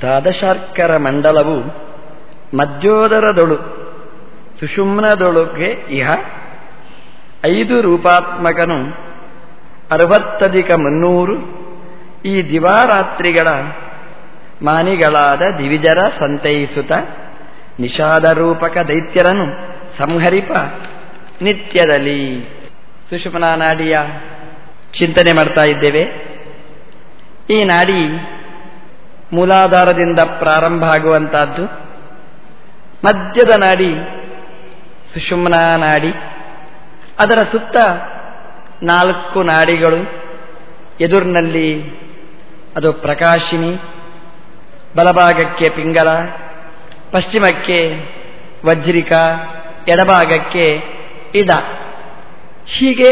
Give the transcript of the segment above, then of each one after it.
ದ್ವಾದಶಾರ್ಕರ ಮಂಡಲವು ಮಧ್ಯೋದರದೊಳು, ಸುಷುಮ್ನದೊಳುಗೆ ಇಹ ಐದು ರೂಪಾತ್ಮಕನು ಅರವತ್ತಧಿಕ ಮುನ್ನೂರು ಈ ದಿವಾರಾತ್ರಿಗಳ ಮಾನಿಗಳಾದ ದಿವಿಜರ ಸಂತೈಸುತ್ತ ನಿಷಾದರೂಪಕ ದೈತ್ಯರನ್ನು ಸಂಹರಿಪ ನಿತ್ಯದಲ್ಲಿ. ಸುಷುಮ್ನ ನಾಡಿಯ ಚಿಂತನೆ ಮಾಡ್ತಾ ಇದ್ದೇವೆ. ಈ ನಾಡಿ ಮೂಲಾಧಾರದಿಂದ ಪ್ರಾರಂಭ ಆಗುವಂತಹದ್ದು. ಮಧ್ಯದ ನಾಡಿ, ಸುಷುಮ್ನ ನಾಡಿ, ಅದರ ಸುತ್ತ ನಾಲ್ಕು ನಾಡಿಗಳು. ಎದುರಿನಲ್ಲಿ ಅದು ಪ್ರಕಾಶಿನಿ, ಬಲಭಾಗಕ್ಕೆ ಪಿಂಗಲ, ಪಶ್ಚಿಮಕ್ಕೆ ವಜ್ರಿಕ, ಎಡಭಾಗಕ್ಕೆ ಇಡ. ಹೀಗೆ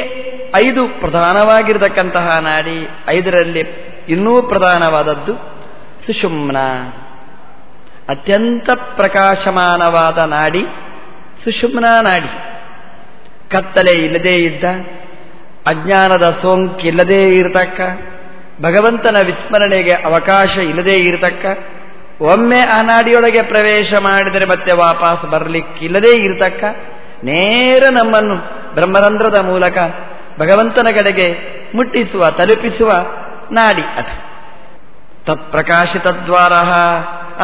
ಐದು ಪ್ರಧಾನವಾಗಿರತಕ್ಕಂತಹ ನಾಡಿ ಐದರಲ್ಲಿ ಇನ್ನೂ ಪ್ರಧಾನವಾದದ್ದು. ಸುಷುಮ್ನ. ಅತ್ಯಂತ ಪ್ರಕಾಶಮಾನವಾದ ನಾಡಿ ಸುಷುಮ್ನ ನಾಡಿ. ಕತ್ತಲೆ ಇಲ್ಲದೇ ಇದ್ದ, ಅಜ್ಞಾನದ ಸೋಂಕಿಲ್ಲದೇ ಇರತಕ್ಕ, ಭಗವಂತನ ವಿಸ್ಮರಣೆಗೆ ಅವಕಾಶ ಇಲ್ಲದೇ ಇರತಕ್ಕ, ಒಮ್ಮೆ ಆ ನಾಡಿಯೊಳಗೆ ಪ್ರವೇಶ ಮಾಡಿದರೆ ಮತ್ತೆ ವಾಪಸ್ ಬರಲಿಕ್ಕಿಲ್ಲದೇ ಇರತಕ್ಕ, ನೇರ ನಮ್ಮನ್ನು ಬ್ರಹ್ಮರಂಧ್ರದ ಮೂಲಕ ಭಗವಂತನ ಕಡೆಗೆ ಮುಟ್ಟಿಸುವ, ತಲುಪಿಸುವ ನಾಡಿ ಅದು. ತತ್ಪ್ರಕಾಶಿತದ್ವಾರ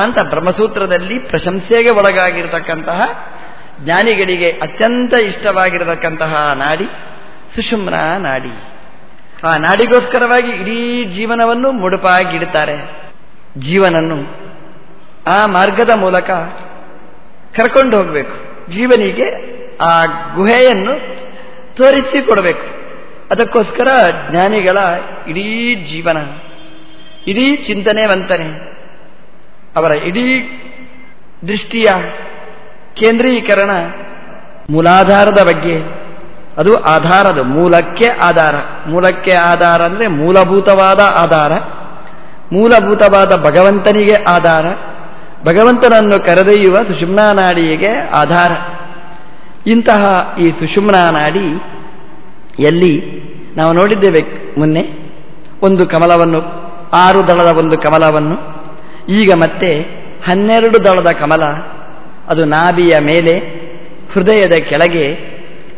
ಅಂತ ಬ್ರಹ್ಮಸೂತ್ರದಲ್ಲಿ ಪ್ರಶಂಸೆಗೆ ಒಳಗಾಗಿರತಕ್ಕಂತಹ ಜ್ಞಾನಿಗಳಿಗೆ ಅತ್ಯಂತ ಇಷ್ಟವಾಗಿರತಕ್ಕಂತಹ ನಾಡಿ ಸುಷುಮ್ನ ನಾಡಿ. ಆ ನಾಡಿಗೋಸ್ಕರವಾಗಿ ಇಡೀ ಜೀವನವನ್ನು ಮುಡುಪಾಗಿಡುತ್ತಾರೆ ಜೀವನನ್ನು ಆ ಮಾರ್ಗದ ಮೂಲಕ ಕರ್ಕೊಂಡು ಹೋಗಬೇಕು. ಜೀವನಿಗೆ ಆ ಗುಹೆಯನ್ನು ತೋರಿಸಿಕೊಡಬೇಕು ಅದಕ್ಕೋಸ್ಕರ ಜ್ಞಾನಿಗಳ ಇಡೀ ಜೀವನ ಇಡೀ ಚಿಂತನೆ ವಂತನೆ ಅವರ ಇಡೀ ದೃಷ್ಟಿಯ ಕೇಂದ್ರೀಕರಣ ಮೂಲಾಧಾರದ ಬಗ್ಗೆ. ಅದು ಆಧಾರದ ಮೂಲಕ್ಕೆ ಆಧಾರ. ಮೂಲಕ್ಕೆ ಆಧಾರ ಅಂದರೆ ಮೂಲಭೂತವಾದ ಆಧಾರ. ಮೂಲಭೂತವಾದ ಭಗವಂತನಿಗೆ ಆಧಾರ. ಭಗವಂತನನ್ನು ಕರೆದೊಯ್ಯುವ ಸುಷುಮ್ನಾ ನಾಡಿಗೆ ಆಧಾರ. ಇಂತಹ ಈ ಸುಷುಮ್ನಾ ನಾಡಿ ಎಲ್ಲಿ ನಾವು ನೋಡಿದ್ದೇವೆ ಮೊನ್ನೆ ಒಂದು ಕಮಲವನ್ನು ಆರು ದಳದ ಒಂದು ಕಮಲವನ್ನು. ಈಗ ಮತ್ತೆ ಹನ್ನೆರಡು ದಳದ ಕಮಲ, ಅದು ನಾಭಿಯ ಮೇಲೆ, ಹೃದಯದ ಕೆಳಗೆ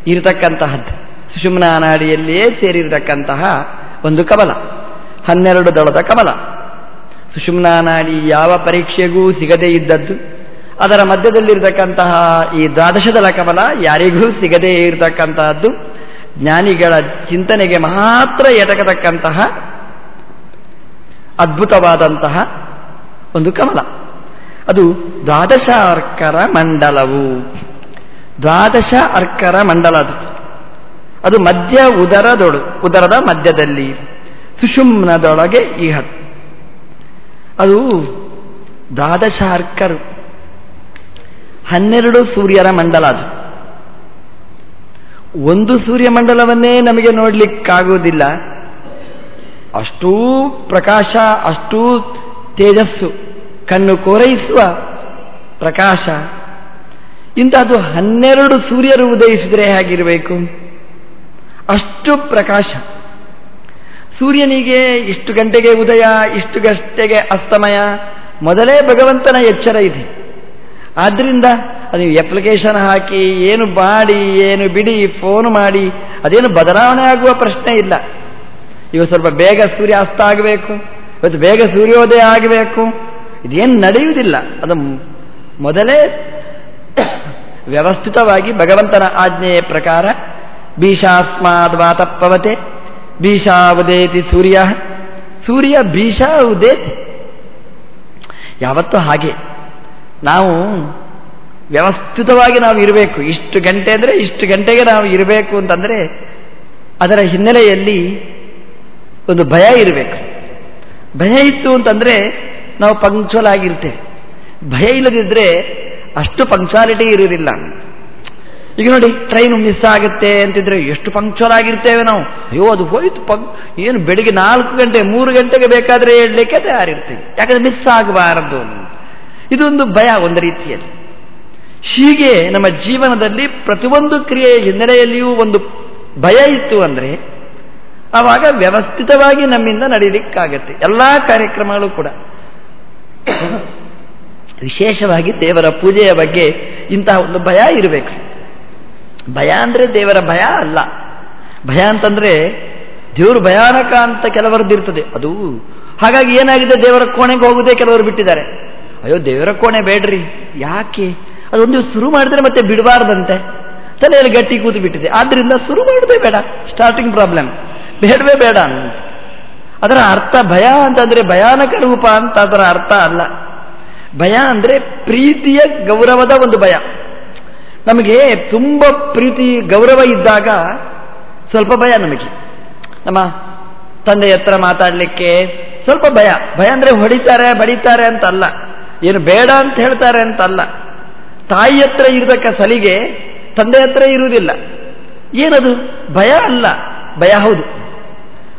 ಇರತಕ್ಕಂತಹದ್ದು. ಸುಷುಮ್ನಾ ನಾಡಿಯಲ್ಲಿಯೇ ಸೇರಿರತಕ್ಕಂತಹ ಒಂದು ಕಮಲ, ಹನ್ನೆರಡು ದಳದ ಕಮಲ. ಸುಷುಮ್ನಾ ನಾಡಿ ಯಾವ ಪರೀಕ್ಷೆಗೂ ಸಿಗದೇ ಇದ್ದದ್ದು, ಅದರ ಮಧ್ಯದಲ್ಲಿರತಕ್ಕಂತಹ ಈ ದ್ವಾದಶದಳ ಕಮಲ ಯಾರಿಗೂ ಸಿಗದೇ ಇರತಕ್ಕಂತಹದ್ದು. ಜ್ಞಾನಿಗಳ ಚಿಂತನೆಗೆ ಮಾತ್ರ ಎಟಕತಕ್ಕಂತಹ ಅದ್ಭುತವಾದಂತಹ ಒಂದು ಕಮಲ. ಅದು ದ್ವಾದಶ ಅರ್ಕರ ಮಂಡಲವು. ದ್ವಾದಶ ಅರ್ಕರ ಮಂಡಲ ಅದು. ಅದು ಮಧ್ಯ ಉದರದೊಳು, ಉದರದ ಮಧ್ಯದಲ್ಲಿ, ಸುಷುಮ್ನದೊಳಗೆ ಇಹ ಅದು ದ್ವಾದಶ ಅರ್ಕರು ಹನ್ನೆರಡು ಸೂರ್ಯರ ಮಂಡಲ ಅದು. ಒಂದು ಸೂರ್ಯಮಂಡಲವನ್ನೇ ನಮಗೆ ನೋಡಲಿಕ್ಕಾಗುವುದಿಲ್ಲ. ಅಷ್ಟೂ ಪ್ರಕಾಶ, ಅಷ್ಟೂ ತೇಜಸ್ಸು, ಕಣ್ಣು ಕೋರೈಸುವ ಪ್ರಕಾಶ. ಇಂಥದ್ದು ಹನ್ನೆರಡು ಸೂರ್ಯರು ಉದಯಿಸಿದರೆ ಹೇಗಿರಬೇಕು? ಅಷ್ಟು ಪ್ರಕಾಶ. ಸೂರ್ಯನಿಗೆ ಇಷ್ಟು ಗಂಟೆಗೆ ಉದಯ, ಇಷ್ಟು ಗಂಟೆಗೆ ಅಸ್ತಮಯ. ಮೊದಲೇ ಭಗವಂತನ ಎಚ್ಚರ ಇದೆ. ಆದ್ದರಿಂದ ಅದು ಅಪ್ಲಿಕೇಶನ್ ಹಾಕಿ, ಏನು ಮಾಡಿ, ಏನು ಬಿಡಿ ಫೋನ್ ಮಾಡಿ, ಅದೇನು ಬದಲಾವಣೆ ಆಗುವ ಪ್ರಶ್ನೆ ಇಲ್ಲ. ಇವತ್ತು ಸ್ವಲ್ಪ ಬೇಗ ಸೂರ್ಯಾಸ್ತ ಆಗಬೇಕು ಇವತ್ತು ಬೇಗ ಸೂರ್ಯೋದಯ ಆಗಬೇಕು. ಇದೇನು ನಡೆಯುವುದಿಲ್ಲ. ಅದು ಮೊದಲೇ ವ್ಯವಸ್ಥಿತವಾಗಿ ಭಗವಂತನ ಆಜ್ಞೆಯ ಪ್ರಕಾರ ಬೀಷಾಸ್ಮಾದ್ ವಾತಪ್ಪವತೆ ಬೀಷಾ ಉದೇತಿ ಸೂರ್ಯ. ಸೂರ್ಯ ಭೀಷಾ ಉದೇತಿ. ಯಾವತ್ತೂ ಹಾಗೆ. ನಾವು ವ್ಯವಸ್ಥಿತವಾಗಿ ನಾವು ಇರಬೇಕು. ಇಷ್ಟು ಗಂಟೆ ಅಂದರೆ ಇಷ್ಟು ಗಂಟೆಗೆ ನಾವು ಇರಬೇಕು ಅಂತಂದರೆ ಅದರ ಹಿನ್ನೆಲೆಯಲ್ಲಿ ಒಂದು ಭಯ ಇರಬೇಕು. ಭಯ ಇತ್ತು ಅಂತಂದರೆ ನಾವು ಪಂಕ್ಚುವಲ್ ಆಗಿರ್ತೇವೆ. ಭಯ ಇಲ್ಲದಿದ್ದರೆ ಅಷ್ಟು ಪಂಕ್ಚುವಾಲಿಟಿ ಇರೋದಿಲ್ಲ ಈಗ ನೋಡಿ ಟ್ರೈನ್ ಮಿಸ್ ಆಗುತ್ತೆ ಅಂತಿದ್ರೆ ಎಷ್ಟು ಪಂಕ್ಚುವಲ್ ಆಗಿರ್ತೇವೆ ನಾವು? ಅಯ್ಯೋ, ಅದು ಹೋಯ್ತು. ಪಂಕ್ ಏನು ಬೆಳಿಗ್ಗೆ ನಾಲ್ಕು ಗಂಟೆ, ಮೂರು ಗಂಟೆಗೆ ಬೇಕಾದರೆ ಹೇಳಲಿಕ್ಕೆ ತಯಾರಿರ್ತೀವಿ. ಯಾಕಂದ್ರೆ ಮಿಸ್ ಆಗಬಾರದು. ಇದೊಂದು ಭಯ ಒಂದು ರೀತಿಯಲ್ಲಿ. ಹೀಗೆ ನಮ್ಮ ಜೀವನದಲ್ಲಿ ಪ್ರತಿಯೊಂದು ಕ್ರಿಯೆಯ ಹಿನ್ನೆಲೆಯಲ್ಲಿಯೂ ಒಂದು ಭಯ ಇತ್ತು ಅಂದರೆ ಆವಾಗ ವ್ಯವಸ್ಥಿತವಾಗಿ ನಮ್ಮಿಂದ ನಡೀಲಿಕ್ಕಾಗತ್ತೆ. ಎಲ್ಲ ಕಾರ್ಯಕ್ರಮಗಳು ಕೂಡ. ವಿಶೇಷವಾಗಿ ದೇವರ ಪೂಜೆಯ ಬಗ್ಗೆ ಇಂತಹ ಒಂದು ಭಯ ಇರಬೇಕು. ಭಯ ಅಂದರೆ ದೇವರ ಭಯ ಅಲ್ಲ. ಭಯ ಅಂತಂದ್ರೆ ದೇವರು ಭಯಾನಕ ಅಂತ ಕೆಲವರದ್ದಿರ್ತದೆ ಅದು ಹಾಗಾಗಿ ಏನಾಗಿದೆ ದೇವರ ಕೋಣೆಗೆ ಹೋಗುದೇ ಕೆಲವರು ಬಿಟ್ಟಿದ್ದಾರೆ. ಅಯ್ಯೋ, ದೇವರ ಕೋಣೆ ಬೇಡ್ರಿ. ಯಾಕೆ? ಅದೊಂದು ಶುರು ಮಾಡಿದ್ರೆ ಮತ್ತೆ ಬಿಡಬಾರ್ದಂತೆ. ತಲೆಯಲ್ಲಿ ಗಟ್ಟಿ ಕೂತು ಬಿಟ್ಟಿದೆ. ಆದ್ದರಿಂದ ಶುರು ಮಾಡೋದೇ ಬೇಡ. ಸ್ಟಾರ್ಟಿಂಗ್ ಪ್ರಾಬ್ಲಮ್ ಬೇಡವೇ ಬೇಡ ಅಂತ. ಅದರ ಅರ್ಥ ಭಯ ಅಂತಂದರೆ ಭಯಾನಕ ರೂಪ ಅಂತ ಅದರ ಅರ್ಥ ಅಲ್ಲ. ಭಯ ಅಂದರೆ ಪ್ರೀತಿಯ ಗೌರವದ ಒಂದು ಭಯ. ನಮಗೆ ತುಂಬ ಪ್ರೀತಿ, ಗೌರವ ಇದ್ದಾಗ ಸ್ವಲ್ಪ ಭಯ ನಮಗೆ. ನಮ್ಮ ತಂದೆ ಹತ್ರ ಮಾತಾಡಲಿಕ್ಕೆ ಸ್ವಲ್ಪ ಭಯ. ಭಯ ಅಂದರೆ ಹೊಡಿತಾರೆ, ಬಡಿತಾರೆ ಅಂತ ಅಲ್ಲ ಏನು ಬೇಡ ಅಂತ ಹೇಳ್ತಾರೆ ಅಂತ ಅಲ್ಲ ತಾಯಿ ಹತ್ರ ಇರತಕ್ಕ ಸಲಿಗೆ ತಂದೆ ಹತ್ರ ಇರುವುದಿಲ್ಲ. ಏನದು? ಭಯ ಅಲ್ಲ. ಭಯ ಹೌದು.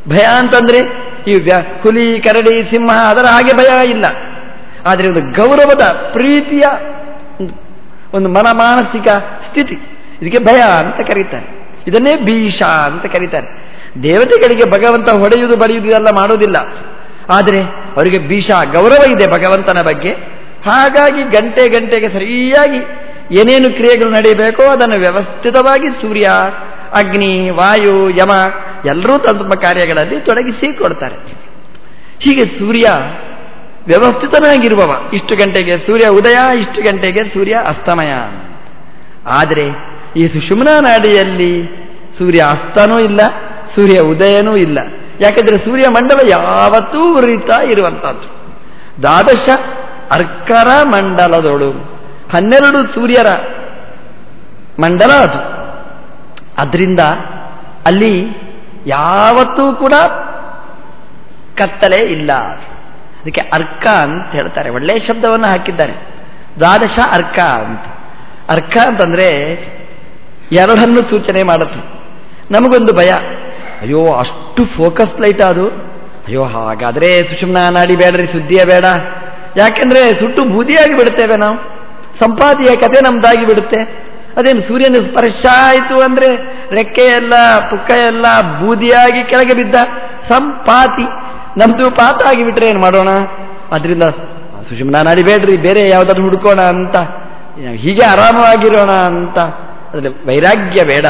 ಭಯ ಅಂತಂದ್ರೆ ಈ ಹುಲಿ, ಕರಡಿ, ಸಿಂಹ ಅದರ ಹಾಗೆ ಭಯ ಇಲ್ಲ. ಆದರೆ ಒಂದು ಗೌರವದ ಪ್ರೀತಿಯ ಒಂದು ಮನ ಮಾನಸಿಕ ಸ್ಥಿತಿ. ಇದಕ್ಕೆ ಭಯ ಅಂತ ಕರೀತಾರೆ. ಇದನ್ನೇ ಭೀಷ ಅಂತ ಕರೀತಾರೆ. ದೇವತೆಗಳಿಗೆ ಭಗವಂತ ಹೊಡೆಯುವುದು, ಬಡಿಯುವುದು ಎಲ್ಲ ಮಾಡೋದಿಲ್ಲ ಆದರೆ ಅವರಿಗೆ ಭೀಷ, ಗೌರವ ಇದೆ ಭಗವಂತನ ಬಗ್ಗೆ. ಹಾಗಾಗಿ ಗಂಟೆ ಗಂಟೆಗೆ ಸರಿಯಾಗಿ ಏನೇನು ಕ್ರಿಯೆಗಳು ನಡೆಯಬೇಕೋ ಅದನ್ನು ವ್ಯವಸ್ಥಿತವಾಗಿ ಸೂರ್ಯ, ಅಗ್ನಿ, ವಾಯು, ಯಮ ಎಲ್ಲರೂ ತಮ್ಮ ಕಾರ್ಯಗಳಲ್ಲಿ ತೊಡಗಿಸಿ ಕೊಡ್ತಾರೆ ಹೀಗೆ ಸೂರ್ಯ ವ್ಯವಸ್ಥಿತನಾಗಿರುವವ. ಇಷ್ಟು ಗಂಟೆಗೆ ಸೂರ್ಯ ಉದಯ, ಇಷ್ಟು ಗಂಟೆಗೆ ಸೂರ್ಯ ಅಸ್ತಮಯ. ಆದರೆ ಈ ಸುಷುಮ್ನಾ ನಾಡಿಯಲ್ಲಿ ಸೂರ್ಯ ಅಸ್ತನೂ ಇಲ್ಲ, ಸೂರ್ಯ ಉದಯನೂ ಇಲ್ಲ. ಯಾಕಂದ್ರೆ ಸೂರ್ಯ ಮಂಡಲ ಯಾವತ್ತೂ ಉರಿತಾ ಇರುವಂಥದ್ದು ದ್ವಾದಶ ಅರ್ಕರ ಮಂಡಲದೊಳು ಹನ್ನೆರಡು ಸೂರ್ಯರ ಮಂಡಲ ಅದು. ಅದರಿಂದ ಅಲ್ಲಿ ಯಾವತ್ತೂ ಕೂಡ ಕತ್ತಲೆ ಇಲ್ಲ. ಅದಕ್ಕೆ ಅರ್ಕ ಅಂತ ಹೇಳ್ತಾರೆ. ಒಳ್ಳೆಯ ಶಬ್ದವನ್ನು ಹಾಕಿದ್ದಾರೆ. ದ್ವಾದಶ ಅರ್ಕ ಅಂತ. ಅರ್ಕ ಅಂತಂದ್ರೆ ಎರಡನ್ನು ಸೂಚನೆ ಮಾಡುತ್ತೆ. ನಮಗೊಂದು ಭಯ. ಅಯ್ಯೋ, ಅಷ್ಟು ಫೋಕಸ್ ಲೈಟ್ ಅದು. ಅಯ್ಯೋ, ಹಾಗಾದ್ರೆ ಸುಷುಮ್ನ ನಾಡಿ ಬೇಡ್ರಿ ಸುದ್ದಿಯೇ ಬೇಡ. ಯಾಕೆಂದರೆ ಸುಟ್ಟು ಬೂದಿಯಾಗಿ ಬಿಡುತ್ತೇವೆ ನಾವು. ಸಂಪಾದಿಯ ಕತೆ ನಮ್ದಾಗಿ ಬಿಡುತ್ತೆ. ಅದೇನು ಸೂರ್ಯನ ಸ್ಪರ್ಶ ಆಯಿತು ಅಂದರೆ ರೆಕ್ಕೆ ಎಲ್ಲ ಪುಕ್ಕ ಎಲ್ಲ ಬೂದಿಯಾಗಿ ಕೆಳಗೆ ಬಿದ್ದ ಸಂಪಾತಿ. ನಮ್ದು ಪಾತ ಆಗಿಬಿಟ್ರೆ ಏನು ಮಾಡೋಣ? ಅದರಿಂದ ಸುಷುಮ್ನ ನಾಡಿ ಬೇಡ್ರಿ, ಬೇರೆ ಯಾವುದಾದ್ರು ಹುಡ್ಕೋಣ ಅಂತ. ಹೀಗೆ ಆರಾಮವಾಗಿರೋಣ ಅಂತ. ಅದರಲ್ಲಿ ವೈರಾಗ್ಯ ಬೇಡ.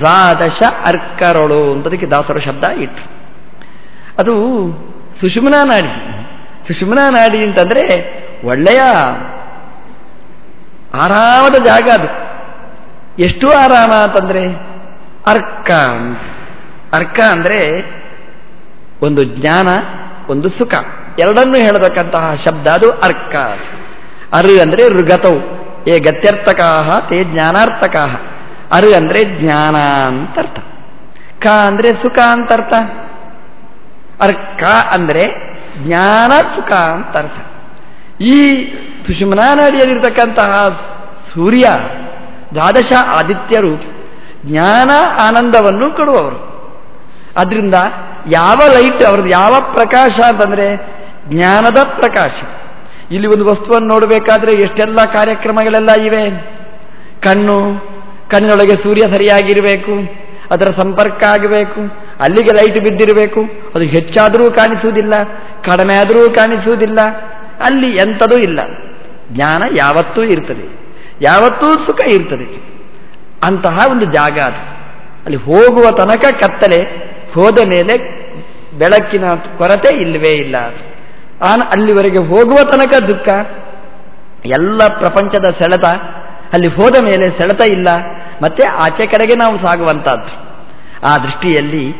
ದ್ವಾದಶ ಅರ್ಕರೊಳು ಅಂತದಕ್ಕೆ ದಾಸರ ಶಬ್ದ ಇಟ್ಟು ಅದು ಸುಷುಮ್ನಾ ನಾಡಿ. ಸುಷುಮ್ನಾ ನಾಡಿ ಅಂತಂದ್ರೆ ಒಳ್ಳೆಯ ಆರಾಮದ ಜಾಗ ಅದು. ಎಷ್ಟು ಆರಾಮ ಅಂತಂದ್ರೆ? ಅರ್ಕ ಅರ್ಕ ಅಂದ್ರೆ ಒಂದು ಜ್ಞಾನ, ಒಂದು ಸುಖ. ಎರಡನ್ನೂ ಹೇಳತಕ್ಕಂತಹ ಶಬ್ದ ಅದು ಅರ್ಕ ಅರು ಅಂದ್ರೆ ಋಗತವು. ಏ ಗತ್ಯರ್ಥಕಾಹ, ತೇ ಜ್ಞಾನಾರ್ಥಕಾಹ. ಅರು ಅಂದ್ರೆ ಜ್ಞಾನ ಅಂತ ಅರ್ಥ. ಕ ಅಂದ್ರೆ ಸುಖ ಅಂತ ಅರ್ಥ. ಅರ್ಕ ಅಂದ್ರೆ ಜ್ಞಾನ, ಸುಖ ಅಂತ ಅರ್ಥ. ಈ ಸುಷುಮ್ನಾಡಿಯಲ್ಲಿರ್ತಕ್ಕಂತಹ ಸೂರ್ಯ, ದ್ವಾದಶ ಆದಿತ್ಯರು ಜ್ಞಾನ ಆನಂದವನ್ನು ಕೊಡುವವರು. ಅದರಿಂದ ಯಾವ ಲೈಟ್, ಅವ್ರದ್ದು ಯಾವ ಪ್ರಕಾಶ ಅಂತಂದ್ರೆ ಜ್ಞಾನದ ಪ್ರಕಾಶ. ಇಲ್ಲಿ ಒಂದು ವಸ್ತುವನ್ನು ನೋಡಬೇಕಾದ್ರೆ ಎಷ್ಟೆಲ್ಲ ಕಾರ್ಯಕ್ರಮಗಳೆಲ್ಲ ಇವೆ. ಕಣ್ಣು, ಕಣ್ಣಿನೊಳಗೆ ಸೂರ್ಯ ಸರಿಯಾಗಿರಬೇಕು, ಅದರ ಸಂಪರ್ಕ ಆಗಬೇಕು, ಅಲ್ಲಿಗೆ ಲೈಟ್ ಬಿದ್ದಿರಬೇಕು. ಅದು ಹೆಚ್ಚಾದರೂ ಕಾಣಿಸುವುದಿಲ್ಲ ಕಡಿಮೆ ಆದರೂ ಕಾಣಿಸುವುದಿಲ್ಲ. ಅಲ್ಲಿ ಎಂಥದೂ ಇಲ್ಲ. ಜ್ಞಾನ ಯಾವತ್ತೂ ಇರ್ತದೆ. ಯಾವತ್ತೂ ಸುಖ ಇರ್ತದೆ. ಅಂತಹ ಒಂದು ಜಾಗ ಅದು. ಅಲ್ಲಿ ಹೋಗುವ ತನಕ ಕತ್ತಲೆ, ಹೋದ ಮೇಲೆ ಬೆಳಕಿನ ಕೊರತೆ ಇಲ್ಲವೇ ಇಲ್ಲ. ಆನ ಅಲ್ಲಿವರೆಗೆ ಹೋಗುವ ತನಕ ದುಃಖ, ಎಲ್ಲ ಪ್ರಪಂಚದ ಸೆಳೆತ, ಅಲ್ಲಿ ಹೋದ ಮೇಲೆ ಸೆಳೆತ ಇಲ್ಲ. ಮತ್ತೆ ಆಚೆ ಕಡೆಗೆ ನಾವು ಸಾಗುವಂತಹದ್ದು ಆ ದೃಷ್ಟಿಯಲ್ಲಿ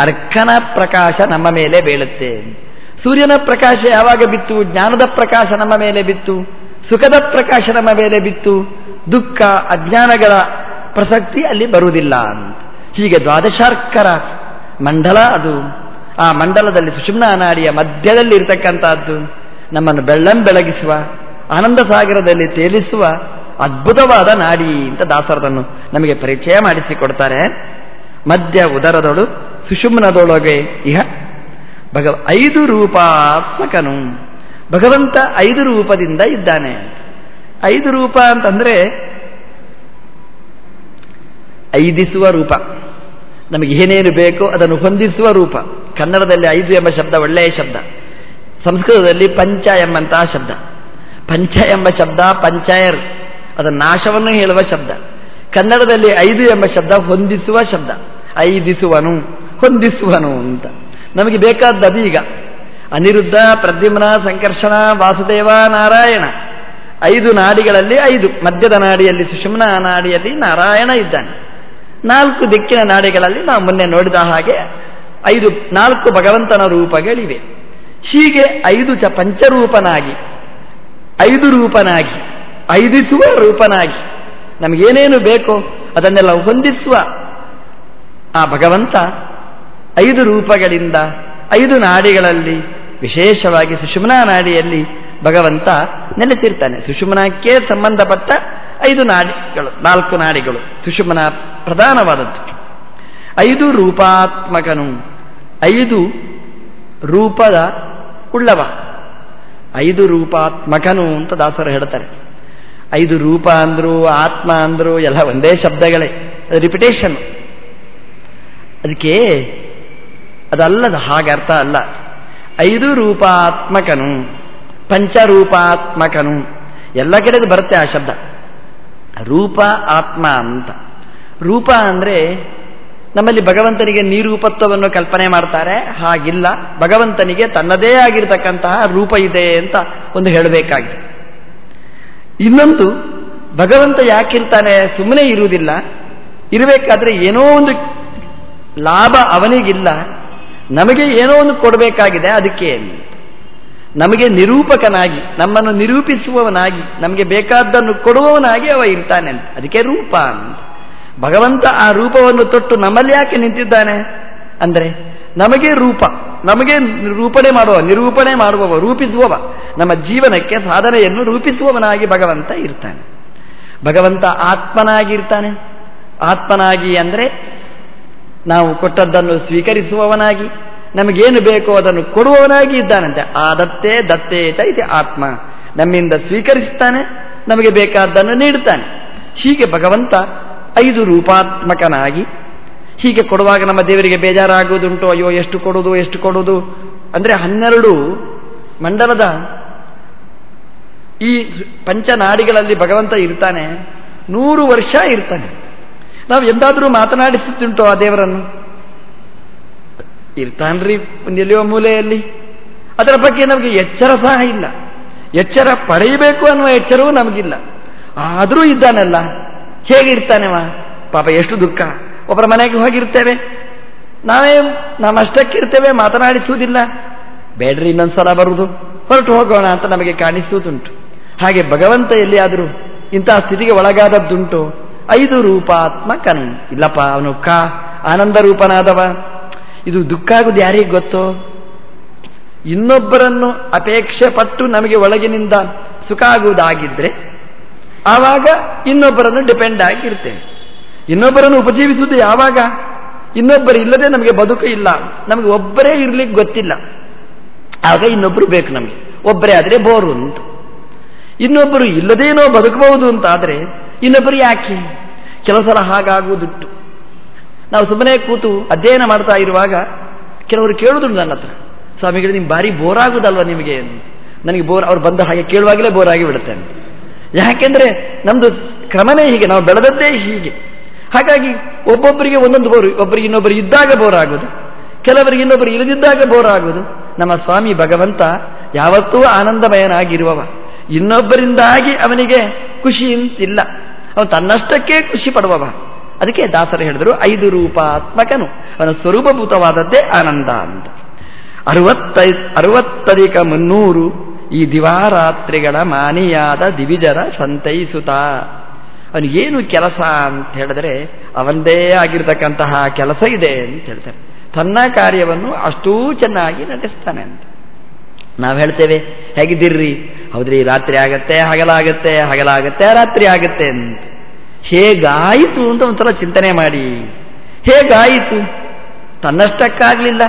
ಅರ್ಕನ ಪ್ರಕಾಶ ನಮ್ಮ ಮೇಲೆ ಬೀಳುತ್ತೆ. ಸೂರ್ಯನ ಪ್ರಕಾಶ ಯಾವಾಗ ಬಿತ್ತು? ಜ್ಞಾನದ ಪ್ರಕಾಶ ನಮ್ಮ ಮೇಲೆ ಬಿತ್ತು. ಸುಖದ ಪ್ರಕಾಶ ನಮ್ಮ ಮೇಲೆ ಬಿತ್ತು. ದುಃಖ, ಅಜ್ಞಾನಗಳ ಪ್ರಸಕ್ತಿ ಅಲ್ಲಿ ಬರುವುದಿಲ್ಲ ಅಂತ. ಹೀಗೆ ದ್ವಾದಶಾರ್ಕರ ಮಂಡಲ ಅದು. ಆ ಮಂಡಲದಲ್ಲಿ ಸುಷುಮ್ನ ನಾಡಿಯ ಮಧ್ಯದಲ್ಲಿ ಇರತಕ್ಕಂತಹದ್ದು ನಮ್ಮನ್ನು ಬೆಳ್ಳಂ ಬೆಳಗಿಸುವ, ಆನಂದ ಸಾಗರದಲ್ಲಿ ತೇಲಿಸುವ ಅದ್ಭುತವಾದ ನಾಡಿ ಅಂತ ದಾಸರದನ್ನು ನಮಗೆ ಪರಿಚಯ ಮಾಡಿಸಿಕೊಡ್ತಾರೆ. ಮಧ್ಯ ಉದರದೊಳು, ಸುಷುಮ್ನದೊಳಗೆ ಇಹ ಭಗ ಐದು ರೂಪಾತ್ಮಕನು. ಭಗವಂತ ಐದು ರೂಪದಿಂದ ಇದ್ದಾನೆ ಐದು ರೂಪ ಅಂತಂದ್ರೆ ಐದಿಸುವ ರೂಪ. ನಮಗೆ ಏನೇನು ಬೇಕೋ ಅದನ್ನು ಹೊಂದಿಸುವ ರೂಪ. ಕನ್ನಡದಲ್ಲಿ ಐದು ಎಂಬ ಶಬ್ದ ಒಳ್ಳೆಯ ಶಬ್ದ. ಸಂಸ್ಕೃತದಲ್ಲಿ ಪಂಚ ಎಂಬಂತಹ ಶಬ್ದ. ಪಂಚ ಎಂಬ ಶಬ್ದ ಪಂಚಾಯರ್. ಅದರ ನಾಶವನ್ನು ಹೇಳುವ ಶಬ್ದ. ಕನ್ನಡದಲ್ಲಿ ಐದು ಎಂಬ ಶಬ್ದ ಹೊಂದಿಸುವ ಶಬ್ದ. ಐದಿಸುವನು, ಹೊಂದಿಸುವನು ಅಂತ. ನಮಗೆ ಬೇಕಾದ್ದು ಈಗ. ಅನಿರುದ್ಧ, ಪ್ರದ್ಯುಮ್ನ, ಸಂಕರ್ಷಣ, ವಾಸುದೇವ, ನಾರಾಯಣ. ಐದು ನಾಡಿಗಳಲ್ಲಿ ಐದು. ಮಧ್ಯದ ನಾಡಿಯಲ್ಲಿ ಸುಷುಮ್ನ ನಾಡಿಯಲ್ಲಿ ನಾರಾಯಣ ಇದ್ದಾನೆ. ನಾಲ್ಕು ದಿಕ್ಕಿನ ನಾಡಿಗಳಲ್ಲಿ ನಾವು ಮೊನ್ನೆ ನೋಡಿದ ಹಾಗೆ ಐದು, ನಾಲ್ಕು ಭಗವಂತನ ರೂಪಗಳಿವೆ. ಹೀಗೆ ಐದು ಚ ಪಂಚರೂಪನಾಗಿ, ಐದು ರೂಪನಾಗಿ, ಐದಿಸುವ ರೂಪನಾಗಿ ನಮಗೇನೇನು ಬೇಕೋ? ಅದನ್ನೆಲ್ಲ ಹೊಂದಿಸುವ ಆ ಭಗವಂತ ಐದು ರೂಪಗಳಿಂದ ಐದು ನಾಡಿಗಳಲ್ಲಿ, ವಿಶೇಷವಾಗಿ ಸುಷುಮ್ನಾ ನಾಡಿಯಲ್ಲಿ ಭಗವಂತ ನೆಲೆಸಿರ್ತಾನೆ. ಸುಷುಮ್ನಕ್ಕೆ ಸಂಬಂಧಪಟ್ಟ ಐದು ನಾಡಿಗಳು, ನಾಲ್ಕು ನಾಡಿಗಳು, ಸುಷುಮ್ನ ಪ್ರಧಾನವಾದದ್ದು. ಐದು ರೂಪಾತ್ಮಕನು, ಐದು ರೂಪದ ಉಳ್ಳವ. ಐದು ರೂಪಾತ್ಮಕನು ಅಂತ ದಾಸರು ಹೇಳ್ತಾರೆ. ಐದು ರೂಪ ಅಂದ್ರು, ಆತ್ಮ ಅಂದ್ರು, ಎಲ್ಲ ಒಂದೇ ಶಬ್ದಗಳೇ. ರಿಪಿಟೇಷನ್ ಅದಕ್ಕೆ ಅದಲ್ಲದ ಅರ್ಥ ಅಲ್ಲ. ಐದು ರೂಪಾತ್ಮಕನು, ಪಂಚರೂಪಾತ್ಮಕನು, ಎಲ್ಲ ಕಡೆದು ಬರುತ್ತೆ ಆ ಶಬ್ದ. ರೂಪ, ಆತ್ಮ ಅಂತ. ರೂಪ ಅಂದರೆ ನಮ್ಮಲ್ಲಿ ಭಗವಂತನಿಗೆ ನೀರೂಪತ್ವವನ್ನು ಕಲ್ಪನೆ ಮಾಡ್ತಾರೆ, ಹಾಗಿಲ್ಲ. ಭಗವಂತನಿಗೆ ತನ್ನದೇ ಆಗಿರತಕ್ಕಂತಹ ರೂಪ ಇದೆ ಅಂತ ಒಂದು ಹೇಳಬೇಕಾಗಿದೆ. ಇನ್ನೊಂದು, ಭಗವಂತ ಯಾಕಿರ್ತಾನೆ ಸುಮ್ಮನೆ ಇರುವುದಿಲ್ಲ, ಇರಬೇಕಾದ್ರೆ ಏನೋ ಒಂದು ಲಾಭ ಅವನಿಗಿಲ್ಲ ನಮಗೆ ಏನೋ ಒಂದು ಕೊಡಬೇಕಾಗಿದೆ, ಅದಕ್ಕೆ ನಮಗೆ ನಿರೂಪಕನಾಗಿ, ನಮ್ಮನ್ನು ನಿರೂಪಿಸುವವನಾಗಿ, ನಮಗೆ ಬೇಕಾದ್ದನ್ನು ಕೊಡುವವನಾಗಿ ಅವ ಇರ್ತಾನೆ ಅದಕ್ಕೆ ರೂಪ ಅಂತ. ಭಗವಂತ ಆ ರೂಪವನ್ನು ತೊಟ್ಟು ನಮ್ಮಲ್ಲಿ ಯಾಕೆ ನಿಂತಿದ್ದಾನೆ? ಅಂದರೆ ನಮಗೆ ರೂಪ, ನಮಗೆ ರೂಪಣೆ ಮಾಡುವ, ನಿರೂಪಣೆ ಮಾಡುವವ, ರೂಪಿಸುವವ, ನಮ್ಮ ಜೀವನಕ್ಕೆ ಸಾಧನೆಯನ್ನು ರೂಪಿಸುವವನಾಗಿ ಭಗವಂತ ಇರ್ತಾನೆ. ಭಗವಂತ ಆತ್ಮನಾಗಿರ್ತಾನೆ ಆತ್ಮನಾಗಿ ಅಂದರೆ ನಾವು ಕೊಟ್ಟದ್ದನ್ನು ಸ್ವೀಕರಿಸುವವನಾಗಿ, ನಮಗೇನು ಬೇಕೋ ಅದನ್ನು ಕೊಡುವವನಾಗಿ ಇದ್ದಾನಂತೆ. ಆ ದತ್ತೇ ದತ್ತೇತ ಇದೆ ಆತ್ಮ. ನಮ್ಮಿಂದ ಸ್ವೀಕರಿಸುತ್ತಾನೆ ನಮಗೆ ಬೇಕಾದ್ದನ್ನು ನೀಡುತ್ತಾನೆ. ಹೀಗೆ ಭಗವಂತ ಐದು ರೂಪಾತ್ಮಕನಾಗಿ, ಹೀಗೆ ಕೊಡುವಾಗ ನಮ್ಮ ದೇವರಿಗೆ ಬೇಜಾರಾಗುವುದುಂಟು, ಅಯ್ಯೋ, ಎಷ್ಟು ಕೊಡುವುದು ಎಷ್ಟು ಕೊಡುವುದು ಅಂದರೆ ಹನ್ನೆರಡು ಮಂಡಲದ ಈ ಪಂಚನಾಡಿಗಳಲ್ಲಿ ಭಗವಂತ ಇರ್ತಾನೆ, ನೂರು ವರ್ಷ ಇರ್ತಾನೆ. ನಾವು ಎಂದಾದರೂ ಮಾತನಾಡಿಸುತ್ತಿಂಟೋ ಆ ದೇವರನ್ನು? ಇರ್ತಾನ್ರಿ ನಿಲ್ಲುವ ಮೂಲೆಯಲ್ಲಿ? ಅದರ ಬಗ್ಗೆ ನಮಗೆ ಎಚ್ಚರ ಸಹ ಇಲ್ಲ. ಎಚ್ಚರ ಪಡೆಯಬೇಕು ಅನ್ನುವ ಎಚ್ಚರವೂ ನಮಗಿಲ್ಲ. ಆದರೂ ಇದ್ದಾನಲ್ಲ ಹೇಗಿರ್ತಾನೆವ ಪಾಪ ಎಷ್ಟು ದುಃಖ. ಒಬ್ಬರ ಮನೆಗೆ ಹೋಗಿರ್ತೇವೆ. ನಾವೇ ನಮ್ಮಷ್ಟಕ್ಕಿರ್ತೇವೆ ಮಾತನಾಡಿಸುವುದಿಲ್ಲ. ಬೇಡ್ರಿ ಇನ್ನೊಂದ್ಸಲ ಬರುವುದು. ಹೊರಟು ಹೋಗೋಣ ಅಂತ ನಮಗೆ ಕಾಣಿಸುವುದುಂಟು. ಹಾಗೆ ಭಗವಂತ ಎಲ್ಲಿಯಾದರೂ ಇಂತಹ ಸ್ಥಿತಿಗೆ ಒಳಗಾದದ್ದುಂಟು. ಐದು ರೂಪಾತ್ಮಕನು ಇಲ್ಲಪ್ಪ, ಅವನು ಕ, ಆನಂದ ರೂಪನಾದವ. ಇದು ದುಃಖ ಆಗುದು ಯಾರಿಗೆ ಗೊತ್ತು? ಇನ್ನೊಬ್ಬರನ್ನು ಅಪೇಕ್ಷೆ ಪಟ್ಟು ನಮಗೆ ಒಳಗಿನಿಂದ ಸುಖ ಆಗುವುದಾಗಿದ್ರೆ ಆವಾಗ ಇನ್ನೊಬ್ಬರನ್ನು ಡಿಪೆಂಡ್ ಆಗಿರ್ತೇವೆ ಇನ್ನೊಬ್ಬರನ್ನು ಉಪಜೀವಿಸುವುದು ಯಾವಾಗ? ಇನ್ನೊಬ್ಬರು ಇಲ್ಲದೆ ನಮಗೆ ಬದುಕು ಇಲ್ಲ. ನಮಗೆ ಒಬ್ಬರೇ ಇರ್ಲಿಕ್ಕೆ ಗೊತ್ತಿಲ್ಲ. ಆಗ ಇನ್ನೊಬ್ಬರು ಬೇಕು ನಮಗೆ. ಒಬ್ಬರೇ ಆದರೆ ಬೋರು ಅಂತ ಇನ್ನೊಬ್ಬರು ಇಲ್ಲದೇನೋ ಬದುಕಬಹುದು ಅಂತ ಆದರೆ ಇನ್ನೊಬ್ಬರು ಯಾಕೆ? ಕೆಲವು ಸಲ ಹಾಗಾಗುವುದುಂಟು. ನಾವು ಸುಮ್ಮನೆ ಕೂತು ಅಧ್ಯಯನ ಮಾಡ್ತಾ ಇರುವಾಗ ಕೆಲವರು ಕೇಳುದುಂಟು ನನ್ನ ಹತ್ರ. ಸ್ವಾಮಿಗಳು ನಿಮ್ಗೆ ಭಾರಿ ಬೋರ್ ಆಗುದಲ್ವ ನಿಮಗೆ ನನಗೆ ಬೋರ್, ಅವ್ರು ಬಂದ ಹಾಗೆ ಕೇಳುವಾಗಲೇ ಬೋರ್ ಆಗಿ ಬಿಡುತ್ತೆ ಯಾಕೆಂದ್ರೆ ನಮ್ದು ಕ್ರಮನೇ ಹೀಗೆ, ನಾವು ಬೆಳೆದದ್ದೇ ಹೀಗೆ. ಹಾಗಾಗಿ ಒಬ್ಬೊಬ್ಬರಿಗೆ ಒಂದೊಂದು ಬೋರು, ಒಬ್ಬರಿಗೆ ಇನ್ನೊಬ್ಬರು ಇದ್ದಾಗ ಬೋರ್ ಆಗೋದು ಕೆಲವರಿಗೆ ಇನ್ನೊಬ್ಬರು ಇಲ್ಲದಿದ್ದಾಗ ಬೋರ್ ಆಗೋದು ನಮ್ಮ ಸ್ವಾಮಿ ಭಗವಂತ ಯಾವತ್ತೂ ಆನಂದಮಯನಾಗಿರುವವ. ಇನ್ನೊಬ್ಬರಿಂದಾಗಿ ಅವನಿಗೆ ಖುಷಿ ಅಂತಿಲ್ಲ ಅವನು ತನ್ನಷ್ಟಕ್ಕೆ ಖುಷಿ ಪಡುವವ. ಅದಕ್ಕೆ ದಾಸರು ಹೇಳಿದರು, ಐದು ರೂಪಾತ್ಮಕನು, ಅವನ ಸ್ವರೂಪಭೂತವಾದದ್ದೇ ಆನಂದ ಅಂತ. ಅರವತ್ತೈ, ಅರವತ್ತಧಿಕ ಮುನ್ನೂರು ಈ ದಿವಾರಾತ್ರಿಗಳ ಮಾನಿಯಾದ ದಿವಿಜರ ಸಂತೈಸುತ್ತ. ಅವನಿಗೇನು ಕೆಲಸ ಅಂತ ಹೇಳಿದ್ರೆ, ಅವನದೇ ಆಗಿರ್ತಕ್ಕಂತಹ ಕೆಲಸ ಇದೆ ಅಂತ ಹೇಳ್ತಾರೆ ತನ್ನ ಕಾರ್ಯವನ್ನು ಅಷ್ಟೂ ಚೆನ್ನಾಗಿ ನಡೆಸ್ತಾನೆ ಅಂತ. ನಾವು ಹೇಳ್ತೇವೆ, ಹೇಗಿದ್ದೀರ್ರಿ? ಹೌದ್ರಿ ರಾತ್ರಿ ಆಗತ್ತೆ, ಹಗಲಾಗತ್ತೆ ಹಗಲಾಗತ್ತೆ, ರಾತ್ರಿ ಆಗತ್ತೆ ಅಂತ. ಹೇಗಾಯಿತು ಅಂತ ಒಂಥರ ಚಿಂತನೆ ಮಾಡಿ. ಹೇಗಾಯಿತು? ತನ್ನಷ್ಟಕ್ಕಾಗಲಿಲ್ಲ.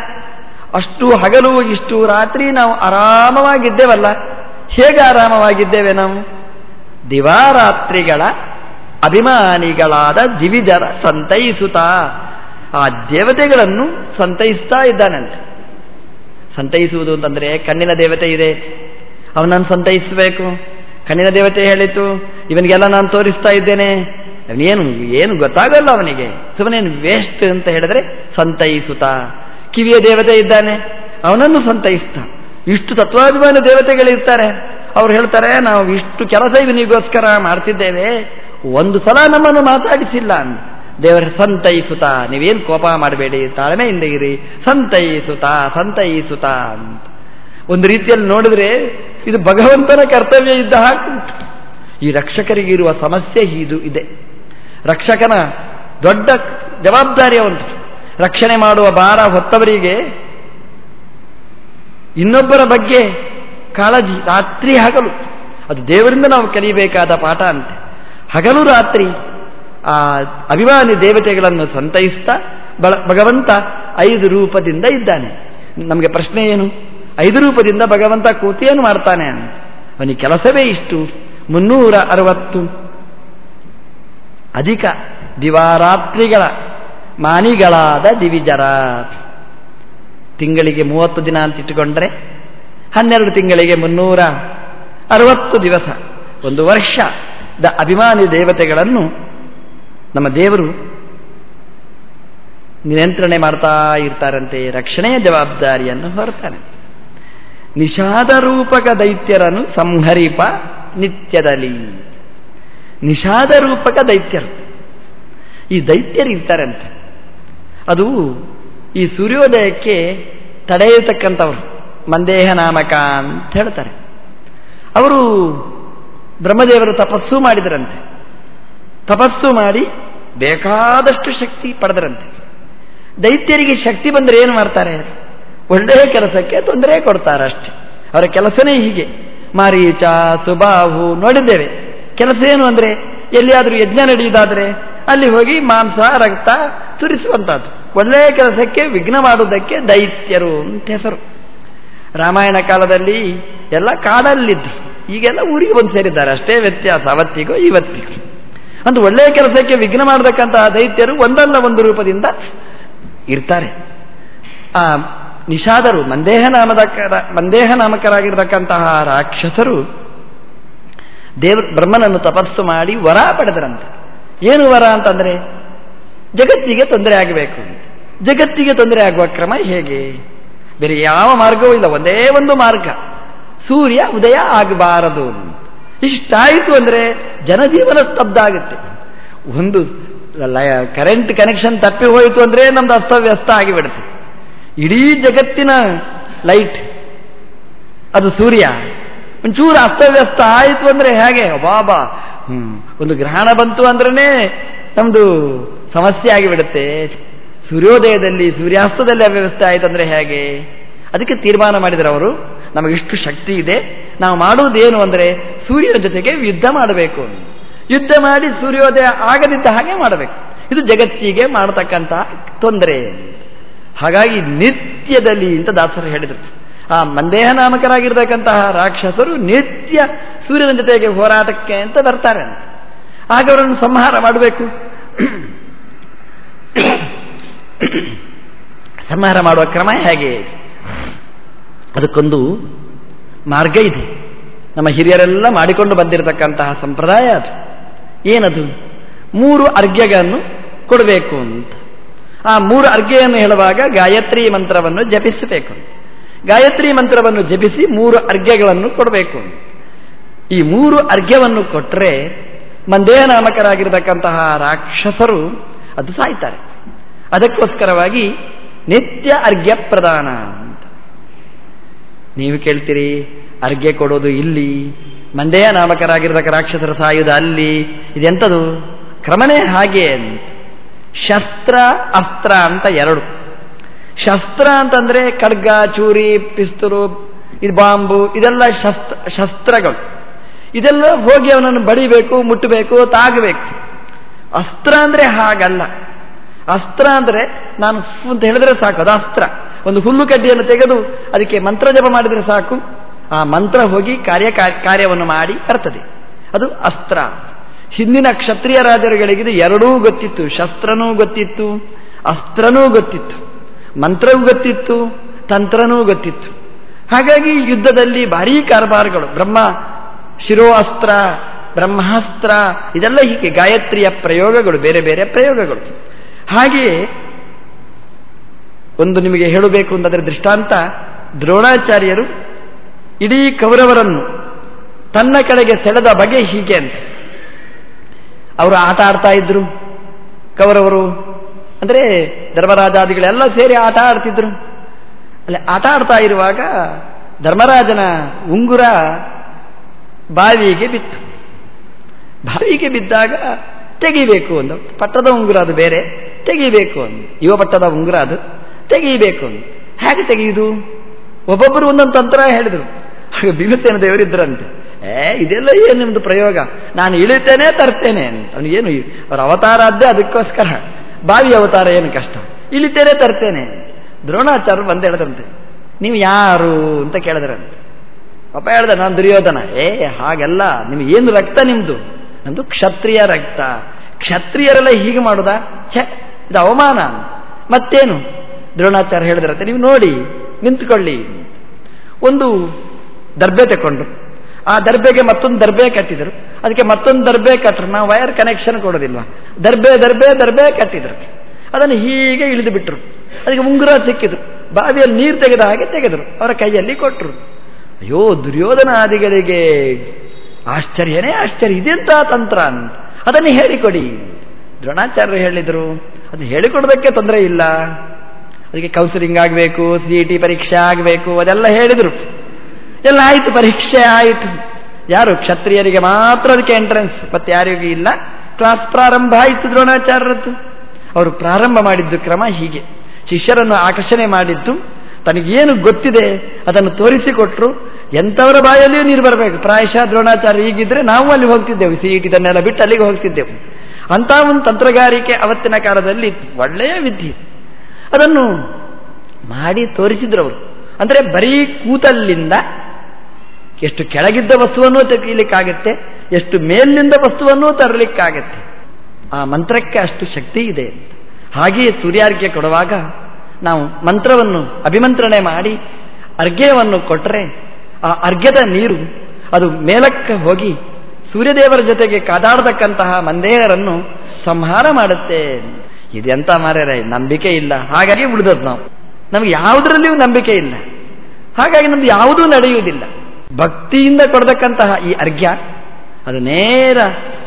ಅಷ್ಟು ಹಗಲು, ಇಷ್ಟು ರಾತ್ರಿ ನಾವು ಆರಾಮವಾಗಿದ್ದೇವಲ್ಲ. ಹೇಗೆ ಆರಾಮವಾಗಿದ್ದೇವೆ ನಾವು? ದಿವಾರಾತ್ರಿಗಳ ಅಭಿಮಾನಿಗಳಾದ ದಿವಿಜರ ಸಂತೈಸುತ್ತಾ, ಆ ದೇವತೆಗಳನ್ನು ಸಂತೈಸ್ತಾ ಇದ್ದಾನಂತೆ. ಸಂತೈಸುವುದು ಅಂತಂದ್ರೆ ಕಣ್ಣಿನ ದೇವತೆ ಇದೆ ಅವನನ್ನು ಸಂತೈಸಬೇಕು ಕಣ್ಣಿನ ದೇವತೆ ಹೇಳಿತು, ಇವನಿಗೆಲ್ಲ ನಾನು ತೋರಿಸ್ತಾ ಇದ್ದೇನೆ. ಏನು ಏನು ಗೊತ್ತಾಗಲ್ಲ ಅವನಿಗೆ. ಸುಮ್ಮನೇನು ವೇಸ್ಟ್ ಅಂತ ಹೇಳಿದ್ರೆ ಸಂತೈಸುತ್ತ. ಕಿವಿಯ ದೇವತೆ ಇದ್ದಾನೆ, ಅವನನ್ನು ಸಂತೈಸ್ತಾ ಇಷ್ಟು ತತ್ವಾಭಿಮಾನ ದೇವತೆಗಳಿರ್ತಾರೆ. ಅವ್ರು ಹೇಳ್ತಾರೆ, ನಾವು ಇಷ್ಟು ಕೆಲಸ ಇವನಿಗೋಸ್ಕರ ಮಾಡ್ತಿದ್ದೇವೆ. ಒಂದು ಸಲ ನಮ್ಮನ್ನು ಮಾತಾಡಿಸಿಲ್ಲ ಅಂತ ದೇವರ, ಸಂತೈಸುತ್ತ. ನೀವೇನು ಕೋಪ ಮಾಡಬೇಡಿ, ತಾಳ್ಮೆಯಿಂದ ಇರಿ. ಸಂತೈಸುತ್ತಾ ಸಂತೈಸುತ್ತಾ ಅಂತ. ಒಂದು ರೀತಿಯಲ್ಲಿ ನೋಡಿದ್ರೆ ಇದು ಭಗವಂತನ ಕರ್ತವ್ಯ ಇದ್ದ ಹಾಗೆ ಈ ರಕ್ಷಕರಿಗೆ ಇರುವ ಸಮಸ್ಯೆ ಇದು ಇದೆ. ರಕ್ಷಕನ ದೊಡ್ಡ ಜವಾಬ್ದಾರಿ ಒಂದು ರಕ್ಷಣೆ ಮಾಡುವ ಭಾರ ಹೊತ್ತವರಿಗೆ ಇನ್ನೊಬ್ಬರ ಬಗ್ಗೆ ಕಾಳಜಿ ರಾತ್ರಿ ಹಗಲು. ಅದು ದೇವರಿಂದ ನಾವು ಕಲಿಯಬೇಕಾದ ಪಾಠ ಅಂತೆ. ಹಗಲು ರಾತ್ರಿ ಆ ಅಭಿಮಾನಿ ದೇವತೆಗಳನ್ನು ಸಂತೈಸ್ತಾ ಭಗವಂತ ಐದು ರೂಪದಿಂದ ಇದ್ದಾನೆ. ನಮಗೆ ಪ್ರಶ್ನೆ ಏನು? ಐದು ರೂಪದಿಂದ ಭಗವಂತ ಕೂತಿಯನ್ನು ಮಾಡ್ತಾನೆ ಅಂತ. ಅವನಿಗೆ ಕೆಲಸವೇ ಇಷ್ಟು. ಮುನ್ನೂರ ಅರವತ್ತು. ಅಧಿಕ ದಿವಾರಾತ್ರಿಗಳ ಮಾನಿಗಳಾದ ದಿವಿಜರ ತಿಂಗಳಿಗೆ ಮೂವತ್ತು ದಿನ ಅಂತ ಇಟ್ಟುಕೊಂಡ್ರೆ ಹನ್ನೆರಡು ತಿಂಗಳಿಗೆ ಮುನ್ನೂರ ಅರವತ್ತು ದಿವಸ. ಒಂದು ದ ಅಭಿಮಾನಿ ದೇವತೆಗಳನ್ನು ನಮ್ಮ ದೇವರು ನಿಯಂತ್ರಣೆ ಮಾಡ್ತಾ ಇರ್ತಾರಂತೆ, ರಕ್ಷಣೆಯ ಜವಾಬ್ದಾರಿಯನ್ನು ಹೊರತಾನೆ. ನಿಷಾದ ರೂಪಕ ದೈತ್ಯರನ್ನು ಸಂಹರಿಪ ನಿತ್ಯದಲ್ಲಿ. ನಿಷಾದ ರೂಪಕ ದೈತ್ಯರು. ಈ ದೈತ್ಯರು ಇರ್ತಾರಂತೆ ಅದು ಈ ಸೂರ್ಯೋದಯಕ್ಕೆ ತಡೆಯತಕ್ಕಂಥವ್ರು. ಮಂದೇಹ ನಾಮಕ ಅಂತ ಹೇಳ್ತಾರೆ. ಅವರು ಬ್ರಹ್ಮದೇವರು ತಪಸ್ಸು ಮಾಡಿದರಂತೆ. ತಪಸ್ಸು ಮಾಡಿ ಬೇಕಾದಷ್ಟು ಶಕ್ತಿ ಪಡೆದರಂತೆ. ದೈತ್ಯರಿಗೆ ಶಕ್ತಿ ಬಂದರೆ ಏನು ಮಾಡ್ತಾರೆ? ಒಳ್ಳೆಯ ಕೆಲಸಕ್ಕೆ ತೊಂದರೆ ಕೊಡ್ತಾರಷ್ಟೆ. ಅವರ ಕೆಲಸನೇ ಹೀಗೆ. ಮಾರೀಚ ಸುಬಾಹು ನೋಡಿದ್ದೇವೆ. ಕೆಲಸ ಏನು ಅಂದರೆ, ಎಲ್ಲಿಯಾದರೂ ಯಜ್ಞ ನಡೆಯುವುದಾದರೆ, ಅಲ್ಲಿ ಹೋಗಿ ಮಾಂಸ, ರಕ್ತ ಸುರಿಸುವಂಥದ್ದು. ಒಳ್ಳೆಯ ಕೆಲಸಕ್ಕೆ ವಿಘ್ನ ಮಾಡುವುದಕ್ಕೆ ದೈತ್ಯರು ಅಂತ ಹೆಸರು. ರಾಮಾಯಣ ಕಾಲದಲ್ಲಿ ಎಲ್ಲ ಕಾಡಲ್ಲಿದ್ದರು ಈಗೆಲ್ಲ ಊರಿಗೆ ಬಂದು ಸೇರಿದ್ದಾರೆ. ಅಷ್ಟೇ ವ್ಯತ್ಯಾಸ, ಅವತ್ತಿಗೂ ಇವತ್ತಿಗೂ. ಒಂದು ಒಳ್ಳೆಯ ಕೆಲಸಕ್ಕೆ ವಿಘ್ನ ಮಾಡತಕ್ಕಂತಹ ದೈತ್ಯರು ಒಂದಲ್ಲ ಒಂದು ರೂಪದಿಂದ ಇರ್ತಾರೆ. ಆ ನಿಷಾದರು ಮಂದೇಹ ನಾಮದ ಮಂದೇಹ ನಾಮಕರಾಗಿರ್ತಕ್ಕಂತಹ ರಾಕ್ಷಸರು ದೇವ ಬ್ರಹ್ಮನನ್ನು ತಪಸ್ಸು ಮಾಡಿ ವರ ಪಡೆದರಂತೆ. ಏನು ವರ ಅಂತಂದ್ರೆ ಜಗತ್ತಿಗೆ ತೊಂದರೆ ಆಗಬೇಕು. ಜಗತ್ತಿಗೆ ತೊಂದರೆ ಆಗುವ ಕ್ರಮ ಹೇಗೆ? ಬೇರೆ ಯಾವ ಮಾರ್ಗವೂ ಇಲ್ಲ, ಒಂದೇ ಒಂದು ಮಾರ್ಗ. ಸೂರ್ಯ ಉದಯ ಆಗಬಾರದು ಇಷ್ಟಾಯಿತು ಅಂದರೆ ಜನಜೀವನ ಸ್ತಬ್ಧ ಆಗುತ್ತೆ. ಒಂದು ಕರೆಂಟ್ ಕನೆಕ್ಷನ್ ತಪ್ಪಿ ಹೋಯಿತು ಅಂದರೆ ನಮ್ದು ಅಸ್ತವ್ಯಸ್ತ ಆಗಿಬಿಡುತ್ತೆ. ಇಡೀ ಜಗತ್ತಿನ ಲೈಟ್, ಅದು ಸೂರ್ಯ. ಒಂಚೂರು ಅಸ್ತವ್ಯಸ್ತ ಆಯಿತು ಅಂದರೆ ಹೇಗೆ? ಬಾಬಾ ಹ್ಞೂ ಒಂದು ಗ್ರಹಣ ಬಂತು ಅಂದ್ರೇ ನಮ್ಮದು ಸಮಸ್ಯೆ ಆಗಿಬಿಡುತ್ತೆ. ಸೂರ್ಯೋದಯದಲ್ಲಿ, ಸೂರ್ಯಾಸ್ತದಲ್ಲಿ ಅವ್ಯವಸ್ಥೆ ಆಯಿತು ಅಂದರೆ ಹೇಗೆ? ಅದಕ್ಕೆ ತೀರ್ಮಾನ ಮಾಡಿದರು ಅವರು. ನಮಗಿಷ್ಟು ಶಕ್ತಿ ಇದೆ. ನಾವು ಮಾಡುವುದೇನು ಅಂದರೆ ಸೂರ್ಯನ ಜೊತೆಗೆ ಯುದ್ಧ ಮಾಡಬೇಕು. ಯುದ್ಧ ಮಾಡಿ ಸೂರ್ಯೋದಯ ಆಗದಿದ್ದ ಹಾಗೆ ಮಾಡಬೇಕು. ಇದು ಜಗತ್ತಿಗೆ ಮಾಡತಕ್ಕಂತಹ ತೊಂದರೆ. ಹಾಗಾಗಿ ನಿತ್ಯದಲ್ಲಿ ಅಂತ ದಾಸರು ಹೇಳಿದರು. ಆ ಮಂದೇಹ ನಾಮಕರಾಗಿರ್ತಕ್ಕಂತಹ ರಾಕ್ಷಸರು ನಿತ್ಯ ಸೂರ್ಯನ ಜೊತೆಗೆ ಹೋರಾಟಕ್ಕೆ ಅಂತ ಬರ್ತಾರೆ. ಆಗ ಅವರನ್ನು ಸಂಹಾರ ಮಾಡಬೇಕು. ಸಂಹಾರ ಮಾಡುವ ಕ್ರಮ ಹೇಗೆ? ಅದಕ್ಕೊಂದು ಮಾರ್ಗ ಇದೆ. ನಮ್ಮ ಹಿರಿಯರೆಲ್ಲ ಮಾಡಿಕೊಂಡು ಬಂದಿರತಕ್ಕಂತಹ ಸಂಪ್ರದಾಯ ಅದು. ಏನದು? ಮೂರು ಅರ್ಘ್ಯಗಳನ್ನು ಕೊಡಬೇಕು ಅಂತ. ಆ ಮೂರು ಅರ್ಗೆಯನ್ನು ಹೇಳುವಾಗ ಗಾಯತ್ರಿ ಮಂತ್ರವನ್ನು ಜಪಿಸಬೇಕು. ಗಾಯತ್ರಿ ಮಂತ್ರವನ್ನು ಜಪಿಸಿ ಮೂರು ಅರ್ಘ್ಯಗಳನ್ನು ಕೊಡಬೇಕು. ಈ ಮೂರು ಅರ್ಘ್ಯವನ್ನು ಕೊಟ್ಟರೆ ಮಂದೇ ನಾಮಕರಾಗಿರತಕ್ಕಂತಹ ರಾಕ್ಷಸರು ಅದು ಸಾಯ್ತಾರೆ. ಅದಕ್ಕೋಸ್ಕರವಾಗಿ ನಿತ್ಯ ಅರ್ಘ್ಯ ಪ್ರದಾನ ಅಂತ. ನೀವು ಕೇಳ್ತೀರಿ, ಅರ್ಘ್ಯ ಕೊಡೋದು ಇಲ್ಲಿ ಮಂದೇಯ ನಾಮಕರಾಗಿರತಕ್ಕ ರಾಕ್ಷಸರು ಸಾಯುವುದು ಅಲ್ಲಿ ಇದೆಂಥದು ಕ್ರಮನೇ ಹಾಗೆ ಅಂತ. ಶಸ್ತ್ರ, ಅಸ್ತ್ರ ಅಂತ ಎರಡು. ಶಸ್ತ್ರ ಅಂತಂದ್ರೆ ಖಡ್ಗ, ಚೂರಿ, ಪಿಸ್ತರು, ಇದು ಬಾಂಬು, ಇದೆಲ್ಲ ಶಸ್ತ್ರ, ಶಸ್ತ್ರಗಳು. ಇದೆಲ್ಲ ಹೋಗಿ ಅವನನ್ನು ಬಡಿಬೇಕು, ಮುಟ್ಟಬೇಕು, ತಾಗಬೇಕು. ಅಸ್ತ್ರ ಅಂದ್ರೆ ಹಾಗಲ್ಲ. ಅಸ್ತ್ರ ಅಂದ್ರೆ ನಾನು ಅಂತ ಹೇಳಿದ್ರೆ ಸಾಕು, ಅದು ಅಸ್ತ್ರ. ಒಂದು ಹುಲ್ಲು ಕಡ್ಡಿಯನ್ನು ತೆಗೆದು ಅದಕ್ಕೆ ಮಂತ್ರ ಜಪ ಮಾಡಿದರೆ ಸಾಕು. ಆ ಮಂತ್ರ ಹೋಗಿ ಕಾರ್ಯ, ಕಾರ್ಯವನ್ನು ಮಾಡಿ ಬರ್ತದೆ. ಅದು ಅಸ್ತ್ರ. ಹಿಂದಿನ ಕ್ಷತ್ರಿಯ ರಾಜರುಗಳಿಗಿದು ಎರಡೂ ಗೊತ್ತಿತ್ತು. ಶಸ್ತ್ರನೂ ಗೊತ್ತಿತ್ತು, ಅಸ್ತ್ರನೂ ಗೊತ್ತಿತ್ತು, ಮಂತ್ರವೂ ಗೊತ್ತಿತ್ತು, ತಂತ್ರನೂ ಗೊತ್ತಿತ್ತು. ಹಾಗಾಗಿ ಯುದ್ಧದಲ್ಲಿ ಭಾರೀ ಕಾರ್ಬಾರ್ಗಳು ಬ್ರಹ್ಮ ಶಿರೋ ಅಸ್ತ್ರ ಬ್ರಹ್ಮಾಸ್ತ್ರ, ಇದೆಲ್ಲ ಹೀಗೆ ಗಾಯತ್ರಿಯ ಪ್ರಯೋಗಗಳು, ಬೇರೆ ಬೇರೆ ಪ್ರಯೋಗಗಳು. ಹಾಗೆಯೇ ಒಂದು ನಿಮಗೆ ಹೇಳಬೇಕು ಅಂತಂದರೆ ದೃಷ್ಟಾಂತ, ದ್ರೋಣಾಚಾರ್ಯರು ಇಡೀ ಕೌರವರನ್ನು ತನ್ನ ಕಡೆಗೆ ಸೆಳೆದ ಬಗೆ ಹೀಗೆ ಅಂತ. ಅವರು ಆಟ ಆಡ್ತಾ ಇದ್ರು. ಕವರವರು ಅಂದರೆ ಧರ್ಮರಾಜಾದಿಗಳೆಲ್ಲ ಸೇರಿ ಆಟ ಆಡ್ತಿದ್ರು. ಅಲ್ಲಿ ಆಟ ಆಡ್ತಾ ಇರುವಾಗ ಧರ್ಮರಾಜನ ಉಂಗುರ ಬಾವಿಗೆ ಬಿತ್ತು. ಬಾವಿಗೆ ಬಿದ್ದಾಗ ತೆಗಿಬೇಕು ಅಂದು. ಪಟ್ಟದ ಉಂಗುರ ಅದು ಬೇರೆ, ತೆಗಿಬೇಕು ಅಂದು. ಯುವ ಪಟ್ಟದ ಉಂಗುರ ಅದು, ತೆಗಿಬೇಕು ಅಂದು. ಹೇಗೆ ತೆಗೆಯುವುದು ಒಬ್ಬೊಬ್ಬರು ಒಂದೊಂದು ತಂತ್ರ ಹೇಳಿದರು. ಹಾಗೆ ಭೀಮಸೇನ ದೇವರಿದ್ದರಂತೆ ಏ, ಇದೆಲ್ಲ ಏನು ನಿಮ್ದು ಪ್ರಯೋಗ? ನಾನು ಇಳಿತೇನೆ, ತರ್ತೇನೆ ಅವನಿಗೇನು ಅವರ ಅವತಾರ ಅದ್ದೇ ಅದಕ್ಕೋಸ್ಕರ. ಬಾವಿ ಅವತಾರ ಏನು ಕಷ್ಟ? ಇಳಿತೇನೆ, ತರ್ತೇನೆ ದ್ರೋಣಾಚಾರ್ಯ ಬಂದು ಹೇಳಿದ್ರಂತೆ ನೀವು ಯಾರು ಅಂತ ಕೇಳಿದ್ರಂತೆ. ಪಾಪ ಹೇಳ್ದ, ನಾನು ದುರ್ಯೋಧನ. ಏ, ಹಾಗೆಲ್ಲ, ನಿಮ್ಗೆ ಏನು ರಕ್ತ ನಿಮ್ದು? ನಂದು ಕ್ಷತ್ರಿಯ ರಕ್ತ. ಕ್ಷತ್ರಿಯರೆಲ್ಲ ಹೀಗೆ ಮಾಡುದಾ? ಇದು ಅವಮಾನ. ಮತ್ತೇನು? ದ್ರೋಣಾಚಾರ್ಯ ಹೇಳಿದ್ರಂತೆ, ನೀವು ನೋಡಿ, ನಿಂತ್ಕೊಳ್ಳಿ ಒಂದು ದರ್ಬೆ ತಗೊಂಡು ಆ ದರ್ಬೆಗೆ ಮತ್ತೊಂದು ದರ್ಬೆ ಕಟ್ಟಿದರು. ಅದಕ್ಕೆ ಮತ್ತೊಂದು ದರ್ಬೆ ಕಟ್ಟರು ನಾವು ವೈರ್ ಕನೆಕ್ಷನ್ ಕೊಡೋದಿಲ್ಲ ದರ್ಬೆ ದರ್ಬೆ ದರ್ಬೆ ಕಟ್ಟಿದರು. ಅದನ್ನು ಹೀಗೆ ಇಳಿದು ಬಿಟ್ಟರು ಅದಕ್ಕೆ ಉಂಗುರ ಸಿಕ್ಕಿದ್ರು. ಬಾವಿಯಲ್ಲಿ ನೀರು ತೆಗೆದ ಹಾಗೆ ತೆಗೆದರು. ಅವರ ಕೈಯಲ್ಲಿ ಕೊಟ್ಟರು ಅಯ್ಯೋ ದುರ್ಯೋಧನಾದಿಗಳಿಗೆ ಆಶ್ಚರ್ಯನೇ ಆಶ್ಚರ್ಯ. ಇದೆಂತ ತಂತ್ರ ಅದನ್ನು ಹೇಳಿಕೊಡಿ. ದ್ರೋಣಾಚಾರ್ಯರು ಹೇಳಿದರು. ಅದನ್ನು ಹೇಳಿಕೊಡೋದಕ್ಕೆ ತೊಂದರೆ ಇಲ್ಲ. ಅದಕ್ಕೆ ಕೌನ್ಸಿಲಿಂಗ್ ಆಗಬೇಕು, ಸಿ ಪರೀಕ್ಷೆ ಆಗಬೇಕು, ಅದೆಲ್ಲ ಹೇಳಿದರು. ಎಲ್ಲ ಆಯಿತು, ಪರೀಕ್ಷೆ ಆಯಿತು. ಯಾರು? ಕ್ಷತ್ರಿಯರಿಗೆ ಮಾತ್ರ ಅದಕ್ಕೆ ಎಂಟ್ರೆನ್ಸ್ ಮತ್ತೆ ಯಾರಿಗೂ ಇಲ್ಲ. ಕ್ಲಾಸ್ ಪ್ರಾರಂಭ ಆಯಿತು ದ್ರೋಣಾಚಾರ್ಯರದ್ದು. ಅವರು ಪ್ರಾರಂಭ ಮಾಡಿದ್ದು ಕ್ರಮ ಹೀಗೆ. ಶಿಷ್ಯರನ್ನು ಆಕರ್ಷಣೆ ಮಾಡಿದ್ದು, ತನಗೇನು ಗೊತ್ತಿದೆ ಅದನ್ನು ತೋರಿಸಿಕೊಟ್ರು, ಎಂಥವರ ಬಾಯಲ್ಲಿಯೂ ನೀರು ಬರಬೇಕು. ಪ್ರಾಯಶಃ ದ್ರೋಣಾಚಾರ್ಯ ಹೀಗಿದ್ರೆ ನಾವು ಅಲ್ಲಿ ಹೋಗ್ತಿದ್ದೆವು. ಸಿ ಇ ತನ್ನೆಲ್ಲ ಬಿಟ್ಟು ಅಲ್ಲಿಗೆ ಹೋಗ್ತಿದ್ದೆವು. ಅಂತ ಒಂದು ತಂತ್ರಗಾರಿಕೆ ಅವತ್ತಿನ ಕಾಲದಲ್ಲಿ ಒಳ್ಳೆಯ ವಿದ್ಯೆ ಅದನ್ನು ಮಾಡಿ ತೋರಿಸಿದ್ರು ಅವರು. ಅಂದರೆ ಬರೀ ಕೂತಲ್ಲಿಂದ ಎಷ್ಟು ಕೆಳಗಿದ್ದ ವಸ್ತುವನ್ನು ತೆಗೀಲಿಕ್ಕಾಗತ್ತೆ ಎಷ್ಟು ಮೇಲಿನಿಂದ ವಸ್ತುವನ್ನು ತರಲಿಕ್ಕಾಗತ್ತೆ. ಆ ಮಂತ್ರಕ್ಕೆ ಅಷ್ಟು ಶಕ್ತಿ ಇದೆ ಹಾಗೆಯೇ ಸೂರ್ಯಾರ್ಘ್ಯ ಕೊಡುವಾಗ ನಾವು ಮಂತ್ರವನ್ನು ಅಭಿಮಂತ್ರಣೆ ಮಾಡಿ, ಅರ್ಘ್ಯವನ್ನು ಕೊಟ್ಟರೆ ಆ ಅರ್ಘ್ಯದ ನೀರು ಅದು ಮೇಲಕ್ಕೆ ಹೋಗಿ ಸೂರ್ಯದೇವರ ಜೊತೆಗೆ ಕಾದಾಡತಕ್ಕಂತಹ ಮಂದೇಯರನ್ನು ಸಂಹಾರ ಮಾಡುತ್ತೆ. ಇದೆಂತ ಮಾರ್ಯಾರೆ ನಂಬಿಕೆ ಇಲ್ಲ. ಹಾಗಾಗಿ ಉಳಿದದ್ದು ನಾವು. ನಮಗೆ ಯಾವುದರಲ್ಲಿಯೂ ನಂಬಿಕೆ ಇಲ್ಲ. ಹಾಗಾಗಿ ನಮ್ದು ಯಾವುದೂ ನಡೆಯುವುದಿಲ್ಲ. ಭಕ್ತಿಯಿಂದ ಕೊಡತಕ್ಕಂತಹ ಈ ಅರ್ಘ್ಯ, ಅದು ನೇರ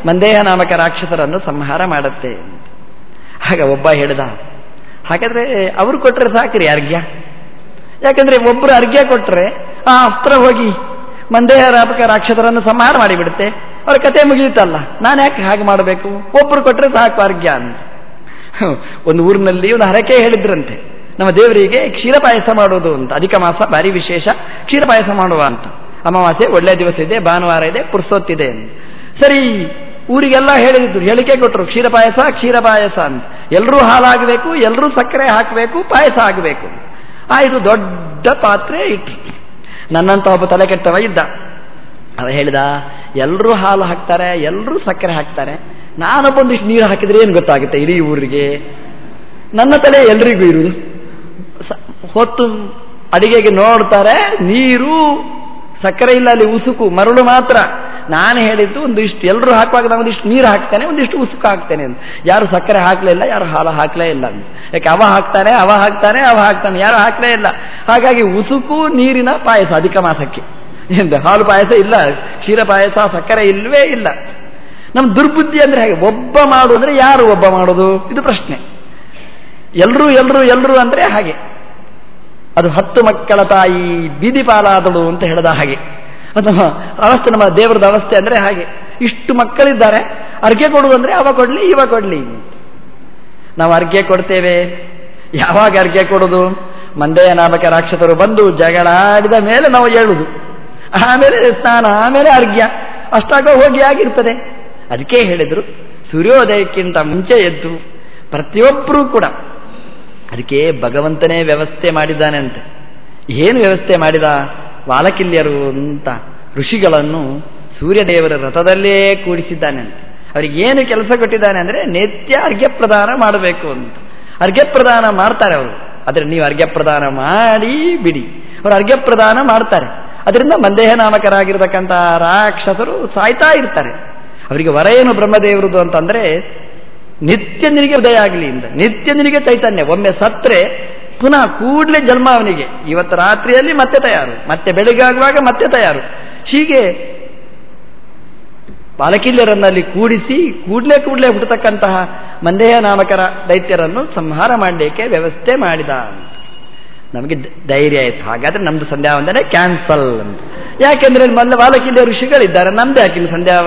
ಮಂದೇಹ ನಾಮಕ ರಾಕ್ಷಸರನ್ನು ಸಂಹಾರ ಮಾಡುತ್ತೆ. ಹಾಗೆ ಒಬ್ಬ ಹೇಳಿದ, ಹಾಗಾದ್ರೆ ಅವರು ಕೊಟ್ಟರೆ ಸಾಕ್ರಿ ಅರ್ಘ್ಯ. ಯಾಕಂದ್ರೆ ಒಬ್ಬರು ಅರ್ಘ್ಯ ಕೊಟ್ಟರೆ ಆ ಅಸ್ತ್ರ ಹೋಗಿ ಮಂದೇಹ ನಾಮಕ ರಾಕ್ಷಸರನ್ನು ಸಂಹಾರ ಮಾಡಿಬಿಡುತ್ತೆ. ಅವ್ರ ಕತೆ ಮುಗಿಯುತ್ತಲ್ಲ, ನಾನು ಯಾಕೆ ಹಾಗೆ ಮಾಡಬೇಕು? ಒಬ್ಬರು ಕೊಟ್ಟರೆ ಸಾಕು ಅರ್ಘ್ಯ ಅಂತ. ಒಂದು ಊರಿನಲ್ಲಿ ಒಂದು ಹರಕೆ ಹೇಳಿದ್ರಂತೆ, ನಮ್ಮ ದೇವರಿಗೆ ಕ್ಷೀರ ಪಾಯಸ ಮಾಡೋದು ಅಂತ, ಅಧಿಕ ಮಾಸ, ಭಾರಿ ವಿಶೇಷ ಕ್ಷೀರ ಪಾಯಸ ಮಾಡುವ ಅಂತ. ಅಮಾವಾಸ್ಯೆ, ಒಳ್ಳೆ ದಿವಸ ಇದೆ, ಭಾನುವಾರ ಇದೆ, ಪುರ್ಸೊತ್ತಿದೆ ಅಂತ. ಸರಿ, ಊರಿಗೆಲ್ಲ ಹೇಳಿದ್ರು, ಹೇಳಿಕೆ ಕೊಟ್ಟರು ಕ್ಷೀರ ಪಾಯಸ ಕ್ಷೀರ ಪಾಯಸ ಅಂತ. ಎಲ್ಲರೂ ಹಾಲಾಗಬೇಕು ಎಲ್ಲರೂ ಸಕ್ಕರೆ ಹಾಕಬೇಕು, ಪಾಯಸ ಆಗಬೇಕು. ಆಯಿತು ದೊಡ್ಡ ಪಾತ್ರೆ ಇಟ್ಟು ನನ್ನಂತ ಒಬ್ಬ ತಲೆ ಕೆಟ್ಟವ ಇದ್ದ. ಅವ ಹೇಳಿದ ಎಲ್ಲರೂ ಹಾಲು ಹಾಕ್ತಾರೆ ಎಲ್ಲರೂ ಸಕ್ಕರೆ ಹಾಕ್ತಾರೆ. ನಾನೊಬ್ಬೊಂದಿಷ್ಟು ನೀರು ಹಾಕಿದ್ರೆ ಏನು ಗೊತ್ತಾಗುತ್ತೆ ಇಡೀ ಊರಿಗೆ? ನನ್ನ ತಲೆ ಎಲ್ರಿಗೂ ಇರುವುದು. ಹೊತ್ತು ಅಡಿಗೆಗೆ ನೋಡ್ತಾರೆ, ನೀರು ಸಕ್ಕರೆ ಇಲ್ಲ ಅಲ್ಲಿ ಉಸುಕು, ಮರಳು ಮಾತ್ರ. ನಾನು ಹೇಳಿದ್ದು ಒಂದಿಷ್ಟು ಎಲ್ಲರೂ ಹಾಕುವಾಗ ನಾನು ಒಂದಿಷ್ಟು ನೀರು ಹಾಕ್ತೇನೆ, ಒಂದಿಷ್ಟು ಉಸುಕು ಹಾಕ್ತೇನೆ ಅಂತ. ಯಾರು ಸಕ್ಕರೆ ಹಾಕಲೇ ಯಾರು ಹಾಲು ಹಾಕಲೇ ಇಲ್ಲ ಅಂತ. ಯಾಕೆ ಅವ ಹಾಕ್ತಾನೆ ಅವ ಹಾಕ್ತಾನೆ ಅವ ಹಾಕ್ತಾನೆ, ಯಾರು ಹಾಕಲೇ ಇಲ್ಲ. ಹಾಗಾಗಿ ಉಸುಕು, ನೀರಿನ ಪಾಯಸ ಅಧಿಕ ಮಾಸಕ್ಕೆ. ಎಂದ, ಹಾಲು ಪಾಯಸ ಇಲ್ಲ, ಕ್ಷೀರ ಪಾಯಸ, ಸಕ್ಕರೆ ಇಲ್ಲವೇ ಇಲ್ಲ. ನಮ್ಮ ದುರ್ಬುದ್ಧಿ ಅಂದ್ರೆ ಹಾಗೆ? ಒಬ್ಬ ಮಾಡು ಅಂದ್ರೆ ಯಾರು ಒಬ್ಬ ಮಾಡೋದು? ಇದು ಪ್ರಶ್ನೆ. ಎಲ್ಲರೂ ಎಲ್ಲರೂ ಎಲ್ಲರೂ ಅಂದ್ರೆ ಹಾಗೆ. ಅದು ಹತ್ತು ಮಕ್ಕಳ ತಾಯಿ ಬೀದಿ ಪಾಲಾದಳು ಅಂತ ಹೇಳಿದ ಹಾಗೆ. ನಮ್ಮ ಅವಸ್ಥೆ ನಮ್ಮ ದೇವರದ ಅವಸ್ಥೆ ಅಂದ್ರೆ ಹಾಗೆ. ಇಷ್ಟು ಮಕ್ಕಳಿದ್ದಾರೆ, ಅರ್ಘ್ಯ ಕೊಡುವುದಂದ್ರೆ ಅವ ಕೊಡ್ಲಿ, ಇವ ಕೊಡ್ಲಿ ನಾವು ಅರ್ಗೆ ಕೊಡ್ತೇವೆ. ಯಾವಾಗ ಅರ್ಗೆ ಕೊಡೋದು? ಮಂದೆಯ ನಾಮಕ ರಾಕ್ಷಸರು ಬಂದು ಜಗಳಾಡಿದ ಮೇಲೆ ನಾವು ಹೇಳುದು. ಆಮೇಲೆ ಸ್ನಾನ, ಆಮೇಲೆ ಅರ್ಘ್ಯ. ಅಷ್ಟಾಗೋ ಹೋಗಿ ಆಗಿರ್ತದೆ. ಅದಕ್ಕೆ ಹೇಳಿದ್ರು, ಸೂರ್ಯೋದಯಕ್ಕಿಂತ ಮುಂಚೆ ಎದ್ದು ಪ್ರತಿಯೊಬ್ಬರೂ ಕೂಡ ಅದಕ್ಕೆ ಭಗವಂತನೇ ವ್ಯವಸ್ಥೆ ಮಾಡಿದ್ದಾನೆ ಅಂತೆ. ಏನು ವ್ಯವಸ್ಥೆ ಮಾಡಿದ? ವಾಲಕಿಲ್ಯರು ಅಂತ ಋಷಿಗಳನ್ನು ಸೂರ್ಯದೇವರ ರಥದಲ್ಲೇ ಕೂಡಿಸಿದ್ದಾನೆ ಅಂತೆ. ಅವರಿಗೆ ಏನು ಕೆಲಸ ಕೊಟ್ಟಿದ್ದಾನೆ ಅಂದರೆ ನಿತ್ಯ ಅರ್ಘ್ಯ ಪ್ರದಾನ ಮಾಡಬೇಕು ಅಂತ. ಅರ್ಘ್ಯ ಪ್ರದಾನ ಮಾಡ್ತಾರೆ ಅವರು. ಆದರೆ ನೀವು ಅರ್ಘ್ಯ ಪ್ರದಾನ ಮಾಡಿ ಬಿಡಿ. ಅವರು ಅರ್ಘ್ಯ ಪ್ರದಾನ ಮಾಡ್ತಾರೆ. ಅದರಿಂದ ಮಂದೇಹ ನಾಮಕರಾಗಿರ್ತಕ್ಕಂಥ ರಾಕ್ಷಸರು ಸಾಯ್ತಾ ಇರ್ತಾರೆ. ಅವರಿಗೆ ವರ ಏನು ಬ್ರಹ್ಮದೇವರದು ಅಂತಂದ್ರೆ ನಿತ್ಯ ನಿನಗೆ ಉದಯ ಆಗಲಿ ಇಂದ ನಿತ್ಯ ನಿನಗೆ ಚೈತನ್ಯ. ಒಮ್ಮೆ ಸತ್ರೆ ಪುನಃ ಕೂಡಲೇ ಜನ್ಮ ಅವನಿಗೆ. ಇವತ್ತು ರಾತ್ರಿಯಲ್ಲಿ ಮತ್ತೆ ತಯಾರು. ಮತ್ತೆ ಬೆಳಿಗ್ಗೆ ಆಗುವಾಗ ಮತ್ತೆ ತಯಾರು. ಹೀಗೆ ಬಾಲಕಿಲ್ಯರನ್ನಲ್ಲಿ ಕೂಡಿಸಿ ಕೂಡಲೇ ಕೂಡಲೇ ಹುಟ್ಟತಕ್ಕಂತಹ ಮಂದೇಯ ನಾಮಕರ ದೈತ್ಯರನ್ನು ಸಂಹಾರ ಮಾಡಲಿಕ್ಕೆ ವ್ಯವಸ್ಥೆ ಮಾಡಿದ. ನಮಗೆ ಧೈರ್ಯ ಆಯಿತು. ಹಾಗಾದ್ರೆ ನಮ್ದು ಸಂಧ್ಯಾ ವಂದನೆ ಕ್ಯಾನ್ಸಲ್ ಅಂತ. ಯಾಕೆಂದ್ರೆ ಮೊದಲ ಬಾಲಕಿಲ್ಯ ಋಷಿಗಳಿದ್ದಾರೆ. ನಮ್ದು ಯಾಕೆ ಸಂಧ್ಯಾ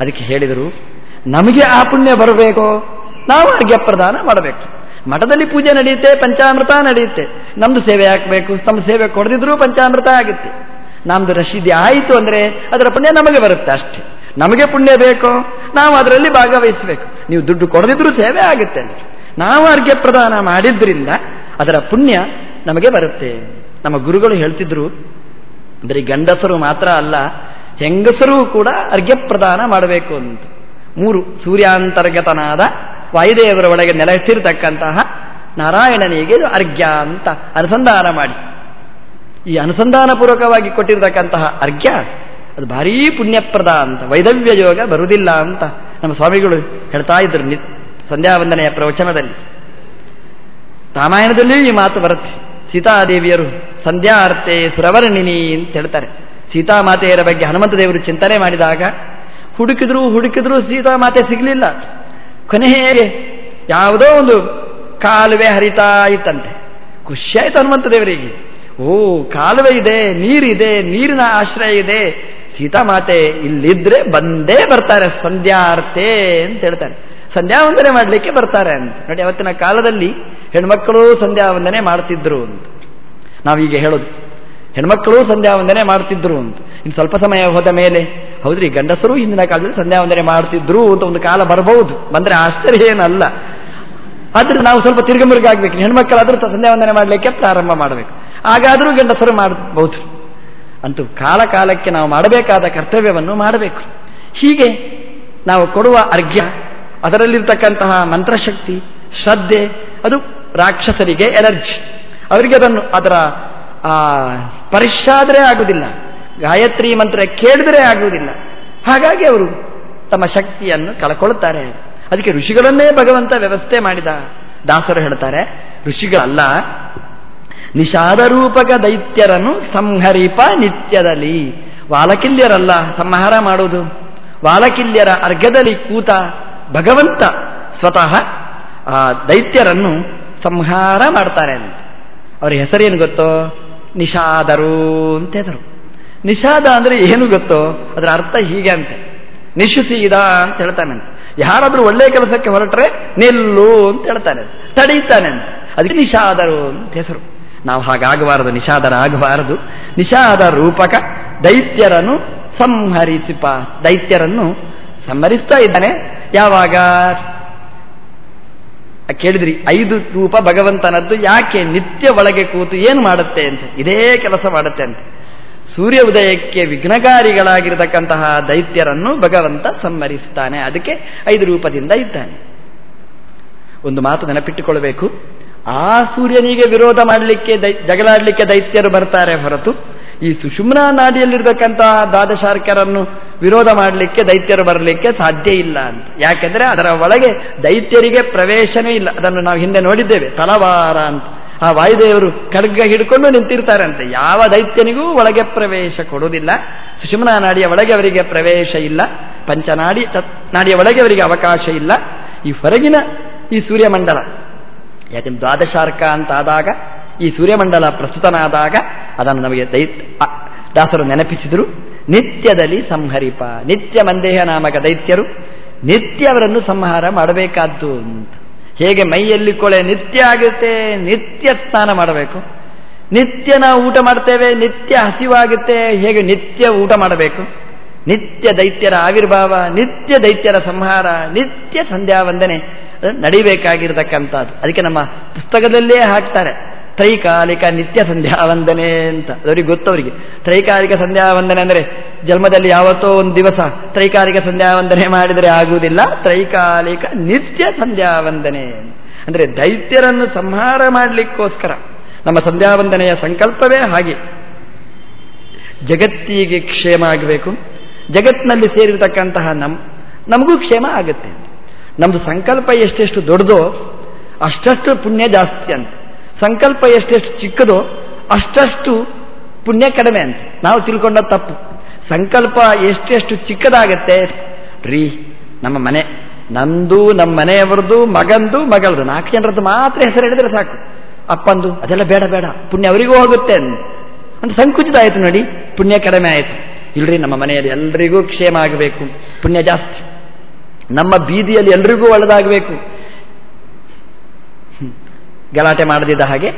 ಅದಕ್ಕೆ ಹೇಳಿದರು ನಮಗೆ ಆ ಪುಣ್ಯ ಬರಬೇಕು? ನಾವು ಅರ್ಘ್ಯ ಪ್ರದಾನ ಮಾಡಬೇಕು. ಮಠದಲ್ಲಿ ಪೂಜೆ ನಡೆಯುತ್ತೆ, ಪಂಚಾಮೃತ ನಡೆಯುತ್ತೆ. ನಮ್ದು ಸೇವೆ ಹಾಕಬೇಕು ತಮ್ಮ ಸೇವೆ ಕೊಡದಿದ್ರೂ ಪಂಚಾಮೃತ ಆಗುತ್ತೆ. ನಮ್ದು ರಶೀದಿ ಆಯಿತು ಅಂದರೆ ಅದರ ಪುಣ್ಯ ನಮಗೆ ಬರುತ್ತೆ ಅಷ್ಟೇ. ನಮಗೆ ಪುಣ್ಯ ಬೇಕು? ನಾವು ಅದರಲ್ಲಿ ಭಾಗವಹಿಸಬೇಕು. ನೀವು ದುಡ್ಡು ಕೊಡದಿದ್ರೂ ಸೇವೆ ಆಗುತ್ತೆ ನಾವು ಅರ್ಘ್ಯ ಪ್ರದಾನ ಮಾಡಿದ್ರಿಂದ ಅದರ ಪುಣ್ಯ ನಮಗೆ ಬರುತ್ತೆ. ನಮ್ಮ ಗುರುಗಳು ಹೇಳ್ತಿದ್ರು, ಬರೀ ಗಂಡಸರು ಮಾತ್ರ ಅಲ್ಲ, ಹೆಂಗಸರೂ ಕೂಡ ಅರ್ಘ್ಯ ಪ್ರದಾನ ಮಾಡಬೇಕು ಅಂತ. ಮೂರು ಸೂರ್ಯಾಂತರ್ಗತನಾದ ವಾಯುದೇವರ ಒಳಗೆ ನೆಲೆಸಿರ್ತಕ್ಕಂತಹ ನಾರಾಯಣನಿಗೆ ಅರ್ಘ್ಯ ಅಂತ ಅನುಸಂಧಾನ ಮಾಡಿ. ಈ ಅನುಸಂಧಾನಪೂರ್ವಕವಾಗಿ ಕೊಟ್ಟಿರತಕ್ಕಂತಹ ಅರ್ಘ್ಯ, ಅದು ಭಾರೀ ಪುಣ್ಯಪ್ರದ ಅಂತ, ವೈದವ್ಯ ಯೋಗ ಬರುವುದಿಲ್ಲ ಅಂತ ನಮ್ಮ ಸ್ವಾಮಿಗಳು ಹೇಳ್ತಾ ಇದ್ರು ನಿ, ಸಂಧ್ಯಾವಂದನೆಯ ಪ್ರವಚನದಲ್ಲಿ. ರಾಮಾಯಣದಲ್ಲಿಯೂ ಈ ಮಾತು ಬರುತ್ತೆ. ಸೀತಾದೇವಿಯರು ಸಂಧ್ಯಾರ್ತೆ ಸುರವರ್ಣಿನಿ ಅಂತ ಹೇಳ್ತಾರೆ. ಸೀತಾಮಾತೆಯರ ಬಗ್ಗೆ ಹನುಮಂತ ದೇವರು ಚಿಂತನೆ ಮಾಡಿದಾಗ ಹುಡುಕಿದ್ರು ಹುಡುಕಿದ್ರು ಸೀತಾಮಾತೆ ಸಿಗಲಿಲ್ಲ. ಕೊನೆಗೆ ಯಾವುದೋ ಒಂದು ಕಾಲುವೆ ಹರಿತಾ ಇತ್ತಂತೆ. ಖುಷಿಯಾಯ್ತು ಹನುಮಂತ ದೇವರಿಗೆ. ಓ, ಕಾಲುವೆ ಇದೆ, ನೀರಿದೆ, ನೀರಿನ ಆಶ್ರಯ ಇದೆ. ಸೀತಾ ಮಾತೆ ಇಲ್ಲಿದ್ರೆ ಬಂದೇ ಬರ್ತಾರೆ, ಸಂಧ್ಯಾರ್ತೆ ಅಂತ ಹೇಳ್ತಾರೆ. ಸಂಧ್ಯಾ ವಂದನೆ ಮಾಡಲಿಕ್ಕೆ ಬರ್ತಾರೆ ಅಂತ. ನೋಡಿ, ಅವತ್ತಿನ ಕಾಲದಲ್ಲಿ ಹೆಣ್ಮಕ್ಕಳು ಸಂಧ್ಯಾ ವಂದನೆ ಮಾಡ್ತಿದ್ರು ಅಂತ. ನಾವೀಗ ಹೇಳೋದು. ಹೆಣ್ಮಕ್ಕಳು ಸಂಧ್ಯಾ ವಂದನೆ ಮಾಡ್ತಿದ್ರು ಅಂತ. ಇನ್ನು ಸ್ವಲ್ಪ ಸಮಯ ಹೋದ ಮೇಲೆ ಹೌದ್ರಿ, ಗಂಡಸರು ಹಿಂದಿನ ಕಾಲದಲ್ಲಿ ಸಂಧ್ಯಾ ವಂದನೆ ಮಾಡ್ತಿದ್ರು ಅಂತ ಒಂದು ಕಾಲ ಬರಬಹುದು. ಬಂದ್ರೆ ಆಶ್ಚರ್ಯ ಏನಲ್ಲ. ಆದ್ರೆ ನಾವು ಸ್ವಲ್ಪ ತಿರುಗಮುರುಗಾಗಬೇಕು ಹೆಣ್ಮಕ್ಕಳಾದ್ರೂ ಸಂಧ್ಯಾ ವಂದನೆ ಮಾಡಲಿಕ್ಕೆ ಪ್ರಾರಂಭ ಮಾಡಬೇಕು. ಹಾಗಾದರೂ ಗಂಡಸರು ಮಾಡಬಹುದು ಅಂತೂ ಕಾಲ ಕಾಲಕ್ಕೆ ನಾವು ಮಾಡಬೇಕಾದ ಕರ್ತವ್ಯವನ್ನು ಮಾಡಬೇಕು. ಹೀಗೆ ನಾವು ಕೊಡುವ ಅರ್ಘ್ಯ, ಅದರಲ್ಲಿರ್ತಕ್ಕಂತಹ ಮಂತ್ರಶಕ್ತಿ, ಶ್ರದ್ಧೆ, ಅದು ರಾಕ್ಷಸರಿಗೆ ಎನರ್ಜಿ. ಅವರಿಗೆ ಅದನ್ನು, ಅದರ ಪರಿಶಾದರೆ ಆಗುವುದಿಲ್ಲ ಗಾಯತ್ರಿ ಮಂತ್ರ ಕೇಳಿದ್ರೆ ಆಗುವುದಿಲ್ಲ. ಹಾಗಾಗಿ ಅವರು ತಮ್ಮ ಶಕ್ತಿಯನ್ನು ಕಳ್ಕೊಳ್ತಾರೆ. ಅದಕ್ಕೆ ಋಷಿಗಳನ್ನೇ ಭಗವಂತ ವ್ಯವಸ್ಥೆ ಮಾಡಿದ. ದಾಸರು ಹೇಳ್ತಾರೆ, ಋಷಿಗಳಲ್ಲ, ನಿಷಾದ ರೂಪಕ ದೈತ್ಯರನ್ನು ಸಂಹರಿಪ ನಿತ್ಯದಲ್ಲಿ. ವಾಲಕಿಲ್ಯರಲ್ಲ, ಸಂಹಾರ ಮಾಡುವುದು. ವಾಲಕಿಲ್ಯರ ಅರ್ಘದಲ್ಲಿ ಕೂತ ಭಗವಂತ ಸ್ವತಃ, ಆ, ದೈತ್ಯರನ್ನು ಸಂಹಾರ ಮಾಡ್ತಾರೆ ಅಂತ. ಅವರ ಹೆಸರೇನು ಗೊತ್ತೋ? ನಿಷಾದರು ಅಂತ ಹೆಸರು. ನಿಷಾದ ಅಂದ್ರೆ ಏನು ಗೊತ್ತೋ ಅದರ ಅರ್ಥ ಹೀಗೆ ಅಂತೆ. ಇದ ಅಂತ ಹೇಳ್ತಾನಂತೆ. ಯಾರಾದ್ರೂ ಒಳ್ಳೆ ಕೆಲಸಕ್ಕೆ ಹೊರಟ್ರೆ ನಿಲ್ಲು ಅಂತ ಹೇಳ್ತಾನೆ ತಡೀತಾನೆ ಅದಕ್ಕೆ ನಿಷಾದರು ಅಂತ ಹೆಸರು. ನಾವು ಹಾಗಾಗಬಾರದು ನಿಷಾದರ ಆಗಬಾರದು ನಿಷಾದ ರೂಪಕ ದೈತ್ಯರನ್ನು ಸಂಹರಿಸಿಪ. ದೈತ್ಯರನ್ನು ಸಂಹರಿಸ್ತಾ ಇದ್ದಾನೆ. ಯಾವಾಗ? ಕೇಳಿದ್ರಿ, ಐದು ರೂಪ ಭಗವಂತನದ್ದು ಯಾಕೆ ನಿತ್ಯ ಒಳಗೆ ಕೂತು ಏನು ಮಾಡುತ್ತೆ ಅಂತ. ಇದೇ ಕೆಲಸ ಮಾಡುತ್ತೆ ಅಂತ. ಸೂರ್ಯ ಉದಯಕ್ಕೆ ವಿಘ್ನಕಾರಿಗಳಾಗಿರತಕ್ಕಂತಹ ದೈತ್ಯರನ್ನು ಭಗವಂತ ಸಂಹರಿಸ್ತಾನೆ. ಅದಕ್ಕೆ ಐದು ರೂಪದಿಂದ ಇದ್ದಾನೆ. ಒಂದು ಮಾತು ನೆನಪಿಟ್ಟುಕೊಳ್ಬೇಕು ಆ ಸೂರ್ಯನಿಗೆ ವಿರೋಧ ಮಾಡಲಿಕ್ಕೆ ಜಗಳಾಡಲಿಕ್ಕೆ ದೈತ್ಯರು ಬರ್ತಾರೆ ಹೊರತು, ಈ ಸುಷುಮ್ನ ನಾಡಿಯಲ್ಲಿರ್ತಕ್ಕಂತಹ ದ್ವಾದಶಾರ್ಕರನ್ನು ವಿರೋಧ ಮಾಡಲಿಕ್ಕೆ ದೈತ್ಯರು ಬರಲಿಕ್ಕೆ ಸಾಧ್ಯ ಇಲ್ಲ ಅಂತ. ಯಾಕೆಂದ್ರೆ ಅದರ ಒಳಗೆ ದೈತ್ಯರಿಗೆ ಪ್ರವೇಶನೇ ಇಲ್ಲ. ಅದನ್ನು ನಾವು ಹಿಂದೆ ನೋಡಿದ್ದೇವೆ. ತಲವಾರ ಅಂತ. ಆ ವಾಯುದೇವರು ಖಡ್ಗ ಹಿಡ್ಕೊಂಡು ನಿಂತಿರ್ತಾರಂತೆ. ಯಾವ ದೈತ್ಯನಿಗೂ ಒಳಗೆ ಪ್ರವೇಶ ಕೊಡುವುದಿಲ್ಲ. ಸುಷುಮ್ನ ನಾಡಿಯ ಒಳಗೆ ಅವರಿಗೆ ಪ್ರವೇಶ ಇಲ್ಲ. ಪಂಚನಾಡಿ ನಾಡಿಯ ಒಳಗೆ ಅವರಿಗೆ ಅವಕಾಶ ಇಲ್ಲ. ಈ ಹೊರಗಿನ ಈ ಸೂರ್ಯಮಂಡಲ, ಯಾಕೆಂದ್ರೆ ದ್ವಾದಶಾರ್ಕ ಅಂತ ಆದಾಗ ಈ ಸೂರ್ಯಮಂಡಲ ಪ್ರಸ್ತುತನಾದಾಗ ಅದನ್ನು ನಮಗೆ ದೈತ್ಯ ದಾಸರು ನೆನಪಿಸಿದರು. ನಿತ್ಯದಲ್ಲಿ ಸಂಹರಿಪ, ನಿತ್ಯ ಮಂದೇಹ ನಾಮಕ ದೈತ್ಯರು ನಿತ್ಯ ಅವರನ್ನು ಸಂಹಾರ ಮಾಡಬೇಕಾದ್ದು ಅಂತ. ಹೇಗೆ ಮೈಯಲ್ಲಿ ಕೊಳೆ ನಿತ್ಯ ಆಗುತ್ತೆ, ನಿತ್ಯ ಸ್ನಾನ ಮಾಡಬೇಕು. ನಿತ್ಯ ನಾವು ಊಟ ಮಾಡ್ತೇವೆ, ನಿತ್ಯ ಹಸಿವಾಗುತ್ತೆ, ಹೇಗೆ ನಿತ್ಯ ಊಟ ಮಾಡಬೇಕು. ನಿತ್ಯ ದೈತ್ಯರ ಆವಿರ್ಭಾವ, ನಿತ್ಯ ದೈತ್ಯರ ಸಂಹಾರ, ನಿತ್ಯ ಸಂಧ್ಯಾ ವಂದನೆ ನಡಿಬೇಕಾಗಿರ್ತಕ್ಕಂಥದ್ದು. ಅದಕ್ಕೆ ನಮ್ಮ ಪುಸ್ತಕದಲ್ಲೇ ಹಾಕ್ತಾರೆ. ತ್ರೈಕಾಲಿಕ ನಿತ್ಯ ಸಂಧ್ಯಾ ವಂದನೆ ಅಂತ. ಅವರಿಗೆ ಗೊತ್ತವರಿಗೆ. ತ್ರೈಕಾಲಿಕ ಸಂಧ್ಯಾ ವಂದನೆ ಅಂದರೆ ಜನ್ಮದಲ್ಲಿ ಯಾವತ್ತೋ ಒಂದು ದಿವಸ ತ್ರೈಕಾಲಿಕ ಸಂಧ್ಯಾ ವಂದನೆ ಮಾಡಿದರೆ ಆಗುವುದಿಲ್ಲ. ತ್ರೈಕಾಲಿಕ ನಿತ್ಯ ಸಂಧ್ಯಾ ವಂದನೆ ಅಂದರೆ ದೈತ್ಯರನ್ನು ಸಂಹಾರ ಮಾಡಲಿಕ್ಕೋಸ್ಕರ. ನಮ್ಮ ಸಂಧ್ಯಾವಂದನೆಯ ಸಂಕಲ್ಪವೇ ಹಾಗೆ. ಜಗತ್ತಿಗೆ ಕ್ಷೇಮ ಆಗಬೇಕು. ಜಗತ್ತಿನಲ್ಲಿ ಸೇರಿರತಕ್ಕಂತಹ ನಮ್, ನಮಗೂ ಕ್ಷೇಮ ಆಗುತ್ತೆ. ನಮ್ಮದು ಸಂಕಲ್ಪ ಎಷ್ಟೆಷ್ಟು ದೊಡ್ಡದೋ ಅಷ್ಟಷ್ಟು ಪುಣ್ಯ ಜಾಸ್ತಿ ಅಂತ. ಸಂಕಲ್ಪ ಎಷ್ಟೆಷ್ಟು ಚಿಕ್ಕದೋ ಅಷ್ಟಷ್ಟು ಪುಣ್ಯ ಕಡಿಮೆ ಅಂತ. ನಾವು ತಿಳ್ಕೊಂಡ ತಪ್ಪು. ಸಂಕಲ್ಪ ಎಷ್ಟೆಷ್ಟು ಚಿಕ್ಕದಾಗತ್ತೆ? ರೀ, ನಮ್ಮ ಮನೆ. ನಂದು, ನಮ್ಮ ಮನೆಯವರದು, ಮಗಂದು, ಮಗಳದು. ನಾಲ್ಕು ಜನರದ್ದು ಮಾತ್ರ ಹೆಸರು ಹೇಳಿದ್ರೆ ಸಾಕು. ಅಪ್ಪಂದು, ಅದೆಲ್ಲ ಬೇಡ ಬೇಡ. ಪುಣ್ಯ ಅವರಿಗೂ ಹೋಗುತ್ತೆ ಅಂತ. ಸಂಕುಚಿತ ಆಯಿತು ನೋಡಿ. ಪುಣ್ಯ ಕಡಿಮೆ ಆಯಿತು. ಇಲ್ರಿ, ನಮ್ಮ ಮನೆಯಲ್ಲಿ ಎಲ್ರಿಗೂ ಕ್ಷೇಮ ಆಗಬೇಕು. ಪುಣ್ಯ ಜಾಸ್ತಿ. ನಮ್ಮ ಬೀದಿಯಲ್ಲಿ ಎಲ್ರಿಗೂ ಒಳ್ಳೆದಾಗಬೇಕು. ಗಲಾಟೆ ಮಾಡದಿದ್ದ ಹಾಗೆ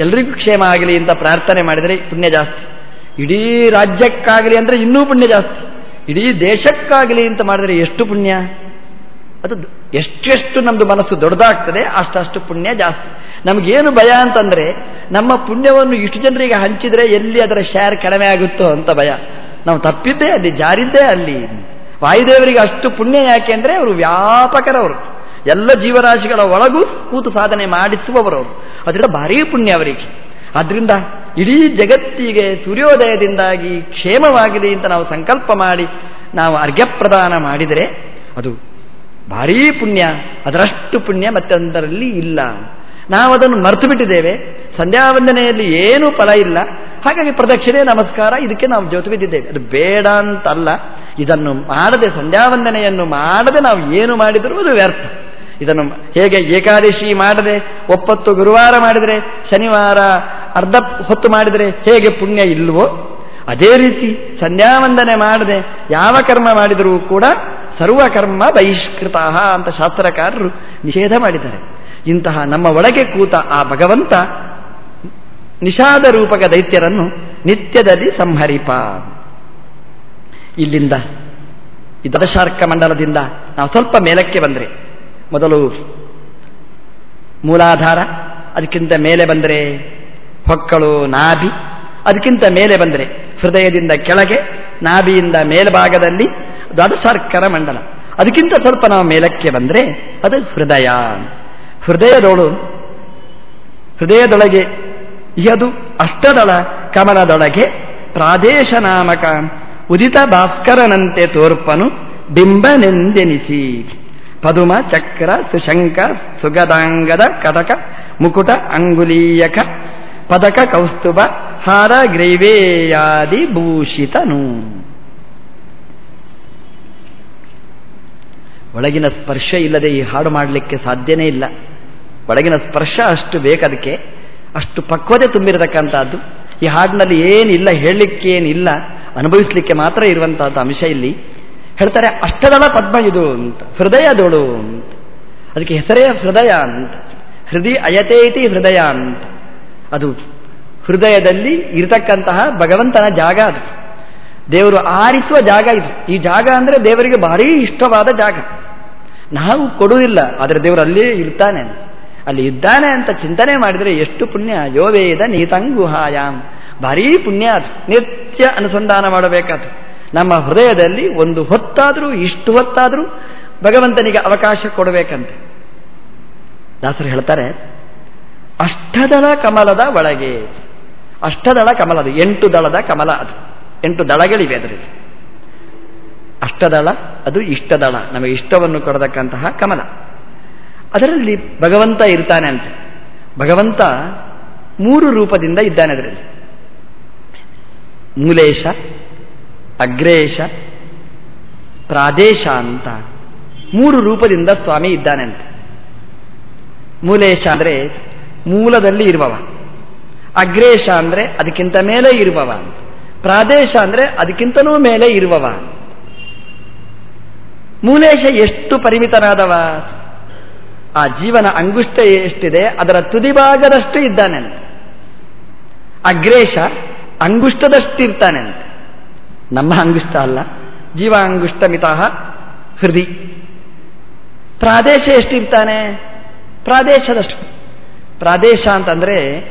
ಎಲ್ರಿಗೂ ಕ್ಷೇಮ ಆಗಲಿ ಅಂತ ಪ್ರಾರ್ಥನೆ ಮಾಡಿದರೆ ಪುಣ್ಯ ಜಾಸ್ತಿ. ಇಡೀ ರಾಜ್ಯಕ್ಕಾಗಲಿ ಅಂದರೆ ಇನ್ನೂ ಪುಣ್ಯ ಜಾಸ್ತಿ. ಇಡೀ ದೇಶಕ್ಕಾಗಲಿ ಅಂತ ಮಾಡಿದರೆ ಎಷ್ಟು ಪುಣ್ಯ? ಅದು ಎಷ್ಟೆಷ್ಟು ನಮ್ಮದು ಮನಸ್ಸು ದೊಡ್ಡದಾಗ್ತದೆ ಅಷ್ಟು ಪುಣ್ಯ ಜಾಸ್ತಿ. ನಮಗೇನು ಭಯ ಅಂತಂದರೆ ನಮ್ಮ ಪುಣ್ಯವನ್ನು ಇಷ್ಟು ಜನರಿಗೆ ಹಂಚಿದರೆ ಎಲ್ಲಿ ಅದರ ಶೇರ್ ಕಡಿಮೆ ಆಗುತ್ತೋ ಅಂತ ಭಯ. ನಾವು ತಪ್ಪಿದ್ದೇ ಅಲ್ಲಿ, ಜಾರಿದ್ದೇ ಅಲ್ಲಿ. ವಾಯುದೇವರಿಗೆ ಅಷ್ಟು ಪುಣ್ಯ ಯಾಕೆ ಅಂದರೆ ಅವರು ವ್ಯಾಪಕರವರು. ಎಲ್ಲ ಜೀವರಾಶಿಗಳ ಒಳಗೂ ಕೂತು ಸಾಧನೆ ಮಾಡಿಸುವವರವರು ಅದರಿಂದ ಭಾರೀ ಪುಣ್ಯ ಅವರಿಗೆ. ಆದ್ರಿಂದ ಇಡೀ ಜಗತ್ತಿಗೆ ಸೂರ್ಯೋದಯದಿಂದಾಗಿ ಕ್ಷೇಮವಾಗಿದೆ ಅಂತ ನಾವು ಸಂಕಲ್ಪ ಮಾಡಿ ನಾವು ಅರ್ಘ್ಯಪ್ರದಾನ ಮಾಡಿದರೆ ಅದು ಭಾರೀ ಪುಣ್ಯ, ಅದರಷ್ಟು ಪುಣ್ಯ ಮತ್ತೊಂದರಲ್ಲಿ ಇಲ್ಲ. ನಾವು ಅದನ್ನು ಮರೆತು ಬಿಟ್ಟಿದ್ದೇವೆ. ಸಂಧ್ಯಾವಂದನೆಯಲ್ಲಿ ಏನೂ ಫಲ ಇಲ್ಲ. ಹಾಗಾಗಿ ಪ್ರದಕ್ಷಿಣೆ, ನಮಸ್ಕಾರ, ಇದಕ್ಕೆ ನಾವು ಜೊತೆ ಬಿದ್ದಿದ್ದೇವೆ. ಅದು ಬೇಡ ಅಂತಲ್ಲ. ಇದನ್ನು ಮಾಡದೆ ಸಂಧ್ಯಾವಂದನೆಯನ್ನು ಮಾಡದೆ ನಾವು ಏನು ಮಾಡಿದರೂ ಅದು ವ್ಯರ್ಥ. ಇದನ್ನು ಹೇಗೆ ಏಕಾದಶಿ ಮಾಡದೆ ಒಪ್ಪತ್ತು ಗುರುವಾರ ಮಾಡಿದರೆ, ಶನಿವಾರ ಅರ್ಧ ಹೊತ್ತು ಮಾಡಿದರೆ ಹೇಗೆ ಪುಣ್ಯ ಇಲ್ವೋ, ಅದೇ ರೀತಿ ಸಂಧ್ಯಾವಂದನೆ ಮಾಡದೆ ಯಾವ ಕರ್ಮ ಮಾಡಿದರೂ ಕೂಡ ಸರ್ವಕರ್ಮ ಬಹಿಷ್ಕೃತ ಅಂತ ಶಾಸ್ತ್ರಕಾರರು ನಿಷೇಧ ಮಾಡಿದ್ದಾರೆ. ಇಂತಹ ನಮ್ಮ ಒಳಗೆ ಕೂತ ಆ ಭಗವಂತ ನಿಷಾದ ರೂಪಕ ದೈತ್ಯರನ್ನು ನಿತ್ಯದಲ್ಲಿ ಸಂಹರಿಪ. ಇಲ್ಲಿಂದ ಈ ದಶಾರ್ಕ ಮಂಡಲದಿಂದ ನಾವು ಸ್ವಲ್ಪ ಮೇಲಕ್ಕೆ ಬಂದರೆ ಮೊದಲು ಮೂಲಾಧಾರ, ಅದಕ್ಕಿಂತ ಮೇಲೆ ಬಂದರೆ ಹೊಕ್ಕಳು ನಾಭಿ, ಅದಕ್ಕಿಂತ ಮೇಲೆ ಬಂದರೆ ಹೃದಯದಿಂದ ಕೆಳಗೆ, ನಾಭಿಯಿಂದ ಮೇಲ್ಭಾಗದಲ್ಲಿ ದ್ವಾದಶಾರ್ಕರ ಮಂಡಲ. ಅದಕ್ಕಿಂತ ಸ್ವಲ್ಪ ನಾವು ಮೇಲಕ್ಕೆ ಬಂದರೆ ಅದು ಹೃದಯ. ಹೃದಯದೋಳು ಹೃದಯದೊಳಗೆ ಯದು ಅಷ್ಟದಳ ಕಮಲದೊಳಗೆ ಪ್ರಾದೇಶ ನಾಮಕ ಉದಿತ ಭಾಸ್ಕರನಂತೆ ತೋರ್ಪನು ಬಿಂಬನೆಂದೆನಿಸಿ. ಪದುಮ, ಚಕ್ರ, ಸುಶಂಕ, ಸುಗದಾಂಗದ, ಕಟಕ, ಮುಕುಟ, ಅಂಗುಲೀಯಕ, ಪದಕ, ಕೌಸ್ತುಭ, ಹಾರ ಗ್ರೈವೇಯಾದಿ ಭೂಷಿತನು. ಒಳಗಿನ ಸ್ಪರ್ಶ ಇಲ್ಲದೆ ಈ ಹಾಡು ಮಾಡಲಿಕ್ಕೆ ಸಾಧ್ಯನೇ ಇಲ್ಲ. ಒಳಗಿನ ಸ್ಪರ್ಶ ಅಷ್ಟು ಬೇಕದಕ್ಕೆ, ಅಷ್ಟು ಪಕ್ವತೆ ತುಂಬಿರತಕ್ಕಂಥದ್ದು. ಈ ಹಾಡಿನಲ್ಲಿ ಏನಿಲ್ಲ, ಹೇಳಲಿಕ್ಕೇನಿಲ್ಲ, ಅನುಭವಿಸಲಿಕ್ಕೆ ಮಾತ್ರ ಇರುವಂತಹದ್ದು ಅಂಶ ಇಲ್ಲಿ. ಹೇಳ್ತಾರೆ ಅಷ್ಟದಳ ಪದ್ಮ ಇದು ಅಂತ ಹೃದಯದೊಳು ಅಂತ. ಅದಕ್ಕೆ ಹೆಸರೇ ಹೃದಯ ಅಂತ. ಹೃದಯ ಅಯತೇತಿ ಹೃದಯ ಅಂತ. ಅದು ಹೃದಯದಲ್ಲಿ ಇರತಕ್ಕಂತಹ ಭಗವಂತನ ಜಾಗ ಅದು. ದೇವರು ಆರಿಸುವ ಜಾಗ ಇದು. ಈ ಜಾಗ ಅಂದರೆ ದೇವರಿಗೆ ಭಾರೀ ಇಷ್ಟವಾದ ಜಾಗ. ನಾವು ಕೊಡುವುದಿಲ್ಲ, ಆದರೆ ದೇವರು ಅಲ್ಲೇ ಇರ್ತಾನೆ. ಅಲ್ಲಿ ಇದ್ದಾನೆ ಅಂತ ಚಿಂತನೆ ಮಾಡಿದರೆ ಎಷ್ಟು ಪುಣ್ಯ. ಯೋವೇದ ನೀತಂಗುಹಾಯಾಮ್ ಭಾರೀ ಪುಣ್ಯ ಅದು. ನಿತ್ಯ ಅನುಸಂಧಾನ ಮಾಡಬೇಕಾದ್ರು ನಮ್ಮ ಹೃದಯದಲ್ಲಿ ಒಂದು ಹೊತ್ತಾದರೂ, ಇಷ್ಟು ಹೊತ್ತಾದರೂ ಭಗವಂತನಿಗೆ ಅವಕಾಶ ಕೊಡಬೇಕಂತೆ. ದಾಸರು ಹೇಳ್ತಾರೆ, ಅಷ್ಟದಳ ಕಮಲದ ಒಳಗೆ, ಅಷ್ಟದಳ ಕಮಲ ಅದು ಎಂಟು ದಳದ ಕಮಲ ಅದು. ಎಂಟು ದಳಗಳಿವೆ ಅದರಲ್ಲಿ. ಅಷ್ಟದಳ, ಅದು ಇಷ್ಟದಳ, ನಮಗೆ ಇಷ್ಟವನ್ನು ಕೊಡತಕ್ಕಂತಹ ಕಮಲ. ಅದರಲ್ಲಿ ಭಗವಂತ ಇರ್ತಾನೆ ಅಂತೆ. ಭಗವಂತ ಮೂರು ರೂಪದಿಂದ ಇದ್ದಾನೆ ಅದರಲ್ಲಿ. ಮೂಲೇಶ ಅಗ್ರೇಶ, ಪ್ರಾದೇಶ ಅಂತ ಮೂರು ರೂಪದಿಂದ ಸ್ವಾಮಿ ಇದ್ದಾನೆ ಅಂತ ಮೂಲೇಶ ಅಂದರೆ ಮೂಲದಲ್ಲಿ ಇರುವವ. ಅಗ್ರೇಶ ಅಂದರೆ ಅದಕ್ಕಿಂತ ಮೇಲೆ ಇರುವವ. ಪ್ರಾದೇಶ ಅಂದರೆ ಅದಕ್ಕಿಂತನೂ ಮೇಲೆ ಇರುವವ. ಮೂಲೇಶ ಎಷ್ಟು ಪರಿಮಿತನಾದವ? ಆ ಜೀವನ ಅಂಗುಷ್ಟ ಎಷ್ಟಿದೆ, ಅದರ ತುದಿಭಾಗದಷ್ಟು ಇದ್ದಾನೆ ಅಗ್ರೇಶ ಅಂಗುಷ್ಟದಷ್ಟಿರ್ತಾನೆ ಅಂತ ನಮ್ಮ ಅಂಗುಷ್ಟ ಅಲ್ಲ. ಜೀವಾಂಗುಷ್ಟ ಮಿತಃ ಹೃದಯ ಪ್ರಾದೇಶ ಎಷ್ಟಿರ್ತಾನೆ ಪ್ರಾದೇಶದಷ್ಟು. ಪ್ರಾದೇಶ ಅಂತಂದ್ರೆ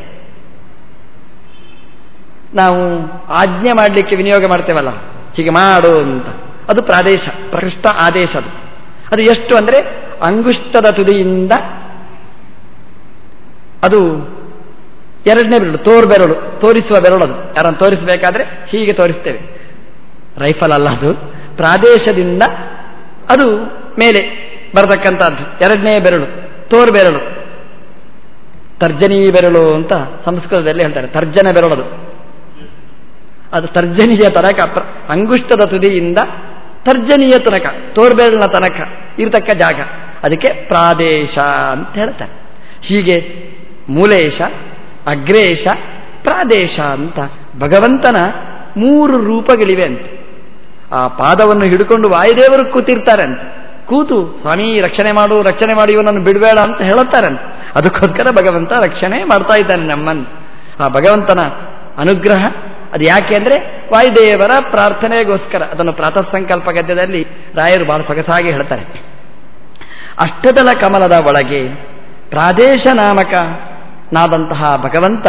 ನಾವು ಆಜ್ಞೆ ಮಾಡಲಿಕ್ಕೆ ವಿನಿಯೋಗ ಮಾಡ್ತೇವಲ್ಲ. ಹೀಗೆ ಮಾಡು ಅಂತ. ಅದು ಪ್ರಾದೇಶ, ಪ್ರಕೃಷ್ಟ ಆದೇಶ ಅದು. ಅದು ಎಷ್ಟು ಅಂದರೆ ಅಂಗುಷ್ಟದ ತುದಿಯಿಂದ ಅದು ಎರಡನೇ ಬೆರಳು ತೋರ್ ಬೆರಳು ತೋರಿಸುವ ಬೆರಳು ಅದು. ಯಾರನ್ನು ತೋರಿಸಬೇಕಾದ್ರೆ ಹೀಗೆ ತೋರಿಸ್ತೇವೆ. ರೈಫಲ್ ಅಲ್ಲ ಅದು ಪ್ರಾದೇಶದಿಂದ ಅದು ಮೇಲೆ ಬರತಕ್ಕಂಥದ್ದು. ಎರಡನೇ ಬೆರಳು, ತೋರ್ ಬೆರಳು. ತರ್ಜನಿ ಬೆರಳು ಅಂತ ಸಂಸ್ಕೃತದಲ್ಲಿ ಹೇಳ್ತಾರೆ. ತರ್ಜನ ಬೆರಳದು ಅದು. ತರ್ಜನಿಯ ತನಕ ಅಂಗುಷ್ಟದ ತುದಿಯಿಂದ ತರ್ಜನಿಯ ತನಕ ತೋರ್ಬೆರಳಿನ ತನಕ ಇರತಕ್ಕ ಜಾಗ. ಅದಕ್ಕೆ ಪ್ರಾದೇಶ ಅಂತ ಹೇಳ್ತಾರೆ. ಹೀಗೆ ಮೂಲೇಶ, ಅಗ್ರೇಶ, ಪ್ರಾದೇಶ ಅಂತ ಭಗವಂತನ ಮೂರು ರೂಪಗಳಿವೆ ಅಂತ. ಆ ಪಾದವನ್ನು ಹಿಡ್ಕೊಂಡು ವಾಯುದೇವರು ಕೂತಿರ್ತಾರೆ ಕೂತು, ಸ್ವಾಮಿ, ರಕ್ಷಣೆ ಮಾಡು, ರಕ್ಷಣೆ ಮಾಡಿ, ಇವನನ್ನು ಬಿಡಬೇಡ ಅಂತ ಹೇಳುತ್ತಾರಂತೆ. ಅದಕ್ಕೋಸ್ಕರ ಭಗವಂತ ರಕ್ಷಣೆ ಮಾಡ್ತಾ ಇದ್ದಾನೆ ನಮ್ಮನ್ನು. ಆ ಭಗವಂತನ ಅನುಗ್ರಹ, ಅದು ಯಾಕೆ ಅಂದರೆ ವಾಯುದೇವರ ಪ್ರಾರ್ಥನೆಗೋಸ್ಕರ. ಅದನ್ನು ಪ್ರಾತಃ ಸಂಕಲ್ಪ ಗದ್ಯದಲ್ಲಿ ರಾಯರು ಬಹಳ ಸೊಗಸಾಗಿ ಹೇಳ್ತಾರೆ. ಅಷ್ಟದಲ ಕಮಲದ ಒಳಗೆ ಪ್ರಾದೇಶ ನಾಮಕ ನಾದಂತಹ ಭಗವಂತ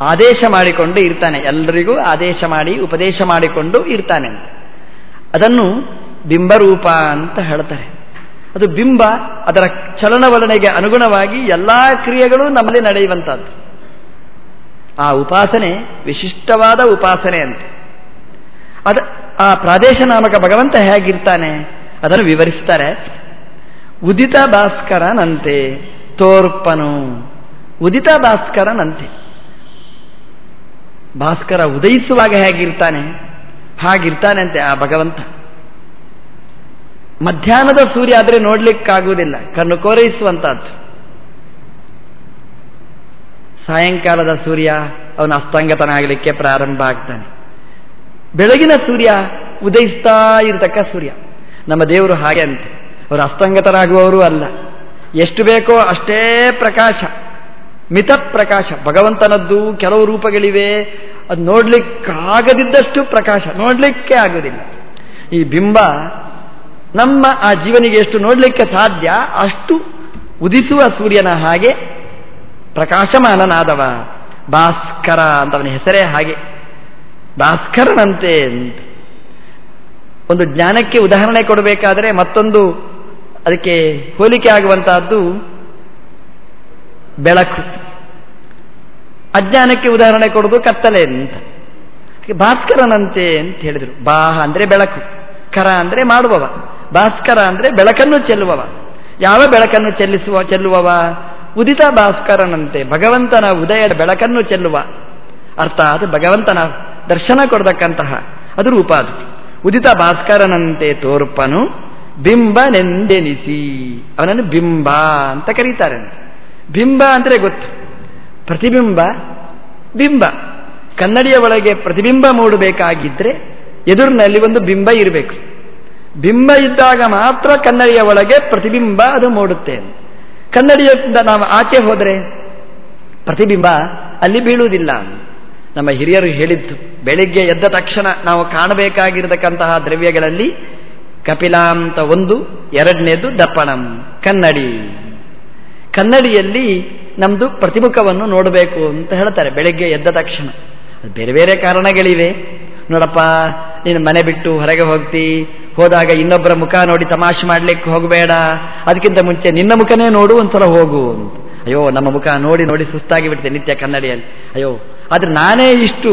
ಆದೇಶ ಮಾಡಿಕೊಂಡು ಇರ್ತಾನೆ. ಎಲ್ಲರಿಗೂ ಆದೇಶ ಮಾಡಿ, ಉಪದೇಶ ಮಾಡಿಕೊಂಡು ಇರ್ತಾನೆ ಅದನ್ನು ಬಿಂಬರೂಪ ಅಂತ ಹೇಳ್ತಾರೆ. ಅದು ಬಿಂಬ ಅದರ ಚಲನವಲನೆಗೆ ಅನುಗುಣವಾಗಿ ಎಲ್ಲ ಕ್ರಿಯೆಗಳು ನಮ್ಮಲ್ಲಿ ನಡೆಯುವಂಥದ್ದು. ಆ ಉಪಾಸನೆ ವಿಶಿಷ್ಟವಾದ ಉಪಾಸನೆ ಅಂತ. ಅದ ಆ ಪ್ರಾದೇಶ ನಾಮಕ ಭಗವಂತ ಹೇಗಿರ್ತಾನೆ? ಅದನ್ನು ವಿವರಿಸ್ತಾರೆ. ಉದಿತ ಭಾಸ್ಕರನಂತೆ ತೋರ್ಪನು. ಉದಿತ ಭಾಸ್ಕರನಂತೆ. ಭಾಸ್ಕರ ಉದಯಿಸುವಾಗ ಹೇಗಿರ್ತಾನೆ? ಹಾಗಿರ್ತಾನೆ ಅಂತೆ ಆ ಭಗವಂತ. ಮಧ್ಯಾಹ್ನದ ಸೂರ್ಯ ಆದರೆ ನೋಡ್ಲಿಕ್ಕಾಗುವುದಿಲ್ಲ, ಕಣ್ಣು ಕೋರೈಸುವಂತಹದ್ದು. ಸಾಯಂಕಾಲದ ಸೂರ್ಯ ಅವನ ಅಸ್ತಂಗತನಾಗಲಿಕ್ಕೆ ಪ್ರಾರಂಭ ಆಗ್ತಾನೆ. ಬೆಳಗಿನ ಸೂರ್ಯ ಉದಯಿಸ್ತಾ ಇರತಕ್ಕ ಸೂರ್ಯ. ನಮ್ಮ ದೇವರು ಹಾಗೆ ಅಂತೆ. ಅವರು ಅಸ್ತಂಗತರಾಗುವವರು ಅಲ್ಲ. ಎಷ್ಟು ಬೇಕೋ ಅಷ್ಟೇ ಪ್ರಕಾಶ ಮಿತ ಪ್ರಕಾಶ ಭಗವಂತನದ್ದು ಕೆಲವು ರೂಪಗಳಿವೆ ಅದು ನೋಡಲಿಕ್ಕಾಗದಿದ್ದಷ್ಟು ಪ್ರಕಾಶ, ನೋಡಲಿಕ್ಕೆ ಆಗುವುದಿಲ್ಲ. ಈ ಬಿಂಬ ನಮ್ಮ ಆ ಜೀವನಿಗೆ ಎಷ್ಟು ನೋಡಲಿಕ್ಕೆ ಸಾಧ್ಯ, ಅಷ್ಟು ಉದಿಸುವ ಸೂರ್ಯನ ಹಾಗೆ ಪ್ರಕಾಶಮಾನನಾದವ. ಭಾಸ್ಕರ ಅಂತ ಅವನ ಹೆಸರೇ ಹಾಗೆ. ಭಾಸ್ಕರನಂತೆ ಒಂದು ಜ್ಞಾನಕ್ಕೆ ಉದಾಹರಣೆ ಕೊಡಬೇಕಾದರೆ ಮತ್ತೊಂದು ಅದಕ್ಕೆ ಹೋಲಿಕೆ ಆಗುವಂತಹದ್ದು ಬೆಳಕು. ಅಜ್ಞಾನಕ್ಕೆ ಉದಾಹರಣೆ ಕೊಡೋದು ಕತ್ತಲೆ ಅಂತ. ಭಾಸ್ಕರನಂತೆ ಅಂತ ಹೇಳಿದರು. ಬಾಹ ಅಂದರೆ ಬೆಳಕು, ಕರ ಅಂದರೆ ಮಾಡುವವ, ಭಾಸ್ಕರ ಅಂದರೆ ಬೆಳಕನ್ನು ಚೆಲ್ಲುವವ. ಯಾವ ಬೆಳಕನ್ನು ಚೆಲ್ಲಿಸುವ, ಚೆಲ್ಲುವವ? ಉದಿತ ಭಾಸ್ಕರನಂತೆ, ಭಗವಂತನ ಉದಯದ ಬೆಳಕನ್ನು ಚೆಲ್ಲುವ. ಅರ್ಥಾತ್ ಭಗವಂತನ ದರ್ಶನ ಕೊಡತಕ್ಕಂತಹ, ಅದು ರೂಪ ಅದು. ಉದಿತ ಭಾಸ್ಕರನಂತೆ ತೋರ್ಪನು ಬಿಂಬನೆಂದೆನಿಸಿ. ಅವನನ್ನು ಬಿಂಬ ಅಂತ ಕರೀತಾರೆ. ಬಿಂಬ ಅಂದರೆ ಗೊತ್ತು. ಪ್ರತಿಬಿಂಬ, ಬಿಂಬ. ಕನ್ನಡಿಯ ಒಳಗೆ ಪ್ರತಿಬಿಂಬ ಮೂಡಬೇಕಾಗಿದ್ದರೆ ಎದುರಿನಲ್ಲಿ ಒಂದು ಬಿಂಬ ಇರಬೇಕು. ಬಿಂಬ ಇದ್ದಾಗ ಮಾತ್ರ ಕನ್ನಡಿಯ ಒಳಗೆ ಪ್ರತಿಬಿಂಬ ಅದು ಮೂಡುತ್ತೆ. ಕನ್ನಡಿಯಿಂದ ನಾವು ಆಚೆ ಹೋದರೆ ಪ್ರತಿಬಿಂಬ ಅಲ್ಲಿ ಬೀಳುವುದಿಲ್ಲ. ನಮ್ಮ ಹಿರಿಯರು ಹೇಳಿದ್ದು, ಬೆಳಿಗ್ಗೆ ಎದ್ದ ತಕ್ಷಣ ನಾವು ಕಾಣಬೇಕಾಗಿರತಕ್ಕಂತಹ ದ್ರವ್ಯಗಳಲ್ಲಿ ಕಪಿಲಾಂತ ಒಂದು, ಎರಡನೇದು ದಪ್ಪಣಂ, ಕನ್ನಡಿ. ಕನ್ನಡಿಯಲ್ಲಿ ನಮ್ಮದು ಪ್ರತಿಮುಖವನ್ನು ನೋಡಬೇಕು ಅಂತ ಹೇಳ್ತಾರೆ, ಬೆಳಗ್ಗೆ ಎದ್ದ ತಕ್ಷಣ. ಬೇರೆ ಬೇರೆ ಕಾರಣಗಳಿವೆ. ನೋಡಪ್ಪ, ನೀನು ಮನೆ ಬಿಟ್ಟು ಹೊರಗೆ ಹೋಗ್ತಿ, ಹೋದಾಗ ಇನ್ನೊಬ್ಬರ ಮುಖ ನೋಡಿ ತಮಾಷೆ ಮಾಡ್ಲಿಕ್ಕೆ ಹೋಗಬೇಡ, ಅದಕ್ಕಿಂತ ಮುಂಚೆ ನಿನ್ನ ಮುಖನೇ ನೋಡು ಒಂಥರ ಹೋಗು ಅಂತ. ಅಯ್ಯೋ, ನಮ್ಮ ಮುಖ ನೋಡಿ ನೋಡಿ ಸುಸ್ತಾಗಿ ಬಿಡ್ತೆ ನಿತ್ಯ ಕನ್ನಡಿಯಲ್ಲಿ. ಅಯ್ಯೋ, ಆದರೆ ನಾನೇ ಇಷ್ಟು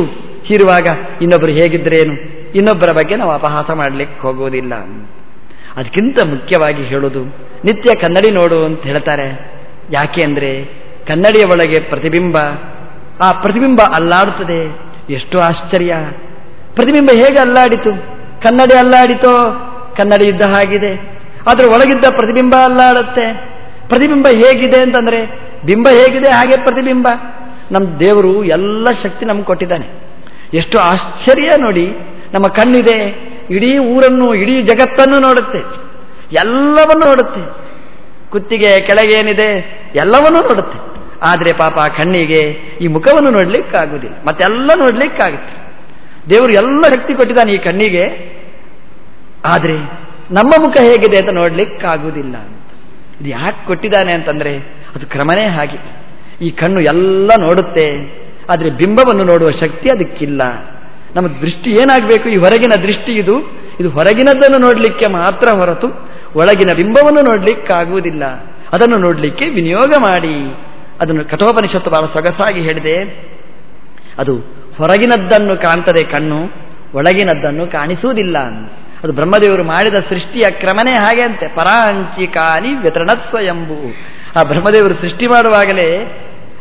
ಹೀರುವಾಗ ಇನ್ನೊಬ್ಬರು ಹೇಗಿದ್ರೇನು? ಇನ್ನೊಬ್ಬರ ಬಗ್ಗೆ ನಾವು ಅಪಹಾಸ ಮಾಡ್ಲಿಕ್ಕೆ ಹೋಗುವುದಿಲ್ಲ ಅದಕ್ಕಿಂತ ಮುಖ್ಯವಾಗಿ ಹೇಳೋದು, ನಿತ್ಯ ಕನ್ನಡಿ ನೋಡು ಅಂತ ಹೇಳ್ತಾರೆ. ಯಾಕೆ ಅಂದ್ರೆ ಕನ್ನಡಿಯ ಒಳಗೆ ಪ್ರತಿಬಿಂಬ, ಆ ಪ್ರತಿಬಿಂಬ ಅಲ್ಲಾಡುತ್ತದೆ. ಎಷ್ಟು ಆಶ್ಚರ್ಯ. ಪ್ರತಿಬಿಂಬ ಹೇಗೆ ಅಲ್ಲಾಡಿತು? ಕನ್ನಡಿ ಅಲ್ಲಾಡಿತೋ? ಕನ್ನಡಿ ಇದ್ದ ಹಾಗಿದೆ ಅದರ ಒಳಗಿದ್ದ ಪ್ರತಿಬಿಂಬ ಅಲ್ಲಾಡುತ್ತೆ. ಪ್ರತಿಬಿಂಬ ಹೇಗಿದೆ ಅಂತಂದರೆ, ಬಿಂಬ ಹೇಗಿದೆ ಹಾಗೆ ಪ್ರತಿಬಿಂಬ. ನಮ್ಮ ದೇವರು ಎಲ್ಲ ಶಕ್ತಿ ನಮ್ಗೆ ಕೊಟ್ಟಿದ್ದಾನೆ. ಎಷ್ಟು ಆಶ್ಚರ್ಯ ನೋಡಿ, ನಮ್ಮ ಕಣ್ಣಿದೆ, ಇಡೀ ಊರನ್ನು, ಇಡೀ ಜಗತ್ತನ್ನು ನೋಡುತ್ತೆ. ಎಲ್ಲವನ್ನು ನೋಡುತ್ತೆ. ಕುತ್ತಿಗೆ, ಕೆಳಗೇನಿದೆ, ಎಲ್ಲವನ್ನೂ ನೋಡುತ್ತೆ. ಆದರೆ ಪಾಪ ಕಣ್ಣಿಗೆ ಈ ಮುಖವನ್ನು ನೋಡ್ಲಿಕ್ಕಾಗುವುದಿಲ್ಲ ಮತ್ತೆಲ್ಲ ನೋಡ್ಲಿಕ್ಕಾಗುತ್ತೆ. ದೇವರು ಎಲ್ಲ ಶಕ್ತಿ ಕೊಟ್ಟಿದ್ದಾನೆ ಈ ಕಣ್ಣಿಗೆ. ಆದರೆ ನಮ್ಮ ಮುಖ ಹೇಗಿದೆ ಅಂತ ನೋಡ್ಲಿಕ್ಕಾಗುವುದಿಲ್ಲ ಅಂತ. ಇದು ಯಾಕೆ ಕೊಟ್ಟಿದ್ದಾನೆ ಅಂತಂದರೆ ಅದು ಕ್ರಮನೇ ಹಾಗೆ. ಈ ಕಣ್ಣು ಎಲ್ಲ ನೋಡುತ್ತೆ, ಆದರೆ ಬಿಂಬವನ್ನು ನೋಡುವ ಶಕ್ತಿ ಅದಕ್ಕಿಲ್ಲ. ನಮ್ಮ ದೃಷ್ಟಿ ಏನಾಗಬೇಕು? ಈ ಹೊರಗಿನ ದೃಷ್ಟಿ ಇದು. ಇದು ಹೊರಗಿನದ್ದನ್ನು ನೋಡಲಿಕ್ಕೆ ಮಾತ್ರ ಹೊರತು ಒಳಗಿನ ಬಿಂಬವನ್ನು ನೋಡಲಿಕ್ಕಾಗುವುದಿಲ್ಲ. ಅದನ್ನು ನೋಡಲಿಕ್ಕೆ ವಿನಿಯೋಗ ಮಾಡಿ. ಅದನ್ನು ಕಠೋಪನಿಷತ್ತು ಬಹಳ ಸೊಗಸಾಗಿ ಹೇಳಿದೆ. ಅದು ಹೊರಗಿನದ್ದನ್ನು ಕಾಣ್ತದೆ ಕಣ್ಣು, ಒಳಗಿನದ್ದನ್ನು ಕಾಣಿಸುವುದಿಲ್ಲ ಅದು ಬ್ರಹ್ಮದೇವರು ಮಾಡಿದ ಸೃಷ್ಟಿಯ ಕ್ರಮನೇ ಹಾಗೆ ಅಂತೆ. ಪರಾಂಚಿಕಾನಿ ವ್ಯತರಣತ್ವ ಎಂಬು. ಆ ಬ್ರಹ್ಮದೇವರು ಸೃಷ್ಟಿ ಮಾಡುವಾಗಲೇ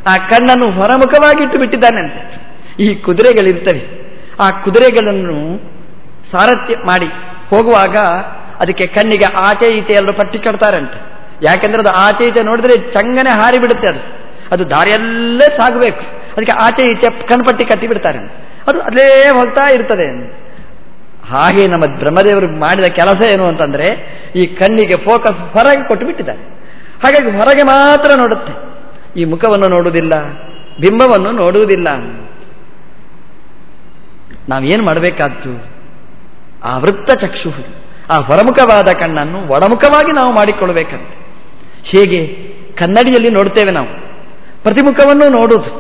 ಆ ಕಣ್ಣನ್ನು ಹೊರಮುಖವಾಗಿ ಇಟ್ಟು ಬಿಟ್ಟಿದ್ದಾನಂತೆ ಈ ಕುದುರೆಗಳಿರ್ತವೆ. ಆ ಕುದುರೆಗಳನ್ನು ಸಾರಥ್ಯ ಮಾಡಿ ಹೋಗುವಾಗ ಅದಕ್ಕೆ ಕಣ್ಣಿಗೆ ಆಚೆ ಈಚೆ ಎಲ್ಲರೂ ಪಟ್ಟಿ ಕಟ್ತಾರಂತೆ. ಯಾಕೆಂದ್ರೆ ಅದು ಆಚೆ ಈಚೆ ನೋಡಿದ್ರೆ ಚಂಗನೆ ಹಾರಿ ಬಿಡುತ್ತೆ ಅದು. ಅದು ದಾರಿಯಲ್ಲೇ ಸಾಗಬೇಕು. ಅದಕ್ಕೆ ಆಚೆ ಈಚೆ ಕಣ್ಪಟ್ಟಿ ಕಟ್ಟಿ ಬಿಡ್ತಾರೆ. ಅದು ಅಲ್ಲೇ ಹೋಗ್ತಾ ಇರ್ತದೆ. ಹಾಗೆ ನಮ್ಮ ಬ್ರಹ್ಮದೇವರು ಮಾಡಿದ ಕೆಲಸ ಏನು ಅಂತಂದ್ರೆ, ಈ ಕಣ್ಣಿಗೆ ಫೋಕಸ್ ಹೊರಗೆ ಕೊಟ್ಟು ಬಿಟ್ಟಿದ್ದಾರೆ. ಹಾಗಾಗಿ ಹೊರಗೆ ಮಾತ್ರ ನೋಡುತ್ತೆ. ಈ ಮುಖವನ್ನು ನೋಡುವುದಿಲ್ಲ, ಬಿಂಬವನ್ನು ನೋಡುವುದಿಲ್ಲ. ನಾವೇನು ಮಾಡಬೇಕಾದ್ದು? ಆ ವೃತ್ತ ಚಕ್ಷು, ಆ ಹೊರಮುಖವಾದ ಕಣ್ಣನ್ನು ಒಳಮುಖವಾಗಿ ನಾವು ಮಾಡಿಕೊಳ್ಳಬೇಕಂತೆ. ಹೇಗೆ? ಕನ್ನಡಿಯಲ್ಲಿ ನೋಡ್ತೇವೆ ನಾವು. ಪ್ರತಿಮುಖವನ್ನು ನೋಡುವುದು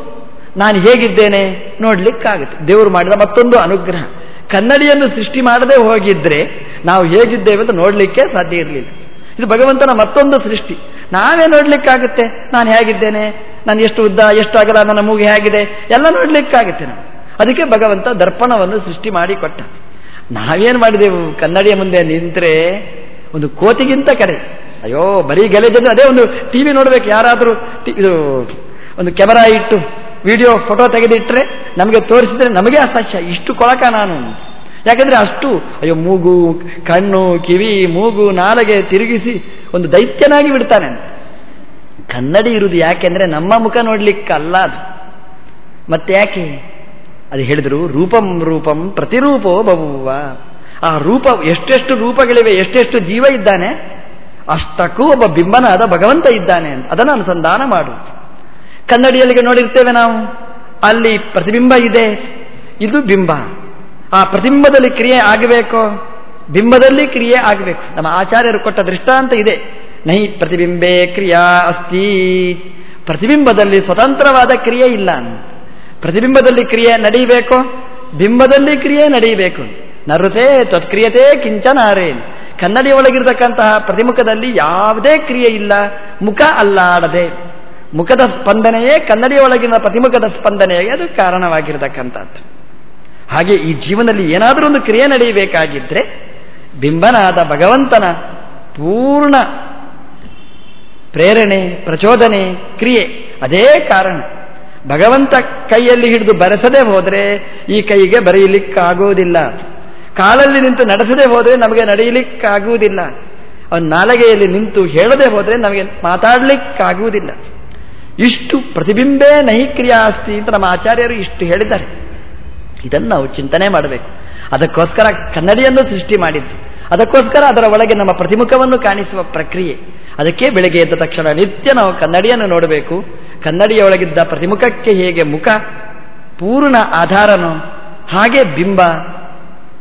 ನಾನು ಹೇಗಿದ್ದೇನೆ ನೋಡಲಿಕ್ಕಾಗುತ್ತೆ. ದೇವರು ಮಾಡಿದ ಮತ್ತೊಂದು ಅನುಗ್ರಹ. ಕನ್ನಡಿಯನ್ನು ಸೃಷ್ಟಿ ಮಾಡದೆ ಹೋಗಿದ್ರೆ ನಾವು ಹೇಗಿದ್ದೇವೆ ಅಂತ ನೋಡಲಿಕ್ಕೆ ಸಾಧ್ಯ ಇರಲಿಲ್ಲ. ಇದು ಭಗವಂತನ ಮತ್ತೊಂದು ಸೃಷ್ಟಿ. ನಾವೇ ನೋಡಲಿಕ್ಕಾಗುತ್ತೆ. ನಾನು ಹೇಗಿದ್ದೇನೆ? ನಾನು ಎಷ್ಟು ಉದ್ದ, ಎಷ್ಟು ಅಗಲ, ನನ್ನ ಮೂಗಿ ಹೇಗಿದೆ? ಎಲ್ಲ ನೋಡ್ಲಿಕ್ಕಾಗುತ್ತೆ ನಾವು ಅದಕ್ಕೆ ಭಗವಂತ ದರ್ಪಣವನ್ನು ಸೃಷ್ಟಿ ಮಾಡಿ ಕೊಟ್ಟ ನಾವೇನು ಮಾಡಿದೆವು? ಕನ್ನಡಿಯ ಮುಂದೆ ನಿಂತರೆ ಒಂದು ಕೋತಿಗಿಂತ ಕಡೆ. ಅಯ್ಯೋ, ಬರೀ ಗಲೇಜ್ ಅದೇ ಒಂದು ಟಿ ವಿ ನೋಡಬೇಕು. ಯಾರಾದರೂ ಇದು ಒಂದು ಕ್ಯಾಮರಾ ಇಟ್ಟು ವಿಡಿಯೋ, ಫೋಟೋ ತೆಗೆದಿಟ್ಟರೆ ನಮಗೆ ತೋರಿಸಿದ್ರೆ ನಮಗೆ ಅಸಹ್ಯ. ಇಷ್ಟು ಕೊಳಕ ನಾನು. ಯಾಕಂದ್ರೆ ಅಷ್ಟು, ಅಯ್ಯೋ, ಮೂಗು, ಕಣ್ಣು, ಕಿವಿ, ಮೂಗು, ನಾಲಗೆ ತಿರುಗಿಸಿ ಒಂದು ದೈತ್ಯನಾಗಿ ಬಿಡ್ತಾನೆ ಕನ್ನಡಿ ಇರುವುದು ಯಾಕೆಂದ್ರೆ ನಮ್ಮ ಮುಖ ನೋಡಲಿಕ್ಕಲ್ಲ ಅದು. ಮತ್ತೆ ಯಾಕೆ? ಅದು ಹೇಳಿದ್ರು, ರೂಪಂ ರೂಪಂ ಪ್ರತಿರೂಪೋ ಬಬುವ ಆ ರೂಪ, ಎಷ್ಟೆಷ್ಟು ರೂಪಗಳಿವೆ, ಎಷ್ಟೆಷ್ಟು ಜೀವ ಇದ್ದಾನೆ, ಅಷ್ಟಕ್ಕೂ ಒಬ್ಬ ಬಿಂಬನಾದ ಭಗವಂತ ಇದ್ದಾನೆ ಅಂತ. ಅದನ್ನು ಅನುಸಂಧಾನ ಮಾಡು. ಕನ್ನಡಿಯಲ್ಲಿಗೆ ನೋಡಿರ್ತೇವೆ ನಾವು. ಅಲ್ಲಿ ಪ್ರತಿಬಿಂಬ ಇದೆ. ಇದು ಬಿಂಬ. ಆ ಪ್ರತಿಬಿಂಬದಲ್ಲಿ ಕ್ರಿಯೆ ಆಗಬೇಕು. ಬಿಂಬದಲ್ಲಿ ಕ್ರಿಯೆ ಆಗಬೇಕು. ನಮ್ಮ ಆಚಾರ್ಯರು ಕೊಟ್ಟ ದೃಷ್ಟಾಂತ ಇದೆ. ನೈ ಪ್ರತಿಬಿಂಬೆ ಕ್ರಿಯಾ ಅಸ್ತಿ. ಪ್ರತಿಬಿಂಬದಲ್ಲಿ ಸ್ವತಂತ್ರವಾದ ಕ್ರಿಯೆ ಇಲ್ಲ ಪ್ರತಿಬಿಂಬದಲ್ಲಿ ಕ್ರಿಯೆ ನಡೆಯಬೇಕು ಬಿಂಬದಲ್ಲಿ ಕ್ರಿಯೆ ನಡೆಯಬೇಕು ನರುತೆ ತತ್ಕ್ರಿಯತೆ ಕಿಂಚನಾರೇ ಕನ್ನಡಿಯ ಒಳಗಿರತಕ್ಕಂತಹ ಪ್ರತಿಮುಖದಲ್ಲಿ ಯಾವುದೇ ಕ್ರಿಯೆ ಇಲ್ಲ. ಮುಖ ಅಲ್ಲಾಡದೆ. ಮುಖದ ಸ್ಪಂದನೆಯೇ ಕನ್ನಡಿಯೊಳಗಿನ ಪ್ರತಿಮುಖದ ಸ್ಪಂದನೆಯೇ ಅದು ಕಾರಣವಾಗಿರತಕ್ಕಂಥದ್ದು. ಹಾಗೆ ಈ ಜೀವನದಲ್ಲಿ ಏನಾದರೂ ಒಂದು ಕ್ರಿಯೆ ನಡೆಯಬೇಕಾಗಿದ್ದರೆ ಬಿಂಬನಾದ ಭಗವಂತನ ಪೂರ್ಣ ಪ್ರೇರಣೆ, ಪ್ರಚೋದನೆ, ಕ್ರಿಯೆ, ಅದೇ ಕಾರಣ. ಭಗವಂತ ಕೈಯಲ್ಲಿ ಹಿಡಿದು ಬರೆಸದೆ ಹೋದರೆ ಈ ಕೈಗೆ ಬರೆಯಲಿಕ್ಕಾಗುವುದಿಲ್ಲ. ಕಾಲಲ್ಲಿ ನಿಂತು ನಡೆಸದೆ ಹೋದರೆ ನಮಗೆ ನಡೆಯಲಿಕ್ಕಾಗುವುದಿಲ್ಲ. ಅವನ ನಾಲಗೆಯಲ್ಲಿ ನಿಂತು ಹೇಳದೆ ಹೋದರೆ ನಮಗೆ ಮಾತಾಡಲಿಕ್ಕಾಗುವುದಿಲ್ಲ. ಇಷ್ಟು ಪ್ರತಿಬಿಂಬೇ ನೈಕ್ರಿಯಾಸ್ತಿ ಅಂತ ನಮ್ಮ ಆಚಾರ್ಯರು ಇಷ್ಟು ಹೇಳಿದ್ದಾರೆ. ಇದನ್ನು ನಾವು ಚಿಂತನೆ ಮಾಡಬೇಕು. ಅದಕ್ಕೋಸ್ಕರ ಕನ್ನಡಿಯನ್ನು ಸೃಷ್ಟಿ ಮಾಡಿದ್ದು. ಅದಕ್ಕೋಸ್ಕರ ಅದರ ಒಳಗೆ ನಮ್ಮ ಪ್ರತಿಮುಖವನ್ನು ಕಾಣಿಸುವ ಪ್ರಕ್ರಿಯೆ. ಅದಕ್ಕೆ ಬೆಳಗ್ಗೆ ಎದ್ದ ತಕ್ಷಣ ನಿತ್ಯ ನಾವು ಕನ್ನಡಿಯನ್ನು ನೋಡಬೇಕು. ಕನ್ನಡಿಯ ಒಳಗಿದ್ದ ಪ್ರತಿಮುಖಕ್ಕೆ ಹೇಗೆ ಮುಖ, ಪೂರ್ಣ ಆಧಾರನು ಹಾಗೆ ಬಿಂಬ,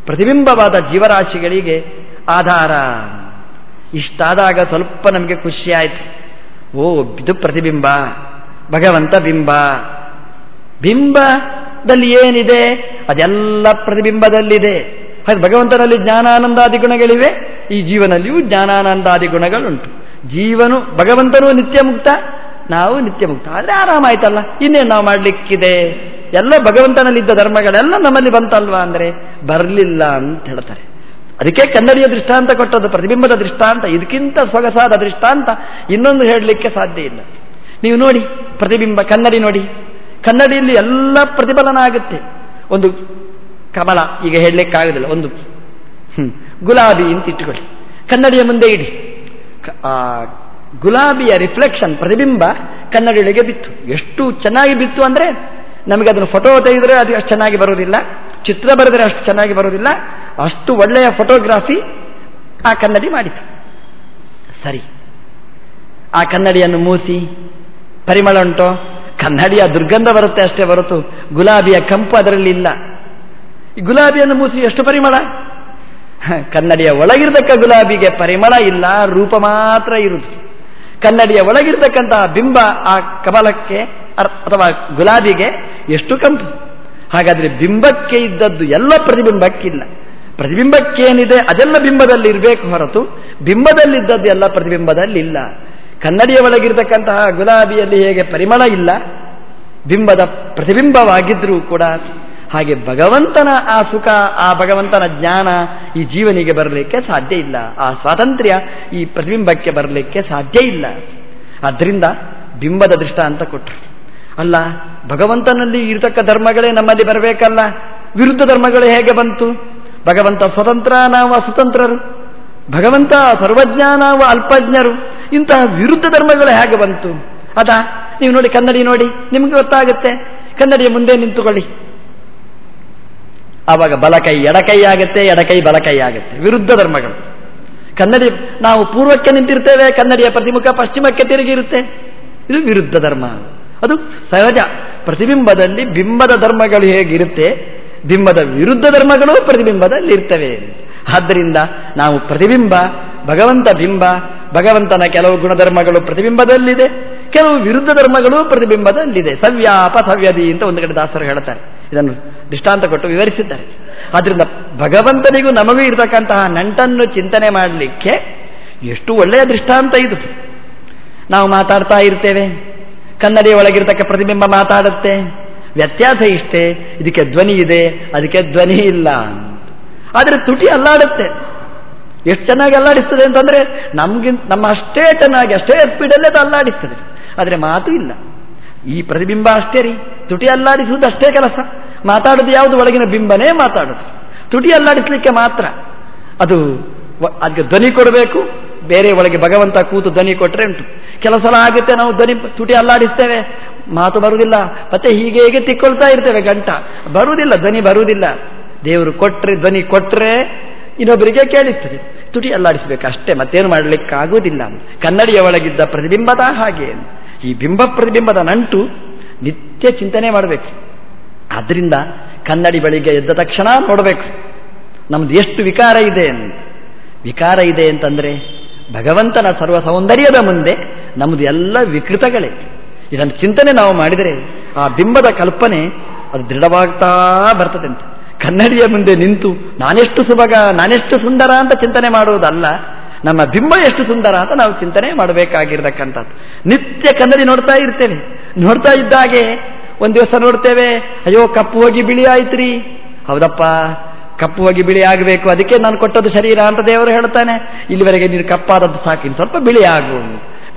ಪ್ರತಿಬಿಂಬವಾದ ಜೀವರಾಶಿಗಳಿಗೆ ಆಧಾರ. ಇಷ್ಟಾದಾಗ ಸ್ವಲ್ಪ ನಮಗೆ ಖುಷಿ ಆಯ್ತು. ಓ, ಇದು ಪ್ರತಿಬಿಂಬ, ಭಗವಂತ ಬಿಂಬ. ಬಿಂಬದಲ್ಲಿ ಏನಿದೆ? ಅದೆಲ್ಲ ಪ್ರತಿಬಿಂಬದಲ್ಲಿದೆ. ಹಾಗೆ ಭಗವಂತನಲ್ಲಿ ಜ್ಞಾನಾನಂದಾದಿ ಗುಣಗಳಿವೆ, ಈ ಜೀವನಲ್ಲಿಯೂ ಜ್ಞಾನಾನಂದಾದಿ ಗುಣಗಳುಂಟು. ಜೀವನು, ಭಗವಂತನು ನಿತ್ಯ ಮುಕ್ತ ನಾವು ನಿತ್ಯ ಮುಕ್ತ ಆದರೆ ಆರಾಮಾಯ್ತಲ್ಲ ಇನ್ನೇನು ನಾವು ಮಾಡಲಿಕ್ಕಿದೆ? ಎಲ್ಲ ಭಗವಂತನಲ್ಲಿದ್ದ ಧರ್ಮಗಳೆಲ್ಲ ನಮ್ಮಲ್ಲಿ ಬಂತಲ್ವಾ ಅಂದರೆ, ಬರಲಿಲ್ಲ ಅಂತ ಹೇಳ್ತಾರೆ. ಅದಕ್ಕೆ ಕನ್ನಡಿಯ ದೃಷ್ಟಾಂತ ಕೊಟ್ಟದ್ದು, ಪ್ರತಿಬಿಂಬದ ದೃಷ್ಟಾಂತ, ಇದಕ್ಕಿಂತ ಸೊಗಸಾದ ದೃಷ್ಟಾಂತ ಇನ್ನೊಂದು ಹೇಳಲಿಕ್ಕೆ ಸಾಧ್ಯ ಇಲ್ಲ. ನೀವು ನೋಡಿ, ಪ್ರತಿಬಿಂಬ, ಕನ್ನಡಿ ನೋಡಿ. ಕನ್ನಡಿಯಲ್ಲಿ ಎಲ್ಲ ಪ್ರತಿಫಲನ ಆಗುತ್ತೆ ಒಂದು ಕಮಲ, ಈಗ ಹೇಳಲಿಕ್ಕಾಗೋದಿಲ್ಲ, ಒಂದು ಗುಲಾಬಿ ಅಂತ ಇಟ್ಟುಕೊಳ್ಳಿ. ಕನ್ನಡಿಯ ಮುಂದೆ ಇಡಿ. ಆ, ಗುಲಾಬಿಯ ರಿಫ್ಲೆಕ್ಷನ್, ಪ್ರತಿಬಿಂಬ ಕನ್ನಡಿಯೊಳಗೆ ಬಿತ್ತು. ಎಷ್ಟು ಚೆನ್ನಾಗಿ ಬಿತ್ತು ಅಂದರೆ ನಮಗೆ ಅದನ್ನು ಫೋಟೋ ತೆಗೆದರೆ ಅದು ಅಷ್ಟು ಚೆನ್ನಾಗಿ ಬರೋದಿಲ್ಲ ಚಿತ್ರ ಬರೆದರೆ ಅಷ್ಟು ಚೆನ್ನಾಗಿ ಬರೋದಿಲ್ಲ ಅಷ್ಟು ಒಳ್ಳೆಯ ಫೋಟೋಗ್ರಾಫಿ ಆ ಕನ್ನಡಿ ಮಾಡಿತು ಸರಿ. ಆ ಕನ್ನಡಿಯನ್ನು ಮೂಸಿ, ಪರಿಮಳ ಉಂಟು. ಕನ್ನಡಿಯ ದುರ್ಗಂಧ ಬರುತ್ತೆ ಅಷ್ಟೇ ಹೊರತು ಗುಲಾಬಿಯ ಕಂಪು ಅದರಲ್ಲಿ ಇಲ್ಲ. ಈ ಗುಲಾಬಿಯನ್ನು ಮೂಸಿ ಎಷ್ಟು ಪರಿಮಳ? ಕನ್ನಡಿಯ ಒಳಗಿರ್ತಕ್ಕ ಗುಲಾಬಿಗೆ ಪರಿಮಳ ಇಲ್ಲ, ರೂಪ ಮಾತ್ರ ಇರುವುದು. ಕನ್ನಡಿಯ ಒಳಗಿರ್ತಕ್ಕಂತಹ ಬಿಂಬ ಆ ಕಮಲಕ್ಕೆ ಅಥವಾ ಗುಲಾಬಿಗೆ ಎಷ್ಟು ಕಂಪು? ಹಾಗಾದ್ರೆ ಬಿಂಬಕ್ಕೆ ಇದ್ದದ್ದು ಎಲ್ಲ ಪ್ರತಿಬಿಂಬಕ್ಕಿಲ್ಲ. ಪ್ರತಿಬಿಂಬಕ್ಕೇನಿದೆ ಅದೆಲ್ಲ ಬಿಂಬದಲ್ಲಿ ಇರಬೇಕು ಹೊರತು ಬಿಂಬದಲ್ಲಿದ್ದದ್ದು ಎಲ್ಲ ಪ್ರತಿಬಿಂಬದಲ್ಲಿಲ್ಲ. ಕನ್ನಡಿಯ ಒಳಗಿರತಕ್ಕಂತಹ ಗುಲಾಬಿಯಲ್ಲಿ ಹೇಗೆ ಪರಿಮಳ ಇಲ್ಲ, ಬಿಂಬದ ಪ್ರತಿಬಿಂಬವಾಗಿದ್ರೂ ಕೂಡ ಹಾಗೆ ಭಗವಂತನ ಆ ಸುಖ, ಆ ಭಗವಂತನ ಜ್ಞಾನ ಈ ಜೀವನಿಗೆ ಬರಲಿಕ್ಕೆ ಸಾಧ್ಯ ಇಲ್ಲ. ಆ ಸ್ವಾತಂತ್ರ್ಯ ಈ ಪ್ರತಿಬಿಂಬಕ್ಕೆ ಬರಲಿಕ್ಕೆ ಸಾಧ್ಯ ಇಲ್ಲ. ಆದ್ದರಿಂದ ಬಿಂಬದ ದೃಷ್ಟ ಅಂತ ಕೊಟ್ಟರು. ಅಲ್ಲ, ಭಗವಂತನಲ್ಲಿ ಇರತಕ್ಕ ಧರ್ಮಗಳೇ ನಮ್ಮಲ್ಲಿ ಬರಬೇಕಲ್ಲ? ವಿರುದ್ಧ ಧರ್ಮಗಳು ಹೇಗೆ ಬಂತು? ಭಗವಂತ ಸ್ವತಂತ್ರ ನಾವು ಅಸ್ವತಂತ್ರರು. ಭಗವಂತ ಸರ್ವಜ್ಞ ನಾವು ಅಲ್ಪಜ್ಞರು. ಇಂತಹ ವಿರುದ್ಧ ಧರ್ಮಗಳು ಹೇಗೆ ಬಂತು? ಅದ, ನೀವು ನೋಡಿ ಕನ್ನಡಿ ನೋಡಿ, ನಿಮ್ಗೆ ಗೊತ್ತಾಗುತ್ತೆ. ಕನ್ನಡಿಯ ಮುಂದೆ ನಿಂತುಕೊಳ್ಳಿ. ಆವಾಗ ಬಲಕೈ ಎಡಕೈ ಆಗುತ್ತೆ ಎಡಕೈ ಬಲಕೈ ಆಗುತ್ತೆ. ವಿರುದ್ಧ ಧರ್ಮಗಳು. ಕನ್ನಡಿ, ನಾವು ಪೂರ್ವಕ್ಕೆ ನಿಂತಿರ್ತೇವೆ, ಕನ್ನಡಿಯ ಪ್ರತಿಮುಖ ಪಶ್ಚಿಮಕ್ಕೆ ತಿರುಗಿರುತ್ತೆ. ಇದು ವಿರುದ್ಧ ಧರ್ಮ. ಅದು ಸಹಜ. ಪ್ರತಿಬಿಂಬದಲ್ಲಿ ಬಿಂಬದ ಧರ್ಮಗಳು ಹೇಗಿರುತ್ತೆ? ಬಿಂಬದ ವಿರುದ್ಧ ಧರ್ಮಗಳು ಪ್ರತಿಬಿಂಬದಲ್ಲಿ ಇರ್ತವೆ ಆದ್ದರಿಂದ ನಾವು ಪ್ರತಿಬಿಂಬ, ಭಗವಂತ ಬಿಂಬ, ಭಗವಂತನ ಕೆಲವು ಗುಣಧರ್ಮಗಳು ಪ್ರತಿಬಿಂಬದಲ್ಲಿದೆ, ಕೆಲವು ವಿರುದ್ಧ ಧರ್ಮಗಳು ಪ್ರತಿಬಿಂಬದಲ್ಲಿದೆ. ಸವ್ಯಾಪ ಸವ್ಯದಿ ಅಂತ ಒಂದು ಕಡೆ ದಾಸರು ಹೇಳ್ತಾರೆ. ಇದನ್ನು ದೃಷ್ಟಾಂತ ಕೊಟ್ಟು ವಿವರಿಸಿದ್ದಾರೆ. ಆದ್ದರಿಂದ ಭಗವಂತನಿಗೂ ನಮಗೂ ಇರತಕ್ಕಂತಹ ನಂಟನ್ನು ಚಿಂತನೆ ಮಾಡಲಿಕ್ಕೆ ಎಷ್ಟು ಒಳ್ಳೆಯ ದೃಷ್ಟಾಂತ ಇದು. ನಾವು ಮಾತಾಡ್ತಾ ಇರ್ತೇವೆ. ಕನ್ನಡಿಯ ಒಳಗಿರ್ತಕ್ಕ ಪ್ರತಿಬಿಂಬ ಮಾತಾಡುತ್ತೆ. ವ್ಯತ್ಯಾಸ ಇಷ್ಟೇ, ಇದಕ್ಕೆ ಧ್ವನಿ ಇದೆ, ಅದಕ್ಕೆ ಧ್ವನಿ ಇಲ್ಲ ಆದರೆ ತುಟಿ ಅಲ್ಲಾಡುತ್ತೆ. ಎಷ್ಟು ಚೆನ್ನಾಗಿ ಅಲ್ಲಾಡಿಸ್ತದೆ ಅಂತಂದ್ರೆ ನಮಗಿಂತ, ನಮ್ಮ ಅಷ್ಟೇ ಚೆನ್ನಾಗಿ, ಅಷ್ಟೇ ಸ್ಪೀಡಲ್ಲೇ ಅದು ಅಲ್ಲಾಡಿಸ್ತದೆ. ಆದರೆ ಮಾತು ಇಲ್ಲ. ಈ ಪ್ರತಿಬಿಂಬ ಅಷ್ಟೇ ರೀ. ತುಟಿ ಅಲ್ಲಾಡಿಸುವುದು ಅಷ್ಟೇ ಕೆಲಸ. ಮಾತಾಡೋದು ಯಾವುದು? ಒಳಗಿನ ಬಿಂಬನೇ ಮಾತಾಡೋದು. ತುಟಿ ಅಲ್ಲಾಡಿಸ್ಲಿಕ್ಕೆ ಮಾತ್ರ. ಅದು ಅದಕ್ಕೆ ಧ್ವನಿ ಕೊಡಬೇಕು. ಬೇರೆ ಒಳಗೆ ಭಗವಂತ ಕೂತು ಧ್ವನಿ ಕೊಟ್ಟರೆ ಉಂಟು. ಕೆಲವು ಸಲ ಆಗುತ್ತೆ ನಾವು ಧ್ವನಿ, ತುಟಿ ಅಲ್ಲಾಡಿಸ್ತೇವೆ. ಮಾತು ಬರುವುದಿಲ್ಲ. ಮತ್ತೆ ಹೀಗೆ ಹೇಗೆ ತಿಕ್ಕೊಳ್ತಾ ಇರ್ತೇವೆ ಗಂಟ. ಬರುವುದಿಲ್ಲ, ಧ್ವನಿ ಬರುವುದಿಲ್ಲ. ದೇವರು ಕೊಟ್ಟರೆ ಧ್ವನಿ ಕೊಟ್ಟರೆ ಇನ್ನೊಬ್ಬರಿಗೆ ಕೇಳಿಸ್ತದೆ ತುಟಿ ಅಲ್ಲಾಡಿಸಬೇಕು ಅಷ್ಟೇ ಮತ್ತೇನು ಮಾಡಲಿಕ್ಕಾಗುವುದಿಲ್ಲ. ಕನ್ನಡಿಯ ಒಳಗಿದ್ದ ಪ್ರತಿಬಿಂಬದ ಹಾಗೆ. ಈ ಬಿಂಬ ಪ್ರತಿಬಿಂಬದ ನಂಟು ನಿತ್ಯ ಚಿಂತನೆ ಮಾಡಬೇಕು. ಆದ್ದರಿಂದ ಕನ್ನಡಿ ಬಳಿಗೆ ಎದ್ದ ತಕ್ಷಣ ನೋಡಬೇಕು. ನಮ್ದು ಎಷ್ಟು ವಿಕಾರ ಇದೆ ವಿಕಾರ ಇದೆ ಅಂತಂದ್ರೆ ಭಗವಂತನ ಸರ್ವ ಸೌಂದರ್ಯದ ಮುಂದೆ ನಮ್ಮದು ಎಲ್ಲ ವಿಕೃತಗಳೇ. ಇದನ್ನು ಚಿಂತನೆ ನಾವು ಮಾಡಿದರೆ ಆ ಬಿಂಬದ ಕಲ್ಪನೆ ಅದು ದೃಢವಾಗ್ತಾ ಬರ್ತದೆ ಅಂತ ಕನ್ನಡಿಯ ಮುಂದೆ ನಿಂತು ನಾನೆಷ್ಟು ಸುಭಗ, ನಾನೆಷ್ಟು ಸುಂದರ ಅಂತ ಚಿಂತನೆ ಮಾಡುವುದಲ್ಲ, ನಮ್ಮ ಬಿಂಬ ಎಷ್ಟು ಸುಂದರ ಅಂತ ನಾವು ಚಿಂತನೆ ಮಾಡಬೇಕಾಗಿರ್ತಕ್ಕಂಥದ್ದು. ನಿತ್ಯ ಕನ್ನಡಿ ನೋಡ್ತಾ ಇರ್ತೇವೆ. ನೋಡ್ತಾ ಇದ್ದಾಗೆ ಒಂದು ದಿವಸ ನೋಡ್ತೇವೆ, ಅಯ್ಯೋ, ಕಪ್ಪು ಹೋಗಿ ಬಿಳಿ ಆಯ್ತ್ರಿ. ಹೌದಪ್ಪ, ಕಪ್ಪು ಹೋಗಿ ಬಿಳಿ ಆಗಬೇಕು, ಅದಕ್ಕೆ ನಾನು ಕೊಟ್ಟದ್ದು ಶರೀರ ಅಂತ ದೇವರು ಹೇಳ್ತಾನೆ ಇಲ್ಲಿವರೆಗೆ ನೀನು ಕಪ್ಪಾದದ್ದು ಸಾಕಿನ ಸ್ವಲ್ಪ ಬಿಳಿ ಆಗು.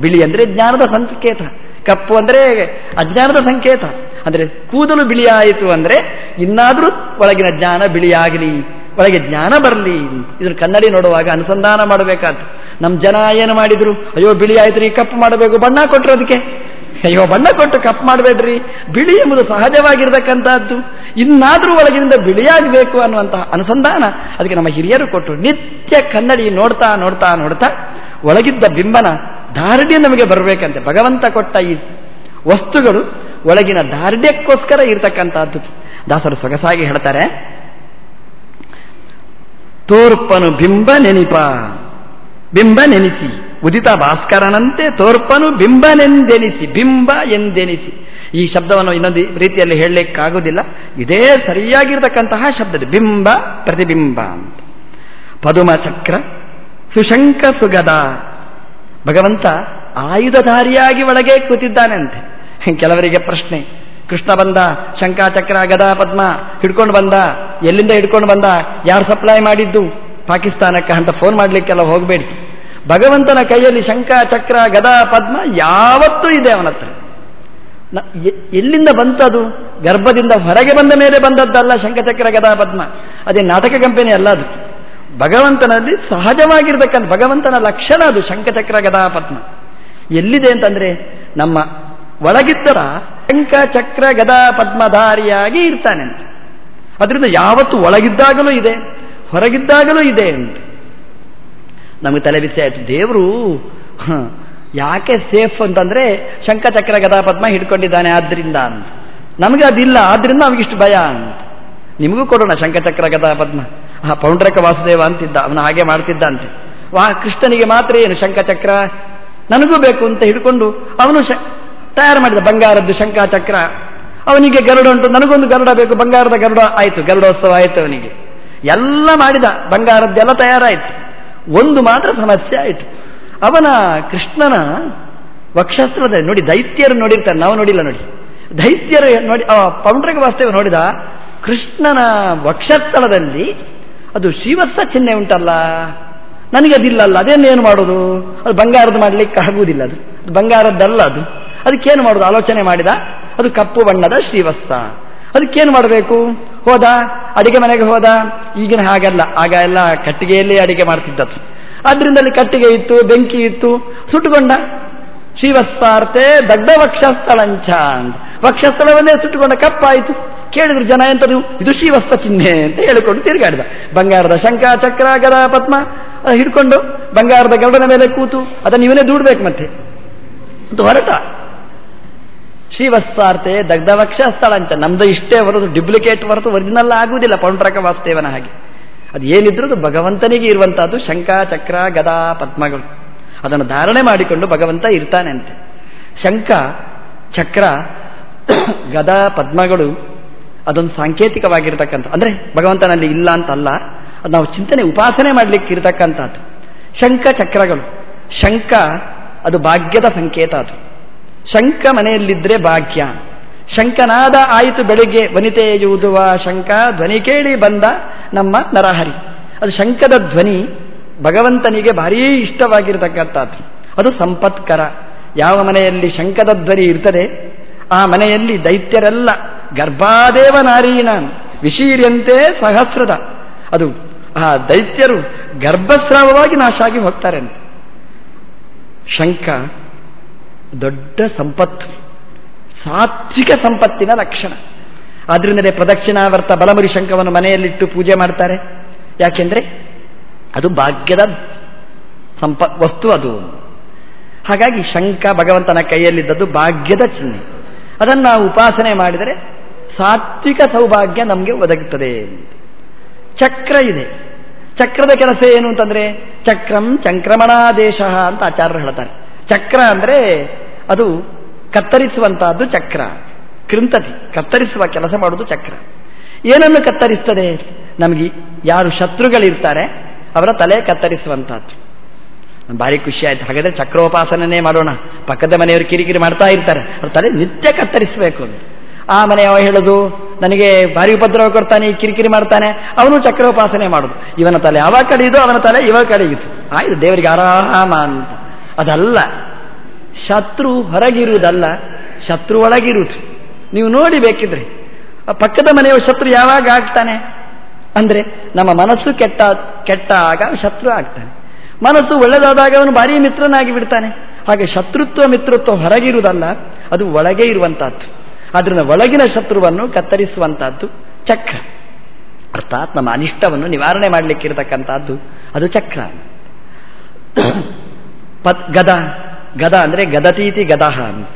ಬಿಳಿ ಅಂದ್ರೆ ಜ್ಞಾನದ ಸಂಕೇತ. ಕಪ್ಪು ಅಂದ್ರೆ ಅಜ್ಞಾನದ ಸಂಕೇತ. ಅಂದ್ರೆ ಕೂದಲು ಬಿಳಿಯಾಯಿತು ಅಂದ್ರೆ ಇನ್ನಾದರೂ ಒಳಗಿನ ಜ್ಞಾನ ಬಿಳಿಯಾಗಲಿ, ಒಳಗೆ ಜ್ಞಾನ ಬರಲಿ. ಇದನ್ನು ಕನ್ನಡಿ ನೋಡುವಾಗ ಅನುಸಂಧಾನ ಮಾಡಬೇಕಾದ್ರು ನಮ್ಮ ಜನ ಏನು ಮಾಡಿದ್ರು? ಅಯ್ಯೋ, ಬಿಳಿ ಆಯ್ತು ರೀ, ಕಪ್ಪು ಮಾಡಬೇಕು, ಬಣ್ಣ ಕೊಟ್ಟರು ಅದಕ್ಕೆ. ಅಯ್ಯೋ, ಬಣ್ಣ ಕೊಟ್ಟು ಕಪ್ಪು ಮಾಡಬೇಡ್ರಿ. ಬಿಳಿ ಎಂಬುದು ಸಹಜವಾಗಿರ್ತಕ್ಕಂಥದ್ದು. ಇನ್ನಾದರೂ ಒಳಗಿನಿಂದ ಬಿಳಿಯಾಗಬೇಕು ಅನ್ನುವಂತಹ ಅನುಸಂಧಾನ ಅದಕ್ಕೆ ನಮ್ಮ ಹಿರಿಯರು ಕೊಟ್ಟರು. ನಿತ್ಯ ಕನ್ನಡಿ ನೋಡ್ತಾ ನೋಡ್ತಾ ನೋಡ್ತಾ ಒಳಗಿದ್ದ ಬಿಂಬನ ದಾರ್ಢ್ಯ ನಮಗೆ ಬರಬೇಕಂತೆ. ಭಗವಂತ ಕೊಟ್ಟ ಈ ವಸ್ತುಗಳು ಒಳಗಿನ ದಾರ್ಢ್ಯಕ್ಕೋಸ್ಕರ ಇರತಕ್ಕಂಥದ್ದು. ದಾಸರು ಸೊಗಸಾಗಿ ಹೇಳ್ತಾರೆ, ತೋರ್ಪನು ಬಿಂಬ ನೆನಿಪ, ಬಿಂಬ ನೆನಿಸಿ. ಉದಿತ ಭಾಸ್ಕರನಂತೆ ತೋರ್ಪನು ಬಿಂಬನೆಂದೆನಿಸಿ ಬಿಂಬ ಎಂದೆನಿಸಿ. ಈ ಶಬ್ದವನ್ನು ಇನ್ನೊಂದು ರೀತಿಯಲ್ಲಿ ಹೇಳಲಿಕ್ಕಾಗುವುದಿಲ್ಲ. ಇದೇ ಸರಿಯಾಗಿರ್ತಕ್ಕಂತಹ ಶಬ್ದ ಬಿಂಬ, ಪ್ರತಿಬಿಂಬ ಅಂತ. ಪದುಮ ಚಕ್ರ ಸುಶಂಕ ಸುಗದ ಭಗವಂತ ಆಯುಧಧಾರಿಯಾಗಿ ಒಳಗೆ ಕೂತಿದ್ದಾನಂತೆ. ಕೆಲವರಿಗೆ ಪ್ರಶ್ನೆ, ಕೃಷ್ಣ ಬಂದ ಶಂಕಾಚಕ್ರ ಗದಾ ಪದ್ಮ, ಹಿಡ್ಕೊಂಡು ಬಂದ, ಎಲ್ಲಿಂದ ಹಿಡ್ಕೊಂಡು ಬಂದ, ಯಾರು ಸಪ್ಲೈ ಮಾಡಿದ್ದು? ಪಾಕಿಸ್ತಾನಕ್ಕೆ ಅಂತ ಫೋನ್ ಮಾಡಲಿಕ್ಕೆಲ್ಲ ಹೋಗಬೇಡಿ. ಭಗವಂತನ ಕೈಯಲ್ಲಿ ಶಂಕ ಚಕ್ರ, ಗದಾ ಪದ್ಮ ಯಾವತ್ತೂ ಇದೆ ಅವನ ಹತ್ರ. ಎಲ್ಲಿಂದ ಬಂತದು? ಗರ್ಭದಿಂದ ಹೊರಗೆ ಬಂದ ಮೇಲೆ ಬಂದದ್ದಲ್ಲ ಶಂಕಚಕ್ರ ಗದಾ ಪದ್ಮ. ಅದೇ ನಾಟಕ ಕಂಪನಿ ಅಲ್ಲ ಅದು. ಭಗವಂತನಲ್ಲಿ ಸಹಜವಾಗಿರ್ತಕ್ಕಂಥ ಭಗವಂತನ ಲಕ್ಷಣ ಅದು ಶಂಖಚಕ್ರ ಗದಾ ಪದ್ಮ ಎಲ್ಲಿದೆ ಅಂತಂದ್ರೆ ನಮ್ಮ ಒಳಗಿದ್ದರ ಶಂಕ ಚಕ್ರ ಗದಾ ಪದ್ಮಧಾರಿಯಾಗಿ ಇರ್ತಾನೆ ಅಂತ. ಅದರಿಂದ ಯಾವತ್ತು ಒಳಗಿದ್ದಾಗಲೂ ಇದೆ, ಹೊರಗಿದ್ದಾಗಲೂ ಇದೆ ಅಂತ. ನಮಗೆ ತಲೆ ಬಿಸಿ ಆಯ್ತು. ದೇವರು ಯಾಕೆ ಸೇಫ್ ಅಂತಂದ್ರೆ ಶಂಕಚಕ್ರ ಗದಾ ಪದ್ಮ ಹಿಡ್ಕೊಂಡಿದ್ದಾನೆ ಆದ್ರಿಂದ ಅಂತ. ನಮಗೆ ಅದಿಲ್ಲ, ಆದ್ರಿಂದ ನಮಗಿಷ್ಟು ಭಯ ಅಂತ. ನಿಮಗೂ ಕೊಡೋಣ ಶಂಖಚಕ್ರ ಗದಾ ಪದ್ಮ ಆ ಪೌಂಡ್ರಕ ವಾಸುದೇವ ಅಂತಿದ್ದ, ಅವನು ಹಾಗೆ ಮಾಡ್ತಿದ್ದ ಅಂತೆ ವಾ, ಕೃಷ್ಣನಿಗೆ ಮಾತ್ರ ಏನು ಶಂಖಚಕ್ರ? ನನಗೂ ಬೇಕು ಅಂತ ಹಿಡ್ಕೊಂಡು ಅವನು ತಯಾರು ಮಾಡಿದ ಬಂಗಾರದ್ದು ಶಂಖಚಕ್ರ. ಅವನಿಗೆ ಗರುಡ ಉಂಟು, ನನಗೊಂದು ಗರುಡ ಬೇಕು, ಬಂಗಾರದ ಗರುಡ. ಆಯಿತು, ಗರುಡೋತ್ಸವ ಆಯಿತು ಅವನಿಗೆ. ಎಲ್ಲ ಮಾಡಿದ, ಬಂಗಾರದ್ದೆಲ್ಲ ತಯಾರಾಯಿತು. ಒಂದು ಮಾತ್ರ ಸಮಸ್ಯೆ ಆಯಿತು. ಅವನ ಕೃಷ್ಣನ ವಕ್ಷಸ್ತ್ರದ ನೋಡಿ, ದೈತ್ಯರು ನೋಡಿರ್ತಾರೆ, ನಾವು ನೋಡಿಲ್ಲ ನೋಡಿ. ದೈತ್ಯರು ನೋಡಿ ಪೌಂಡ್ರಕ ವಾಸ್ತವ ನೋಡಿದ ಕೃಷ್ಣನ ವಕ್ಷಸ್ಥಳದಲ್ಲಿ ಅದು ಶ್ರೀವತ್ಸ ಚಿಹ್ನೆ ಉಂಟಲ್ಲ? ನನಗೆ ಅದಿಲ್ಲಲ್ಲ ಏನು ಮಾಡೋದು? ಅದು ಬಂಗಾರದ ಮಾಡಲಿಕ್ಕೆ ಆಗುವುದಿಲ್ಲ ಅದು. ಅದು ಬಂಗಾರದ್ದಲ್ಲ ಅದು. ಅದಕ್ಕೇನು ಮಾಡೋದು? ಆಲೋಚನೆ ಮಾಡಿದ? ಅದು ಕಪ್ಪು ಬಣ್ಣದ ಶ್ರೀವತ್ಸ ಅದಕ್ಕೇನು ಮಾಡಬೇಕು? ಹೋದ? ಅಡಿಗೆ ಮನೆಗೆ ಹೋದ? ಈಗಿನ ಹಾಗಲ್ಲ. ಆಗ ಎಲ್ಲ ಕಟ್ಟಿಗೆಯಲ್ಲಿ ಅಡಿಗೆ ಮಾಡ್ತಿದ್ದದ್ದು. ಅದರಿಂದಲೇ ಅಲ್ಲಿ ಕಟ್ಟಿಗೆ ಇತ್ತು, ಬೆಂಕಿ ಇತ್ತು. ಸುಟ್ಟುಕೊಂಡ? ಶ್ರೀವತ್ಸಾರ್ಥೆ ದಡ್ಡ ವಕ್ಷಸ್ಥಳಂಚ ಅಂತ ವಕ್ಷಸ್ಥಳವನ್ನೇ ಸುಟ್ಟುಕೊಂಡ ಕಪ್ಪಾಯಿತು. ಕೇಳಿದ್ರು ಜನ ಎಂತದು ಇದು ಶ್ರೀವಸ್ತ ಚಿಹ್ನೆ ಅಂತ ಹೇಳಿಕೊಂಡು ತಿರುಗಾಡಿದ. ಬಂಗಾರದ ಶಂಕ ಚಕ್ರ, ಗದ, ಪದ್ಮ ಹಿಡ್ಕೊಂಡು ಬಂಗಾರದ ಗರುಡನ ಮೇಲೆ ಕೂತು ಅದನ್ನು ಇವನೇ ದೂಡ್ಬೇಕು ಮತ್ತೆ. ಅಂತ ಹೊರಟ. ಶ್ರೀವಸ್ತಾರ್ಥೆ ದಗ್ಧವಕ್ಷ ಸ್ಥಳ ಅಂತ ನಮ್ದು ಇಷ್ಟೇ ಹೊರತು ಡಿಪ್ಲಿಕೇಟ್ ಹೊರತು ಒರಿಜಿನಲ್ ಆಗುವುದಿಲ್ಲ, ಪೌಂಡ್ರಕ ವಾಸ್ತೇವನ ಹಾಗೆ. ಅದು ಏನಿದ್ರೂ ಭಗವಂತನಿಗೆ ಇರುವಂತಹದ್ದು ಶಂಕ ಚಕ್ರ, ಗದಾ, ಪದ್ಮಗಳು. ಅದನ್ನು ಧಾರಣೆ ಮಾಡಿಕೊಂಡು ಭಗವಂತ ಇರ್ತಾನೆ ಅಂತೆ. ಶಂಕ ಚಕ್ರ, ಗದಾ, ಪದ್ಮಗಳು ಅದೊಂದು ಸಾಂಕೇತಿಕವಾಗಿರ್ತಕ್ಕಂಥ ಅಂದರೆ ಭಗವಂತನಲ್ಲಿ ಇಲ್ಲ ಅಂತಲ್ಲ, ಅದು ನಾವು ಚಿಂತನೆ, ಉಪಾಸನೆ ಮಾಡಲಿಕ್ಕೆ ಇರತಕ್ಕಂಥದ್ದು. ಶಂಕ ಚಕ್ರಗಳು. ಶಂಕ ಅದು ಭಾಗ್ಯದ ಸಂಕೇತ ಅದು. ಶಂಕ ಮನೆಯಲ್ಲಿದ್ದರೆ ಭಾಗ್ಯ. ಶಂಕನಾದ ಆಯಿತು ಬೆಳಿಗ್ಗೆ ವನಿತೆಯುವುದುವ ಶಂಕ ಧ್ವನಿ ಕೇಳಿ ಬಂದ ನಮ್ಮ ನರಹರಿ. ಅದು ಶಂಕದ ಧ್ವನಿ ಭಗವಂತನಿಗೆ ಭಾರೀ ಇಷ್ಟವಾಗಿರತಕ್ಕಂಥದ್ದು. ಅದು ಸಂಪತ್ಕರ. ಯಾವ ಮನೆಯಲ್ಲಿ ಶಂಕದ ಧ್ವನಿ ಇರ್ತದೆ, ಆ ಮನೆಯಲ್ಲಿ ದೈತ್ಯರೆಲ್ಲ ಗರ್ಭಾದೇವ ನಾರೀಣ ವಿಶೀರ್ಯಂತೆ ಸಹಸ್ರದ. ಅದು ಆ ದೈತ್ಯರು ಗರ್ಭಸ್ರಾವವಾಗಿ ನಾಶ ಆಗಿ ಹೋಗ್ತಾರೆ ಅಂತ ಶಂಕ ದೊಡ್ಡ ಸಂಪತ್ತು, ಸಾತ್ವಿಕ ಸಂಪತ್ತಿನ ಲಕ್ಷಣ. ಆದ್ರಿಂದಲೇ ಪ್ರದಕ್ಷಿಣಾವರ್ತ ಬಲಮುರಿ ಶಂಕವನ್ನು ಮನೆಯಲ್ಲಿಟ್ಟು ಪೂಜೆ ಮಾಡ್ತಾರೆ. ಯಾಕೆಂದ್ರೆ ಅದು ಭಾಗ್ಯದ ಸಂಪ, ವಸ್ತು ಅದು. ಹಾಗಾಗಿ ಶಂಕ ಭಗವಂತನ ಕೈಯಲ್ಲಿದ್ದದ್ದು ಭಾಗ್ಯದ ಚಿಹ್ನೆ. ಅದನ್ನು ನಾವು ಉಪಾಸನೆ ಮಾಡಿದರೆ ಸಾತ್ವಿಕ ಸೌಭಾಗ್ಯ ನಮಗೆ ಒದಗುತ್ತದೆ. ಚಕ್ರ ಇದೆ. ಚಕ್ರದ ಕೆಲಸ ಏನು ಅಂತಂದ್ರೆ, ಚಕ್ರಂ ಚಂಕ್ರಮಣಾದೇಶ ಅಂತ ಆಚಾರ್ಯರು ಹೇಳ್ತಾರೆ. ಚಕ್ರ ಅಂದ್ರೆ ಅದು ಕತ್ತರಿಸುವಂತಹದ್ದು ಚಕ್ರ. ಕೃಂತತಿ, ಕತ್ತರಿಸುವ ಕೆಲಸ ಮಾಡುವುದು ಚಕ್ರ. ಏನನ್ನು ಕತ್ತರಿಸ್ತದೆ? ನಮಗೆ ಯಾರು ಶತ್ರುಗಳಿರ್ತಾರೆ, ಅವರ ತಲೆ ಕತ್ತರಿಸುವಂತಹದ್ದು. ಭಾರಿ ಖುಷಿ ಆಯ್ತು. ಹಾಗಾದ್ರೆ ಚಕ್ರೋಪಾಸನೇ ಮಾಡೋಣ. ಪಕ್ಕದ ಮನೆಯವರು ಕಿರಿಕಿರಿ ಮಾಡ್ತಾ ಇರ್ತಾರೆ. ಅವ್ರ ತಲೆ ನಿತ್ಯ ಕತ್ತರಿಸಬೇಕು ಅಂತ. ಆ ಮನೆಯವ ಹೇಳೋದು, ನನಗೆ ಭಾರಿ ಉಪದ್ರವ ಕೊಡ್ತಾನೆ ಕಿರಿಕಿರಿ ಮಾಡ್ತಾನೆ, ಅವನು ಚಕ್ರೋಪಾಸನೆ ಮಾಡುದು. ಇವನ ತಲೆ ಅವ ಕಡೆಯಿದು ಅವನ ತಲೆ ಇವ ಕಡೆಯಿತು ಆಯ್ತು, ದೇವರಿಗೆ ಆರಾಮ ಅಂತ. ಅದಲ್ಲ, ಶತ್ರು ಹೊರಗಿರುವುದಲ್ಲ, ಶತ್ರು ಒಳಗಿರುವುದು. ನೀವು ನೋಡಿ ಬೇಕಿದ್ರೆ. ಪಕ್ಕದ ಮನೆಯ ಶತ್ರು ಯಾವಾಗ ಆಗ್ತಾನೆ? ಅಂದ್ರೆ, ನಮ್ಮ ಮನಸ್ಸು ಕೆಟ್ಟ, ಕೆಟ್ಟಾಗ ಶತ್ರು ಆಗ್ತಾನೆ. ಮನಸ್ಸು ಒಳ್ಳೆದಾದಾಗ ಅವನು ಭಾರಿ ಮಿತ್ರನಾಗಿ ಬಿಡ್ತಾನೆ. ಹಾಗೆ ಶತ್ರುತ್ವ, ಮಿತ್ರತ್ವ ಹೊರಗಿರುವುದಲ್ಲ, ಅದು ಒಳಗೆ ಇರುವಂತಹದ್ದು. ಆದ್ರಿಂದ ಒಳಗಿನ ಶತ್ರುವನ್ನು ಕತ್ತರಿಸುವಂತಹದ್ದು ಚಕ್ರ. ಅರ್ಥಾತ್ ನಮ್ಮ ಅನಿಷ್ಟವನ್ನು ನಿವಾರಣೆ ಮಾಡಲಿಕ್ಕಿರತಕ್ಕಂಥದ್ದು ಅದು ಚಕ್ರ. ಪತ್ ಗದ ಗದ ಅಂದರೆ ಗದತೀತಿ ಗದಹ ಅಂತ.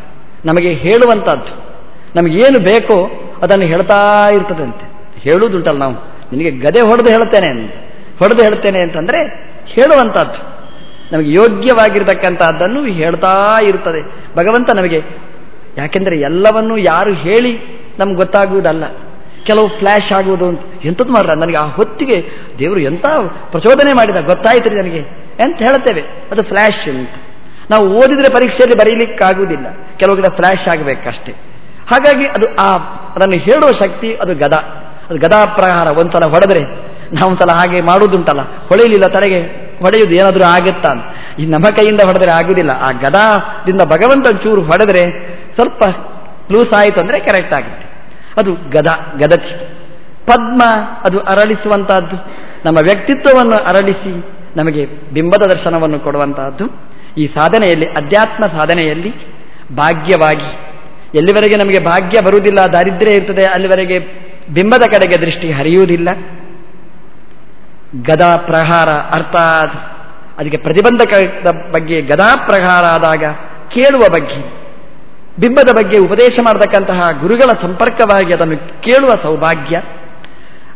ನಮಗೆ ಹೇಳುವಂಥದ್ದು ನಮಗೇನು ಬೇಕೋ ಅದನ್ನು ಹೇಳ್ತಾ ಇರ್ತದಂತೆ. ಹೇಳುವುದುಂಟಲ್ಲ ನಾವು, ನಿನಗೆ ಗದೆ ಹೊಡೆದು ಹೇಳ್ತೇನೆ ಅಂತ. ಹೊಡೆದು ಹೇಳ್ತೇನೆ ಅಂತಂದರೆ ಹೇಳುವಂಥದ್ದು ನಮಗೆ ಯೋಗ್ಯವಾಗಿರ್ತಕ್ಕಂಥದ್ದನ್ನು ಹೇಳ್ತಾ ಇರ್ತದೆ. ಭಗವಂತ ನಮಗೆ ಯಾಕೆಂದರೆ ಎಲ್ಲವನ್ನೂ ಯಾರು ಹೇಳಿ ನಮ್ಗೆ ಗೊತ್ತಾಗುವುದಲ್ಲ. ಕೆಲವು ಫ್ಲ್ಯಾಶ್ ಆಗುವುದು ಅಂತ. ಎಂಥದ್ದು ಮಾಡ್ರ? ನನಗೆ ಆ ಹೊತ್ತಿಗೆ ದೇವರು ಎಂಥ ಪ್ರಚೋದನೆ ಮಾಡಿದ? ಗೊತ್ತಾಯ್ತು ನನಗೆ ಅಂತ ಹೇಳ್ತೇವೆ ಅದು ಫ್ಲ್ಯಾಶ್ ಅಂತ. ನಾವು ಓದಿದ್ರೆ ಪರೀಕ್ಷೆಯಲ್ಲಿ ಬರೀಲಿಕ್ಕಾಗುವುದಿಲ್ಲ. ಕೆಲವು ಕಡೆ ಫ್ಲ್ಯಾಶ್ ಆಗಬೇಕಷ್ಟೇ. ಹಾಗಾಗಿ ಅದು ಆ, ಅದನ್ನು ಹೇಳುವ ಶಕ್ತಿ ಅದು ಗದ. ಅದು ಗದಾ ಪ್ರಹಾರ. ಒಂದ್ಸಲ ಹೊಡೆದ್ರೆ ನಾವೊಂದ್ಸಲ ಹಾಗೆ ಮಾಡುವುದುಂಟಲ್ಲ. ಹೊಳೆಯಲಿಲ್ಲ ತಲೆಗೆ, ಹೊಡೆಯುವುದು ಏನಾದರೂ ಆಗುತ್ತಾ ಈ ನಮ್ಮ ಕೈಯಿಂದ ಹೊಡೆದ್ರೆ ಆಗುವುದಿಲ್ಲ. ಆ ಗದಾದಿಂದ ಭಗವಂತ ಚೂರು ಹೊಡೆದ್ರೆ ಸ್ವಲ್ಪ ಲೂಸ್ ಆಯಿತು ಅಂದರೆ ಕರೆಕ್ಟ್ ಆಗುತ್ತೆ. ಅದು ಗದ, ಗದತಿ. ಪದ್ಮ, ಅದು ಅರಳಿಸುವಂತಹದ್ದು. ನಮ್ಮ ವ್ಯಕ್ತಿತ್ವವನ್ನು ಅರಳಿಸಿ ನಮಗೆ ಬಿಂಬದ ದರ್ಶನವನ್ನು ಕೊಡುವಂತಹದ್ದು. ಈ ಸಾಧನೆಯಲ್ಲಿ, ಅಧ್ಯಾತ್ಮ ಸಾಧನೆಯಲ್ಲಿ ಭಾಗ್ಯವಾಗಿ. ಎಲ್ಲಿವರೆಗೆ ನಮಗೆ ಭಾಗ್ಯ ಬರುವುದಿಲ್ಲ, ದಾರಿದ್ರ್ಯ ಇರ್ತದೆ, ಅಲ್ಲಿವರೆಗೆ ಬಿಂಬದ ಕಡೆಗೆ ದೃಷ್ಟಿ ಹರಿಯುವುದಿಲ್ಲ. ಗದಾ ಪ್ರಹಾರ ಅರ್ಥಾತ್, ಅದಕ್ಕೆ ಪ್ರತಿಬಂಧಕ ಬಗ್ಗೆ ಗದಾ ಪ್ರಹಾರ ಆದಾಗ ಕೇಳುವ ಬಗ್ಗೆ ಬಿಂಬದ ಬಗ್ಗೆ ಉಪದೇಶ ಮಾಡತಕ್ಕಂತಹ ಗುರುಗಳ ಸಂಪರ್ಕವಾಗಿ ಅದನ್ನು ಕೇಳುವ ಸೌಭಾಗ್ಯ.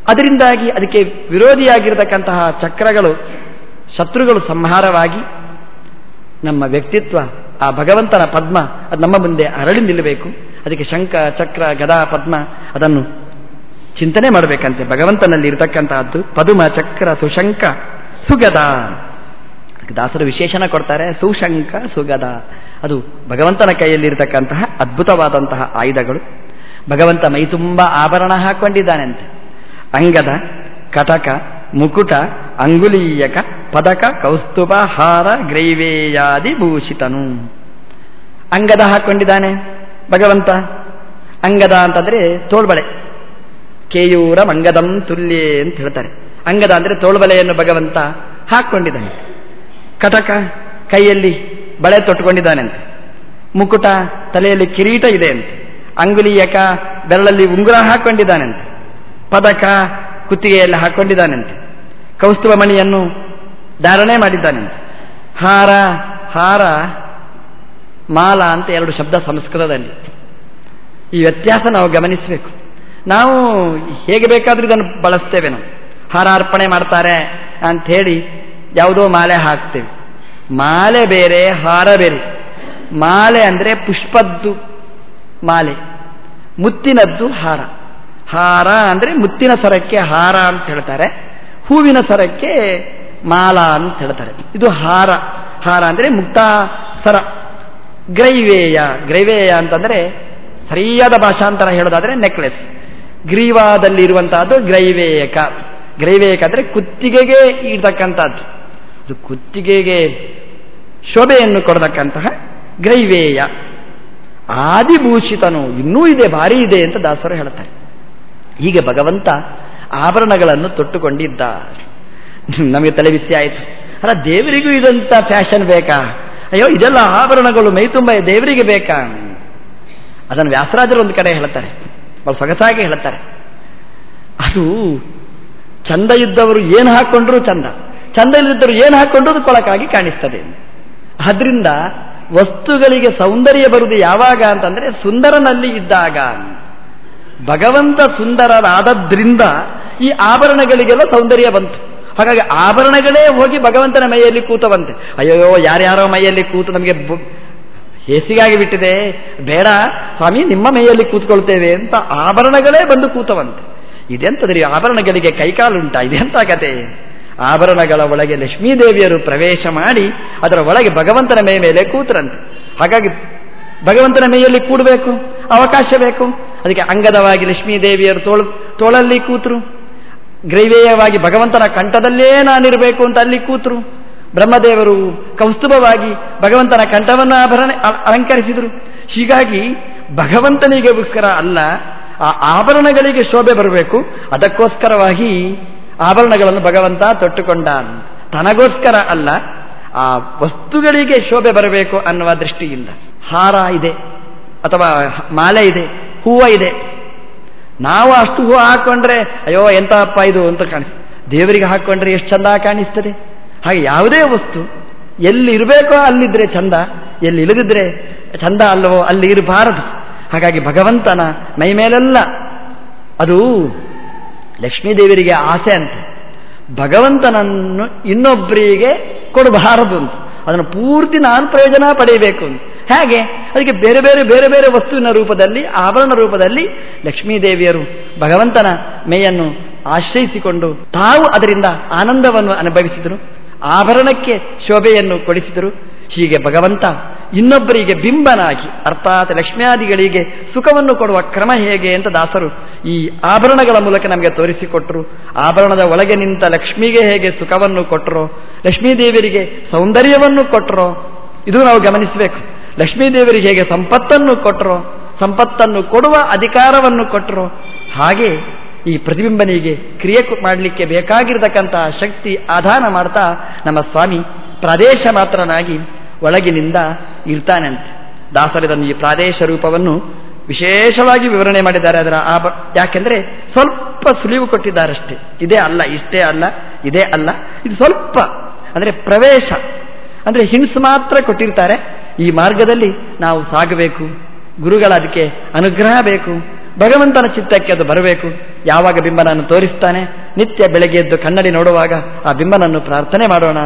ಅದರಿಂದಾಗಿ ಅದಕ್ಕೆ ವಿರೋಧಿಯಾಗಿರತಕ್ಕಂತಹ ಚಕ್ರಗಳು, ಶತ್ರುಗಳು ಸಂಹಾರವಾಗಿ ನಮ್ಮ ವ್ಯಕ್ತಿತ್ವ, ಆ ಭಗವಂತನ ಪದ್ಮ, ಅದು ನಮ್ಮ ಮುಂದೆ ಅರಳಿ ನಿಲ್ಲಬೇಕು. ಅದಕ್ಕೆ ಶಂಕ ಚಕ್ರ, ಗದಾ, ಪದ್ಮ, ಅದನ್ನು ಚಿಂತನೆ ಮಾಡಬೇಕಂತೆ. ಭಗವಂತನಲ್ಲಿ ಇರತಕ್ಕಂತಹದ್ದು ಪದುಮ, ಚಕ್ರ ಸುಶಂಕ ಸುಗದ. ದಾಸರು ವಿಶೇಷಣ ಕೊಡ್ತಾರೆ ಸುಶಂಕ ಸುಗದ. ಅದು ಭಗವಂತನ ಕೈಯಲ್ಲಿರತಕ್ಕಂತಹ ಅದ್ಭುತವಾದಂತಹ ಆಯುಧಗಳು. ಭಗವಂತ ಮೈ ತುಂಬ ಆಭರಣ ಹಾಕೊಂಡಿದ್ದಾನಂತೆ. ಅಂಗದ, ಕಟಕ, ಮುಕುಟ, ಅಂಗುಲೀಯಕ, ಪದಕ, ಕೌಸ್ತುಭ, ಹಾರ, ಗ್ರೈವೇಯಾದಿ ಭೂಷಿತನು. ಅಂಗದ ಹಾಕೊಂಡಿದ್ದಾನೆ ಭಗವಂತ. ಅಂಗದ ಅಂತಂದ್ರೆ ತೋಳ್ಬಳೆ. ಕೇಯೂರ ಮಂಗದಂ ತುಲ್ಯೆ ಅಂತ ಹೇಳ್ತಾರೆ. ಅಂಗದ ಅಂದ್ರೆ ತೋಳ್ಬಲೆಯನ್ನು ಭಗವಂತ ಹಾಕೊಂಡಿದ್ದಾನೆ. ಕಟಕ ಕೈಯಲ್ಲಿ ಬಳೆ ತೊಟ್ಟುಕೊಂಡಿದ್ದಾನೆಂತೆ. ಮುಕುಟ ತಲೆಯಲ್ಲಿ ಕಿರೀಟ ಇದೆ ಅಂತೆ ಅಂಗುಲಿಯಕ ಬೆರಳಲ್ಲಿ ಉಂಗುರ ಹಾಕೊಂಡಿದ್ದಾನೆಂತೆ. ಪದಕ ಕುತ್ತಿಗೆಯಲ್ಲಿ ಹಾಕೊಂಡಿದ್ದಾನಂತೆ. ಕೌಸ್ತುಭ ಮಣಿಯನ್ನು ಧಾರಣೆ ಮಾಡಿದ್ದಾನೆಂತೆ. ಹಾರ ಹಾರ, ಮಾಲ ಅಂತ ಎರಡು ಶಬ್ದ ಸಂಸ್ಕೃತದಲ್ಲಿ. ಈ ವ್ಯತ್ಯಾಸ ನಾವು ಗಮನಿಸಬೇಕು. ನಾವು ಹೇಗೆ ಬೇಕಾದರೂ ಇದನ್ನು ಬಳಸ್ತೇವೆ ನಾವು. ಹಾರ ಅರ್ಪಣೆ ಮಾಡ್ತಾರೆ ಅಂತ ಹೇಳಿ ಯಾವುದೋ ಮಾಲೆ ಹಾಕ್ತೇವೆ. ಮಾಲೆ ಬೇರೆ, ಹಾರ ಬೇರೆ. ಮಾಲೆ ಅಂದರೆ ಪುಷ್ಪದ್ದು ಮಾಲೆ. ಮುತ್ತಿನದ್ದು ಹಾರ. ಹಾರ ಅಂದರೆ ಮುತ್ತಿನ ಸರಕ್ಕೆ ಹಾರ ಅಂತ ಹೇಳ್ತಾರೆ. ಹೂವಿನ ಸರಕ್ಕೆ ಮಾಲ ಅಂತ ಹೇಳ್ತಾರೆ. ಇದು ಹಾರ. ಹಾರ ಅಂದರೆ ಮುಕ್ತ ಸರ. ಗ್ರೈವೇಯ. ಗ್ರೈವೇಯ ಅಂತಂದರೆ ಸರಿಯಾದ ಭಾಷಾಂತರ ಹೇಳೋದಾದರೆ ನೆಕ್ಲೆಸ್ ಗ್ರೀವಾದಲ್ಲಿರುವಂತಹದ್ದು ಗ್ರೈವೇಯಕ. ಗ್ರೈವೇಯಕ ಅಂದರೆ ಕುತ್ತಿಗೆಗೆ ಇಡ್ತಕ್ಕಂಥದ್ದು. ಅದು ಕುತ್ತಿಗೆಗೆ ಶೋಭೆಯನ್ನು ಕೊಡತಕ್ಕಂತಹ ಗ್ರೈವೇಯ. ಆದಿಭೂಷಿತನು ಇನ್ನೂ ಇದೆ, ಭಾರಿ ಇದೆ ಅಂತ ದಾಸರು ಹೇಳ್ತಾರೆ. ಹೀಗೆ ಭಗವಂತ ಆಭರಣಗಳನ್ನು ತೊಟ್ಟುಕೊಂಡಿದ್ದ ನಮಗೆ ತಲೆ ಬಿಸಿ ಆಯಿತು. ಅಲ್ಲ, ದೇವರಿಗೂ ಇದಂತ ಫ್ಯಾಷನ್ ಬೇಕಾ? ಅಯ್ಯೋ, ಇದೆಲ್ಲ ಆಭರಣಗಳು, ಮೈ ತುಂಬ ದೇವರಿಗೆ ಬೇಕಾ? ಅದನ್ನು ವ್ಯಾಸರಾಜರು ಒಂದು ಕಡೆ ಹೇಳ್ತಾರೆ. ಬಹಳ ಸೊಗಸಾಗಿ ಹೇಳ್ತಾರೆ. ಅದು ಚಂದ ಇದ್ದವರು ಏನು ಹಾಕೊಂಡ್ರು ಚಂದ. ಚಂದ ಇಲ್ಲದಿದ್ದರು ಏನು ಅದು ಕೊಳಕಾಗಿ ಕಾಣಿಸ್ತದೆ. ಅದರಿಂದ ವಸ್ತುಗಳಿಗೆ ಸೌಂದರ್ಯ ಬರುವುದು ಯಾವಾಗ ಅಂತಂದ್ರೆ ಸುಂದರನಲ್ಲಿ ಇದ್ದಾಗ. ಭಗವಂತ ಸುಂದರರಾದದ್ರಿಂದ ಈ ಆಭರಣಗಳಿಗೆಲ್ಲ ಸೌಂದರ್ಯ ಬಂತು. ಹಾಗಾಗಿ ಆಭರಣಗಳೇ ಹೋಗಿ ಭಗವಂತನ ಮೈಯಲ್ಲಿ ಕೂತವಂತೆ. ಅಯ್ಯೋ ಯಾರ್ಯಾರೋ ಮೈಯಲ್ಲಿ ಕೂತು ನಮಗೆ ಹೇಸಿಗಾಗಿ ಬಿಟ್ಟಿದೆ. ಬೇಡ, ಸ್ವಾಮಿ, ನಿಮ್ಮ ಮೈಯಲ್ಲಿ ಕೂತ್ಕೊಳ್ತೇವೆ ಅಂತ ಆಭರಣಗಳೇ ಬಂದು ಕೂತವಂತೆ. ಇದೆಂತದ್ರಿ ಆಭರಣಗಳಿಗೆ ಕೈಕಾಲುಂಟ? ಇದೆಂತ ಕತೆ? ಆಭರಣಗಳ ಒಳಗೆ ಲಕ್ಷ್ಮೀದೇವಿಯರು ಪ್ರವೇಶ ಮಾಡಿ ಅದರ ಒಳಗೆ ಭಗವಂತನ ಮೈ ಮೇಲೆ ಕೂತರಂತೆ. ಹಾಗಾಗಿ ಭಗವಂತನ ಮೈಯಲ್ಲಿ ಕೂಡಬೇಕು, ಅವಕಾಶ ಬೇಕು. ಅದಕ್ಕೆ ಅಂಗದವಾಗಿ ಲಕ್ಷ್ಮೀದೇವಿಯರು ತೋಳ, ತೋಳಲ್ಲಿ ಕೂತರು. ಗ್ರೈವೇಯವಾಗಿ ಭಗವಂತನ ಕಂಠದಲ್ಲೇ ನಾನಿರಬೇಕು ಅಂತ ಅಲ್ಲಿ ಕೂತರು. ಬ್ರಹ್ಮದೇವರು ಕೌಸ್ತುಭವಾಗಿ ಭಗವಂತನ ಕಂಠವನ್ನು ಆಭರಣ ಅಲಂಕರಿಸಿದರು. ಹೀಗಾಗಿ ಭಗವಂತನಿಗೋಸ್ಕರ ಅಲ್ಲ, ಆ ಆಭರಣಗಳಿಗೆ ಶೋಭೆ ಬರಬೇಕು. ಅದಕ್ಕೋಸ್ಕರವಾಗಿ ಆಭರಣಗಳನ್ನು ಭಗವಂತ ತೊಟ್ಟುಕೊಂಡ ತನಗೋಸ್ಕರ ಅಲ್ಲ, ಆ ವಸ್ತುಗಳಿಗೆ ಶೋಭೆ ಬರಬೇಕು ಅನ್ನುವ ದೃಷ್ಟಿಯಿಂದ. ಹಾರ ಇದೆ, ಅಥವಾ ಮಾಲೆ ಇದೆ, ಹೂವ ಇದೆ. ನಾವು ಅಷ್ಟು ಹೂವು ಹಾಕೊಂಡ್ರೆ, ಅಯ್ಯೋ, ಎಂತಪ್ಪ ಇದು ಅಂತ ಕಾಣಿಸ್ತದೆ ದೇವರಿಗೆ ಹಾಕೊಂಡ್ರೆ ಎಷ್ಟು ಚಂದ ಕಾಣಿಸ್ತದೆ. ಹಾಗೆ ಯಾವುದೇ ವಸ್ತು, ಎಲ್ಲಿ ಇರಬೇಕೋ ಅಲ್ಲಿದ್ರೆ ಚಂದ, ಎಲ್ಲಿ ಇಳಿದಿದ್ರೆ ಚಂದ ಅಲ್ಲವೋ ಅಲ್ಲಿ ಇರಬಾರದು. ಹಾಗಾಗಿ ಭಗವಂತನ ಮೈ ಮೇಲೆಲ್ಲ ಅದು ಲಕ್ಷ್ಮೀದೇವರಿಗೆ ಆಸೆ ಅಂತ. ಭಗವಂತನನ್ನು ಇನ್ನೊಬ್ಬರಿಗೆ ಕೊಡಬಾರದು ಅಂತ. ಅದನ್ನು ಪೂರ್ತಿ ನಾನು ಪ್ರಯೋಜನ ಪಡೆಯಬೇಕು ಅಂತ. ಹೇಗೆ? ಅದಕ್ಕೆ ಬೇರೆ ಬೇರೆ ಬೇರೆ ಬೇರೆ ವಸ್ತುವಿನ ರೂಪದಲ್ಲಿ, ಆಭರಣ ರೂಪದಲ್ಲಿ ಲಕ್ಷ್ಮೀದೇವಿಯರು ಭಗವಂತನ ಮೇಯನ್ನು ಆಶ್ರಯಿಸಿಕೊಂಡು ತಾವು ಅದರಿಂದ ಆನಂದವನ್ನು ಅನುಭವಿಸಿದರು. ಆಭರಣಕ್ಕೆ ಶೋಭೆಯನ್ನು ಕೊಡಿಸಿದರು. ಹೀಗೆ ಭಗವಂತ ಇನ್ನೊಬ್ಬರಿಗೆ ಬಿಂಬನಾಗಿ, ಅರ್ಥಾತ್ ಲಕ್ಷ್ಮ್ಯಾದಿಗಳಿಗೆ ಸುಖವನ್ನು ಕೊಡುವ ಕ್ರಮ ಹೇಗೆ ಅಂತ ದಾಸರು ಈ ಆಭರಣಗಳ ಮೂಲಕ ನಮಗೆ ತೋರಿಸಿಕೊಟ್ಟರು ಆಭರಣದ ಒಳಗೆ ನಿಂತ ಲಕ್ಷ್ಮಿಗೆ ಹೇಗೆ ಸುಖವನ್ನು ಕೊಟ್ಟರೋ ಲಕ್ಷ್ಮೀದೇವರಿಗೆ ಸೌಂದರ್ಯವನ್ನು ಕೊಟ್ಟರೋ ಇದು ನಾವು ಗಮನಿಸಬೇಕು. ಲಕ್ಷ್ಮೀದೇವರಿಗೆ ಹೇಗೆ ಸಂಪತ್ತನ್ನು ಕೊಟ್ಟರೋ ಸಂಪತ್ತನ್ನು ಕೊಡುವ ಅಧಿಕಾರವನ್ನು ಕೊಟ್ಟರೋ ಹಾಗೆ ಈ ಪ್ರತಿಬಿಂಬನಿಗೆ ಕ್ರಿಯೆ ಮಾಡಲಿಕ್ಕೆ ಬೇಕಾಗಿರತಕ್ಕಂತಹ ಶಕ್ತಿ ಆಧಾನ ಮಾಡ್ತಾ ನಮ್ಮ ಸ್ವಾಮಿ ಪ್ರದೇಶ ಮಾತ್ರನಾಗಿ ಒಳಗಿನಿಂದ ಇರ್ತಾನಂತೆ. ದಾಸರಿದನ್ನು ಈ ಪ್ರಾದೇಶ ರೂಪವನ್ನು ವಿಶೇಷವಾಗಿ ವಿವರಣೆ ಮಾಡಿದ್ದಾರೆ. ಅದರ ಆ ಯಾಕೆಂದ್ರೆ ಸ್ವಲ್ಪ ಸುಳಿವು ಕೊಟ್ಟಿದ್ದಾರಷ್ಟೇ. ಇದೇ ಅಲ್ಲ, ಇಷ್ಟೇ ಅಲ್ಲ, ಇದೇ ಅಲ್ಲ, ಇದು ಸ್ವಲ್ಪ ಅಂದರೆ ಪ್ರವೇಶ. ಅಂದರೆ ಹಿಂಸು ಮಾತ್ರ ಕೊಟ್ಟಿರ್ತಾರೆ. ಈ ಮಾರ್ಗದಲ್ಲಿ ನಾವು ಸಾಗಬೇಕು, ಗುರುಗಳ ಅದಕ್ಕೆ ಅನುಗ್ರಹ ಬೇಕು, ಭಗವಂತನ ಚಿತ್ತಕ್ಕೆ ಅದು ಬರಬೇಕು. ಯಾವಾಗ ಬಿಂಬನನ್ನು ತೋರಿಸ್ತಾನೆ, ನಿತ್ಯ ಬೆಳಗ್ಗೆ ಎದ್ದು ಕನ್ನಡಿ ನೋಡುವಾಗ ಆ ಬಿಂಬನನ್ನು ಪ್ರಾರ್ಥನೆ ಮಾಡೋಣ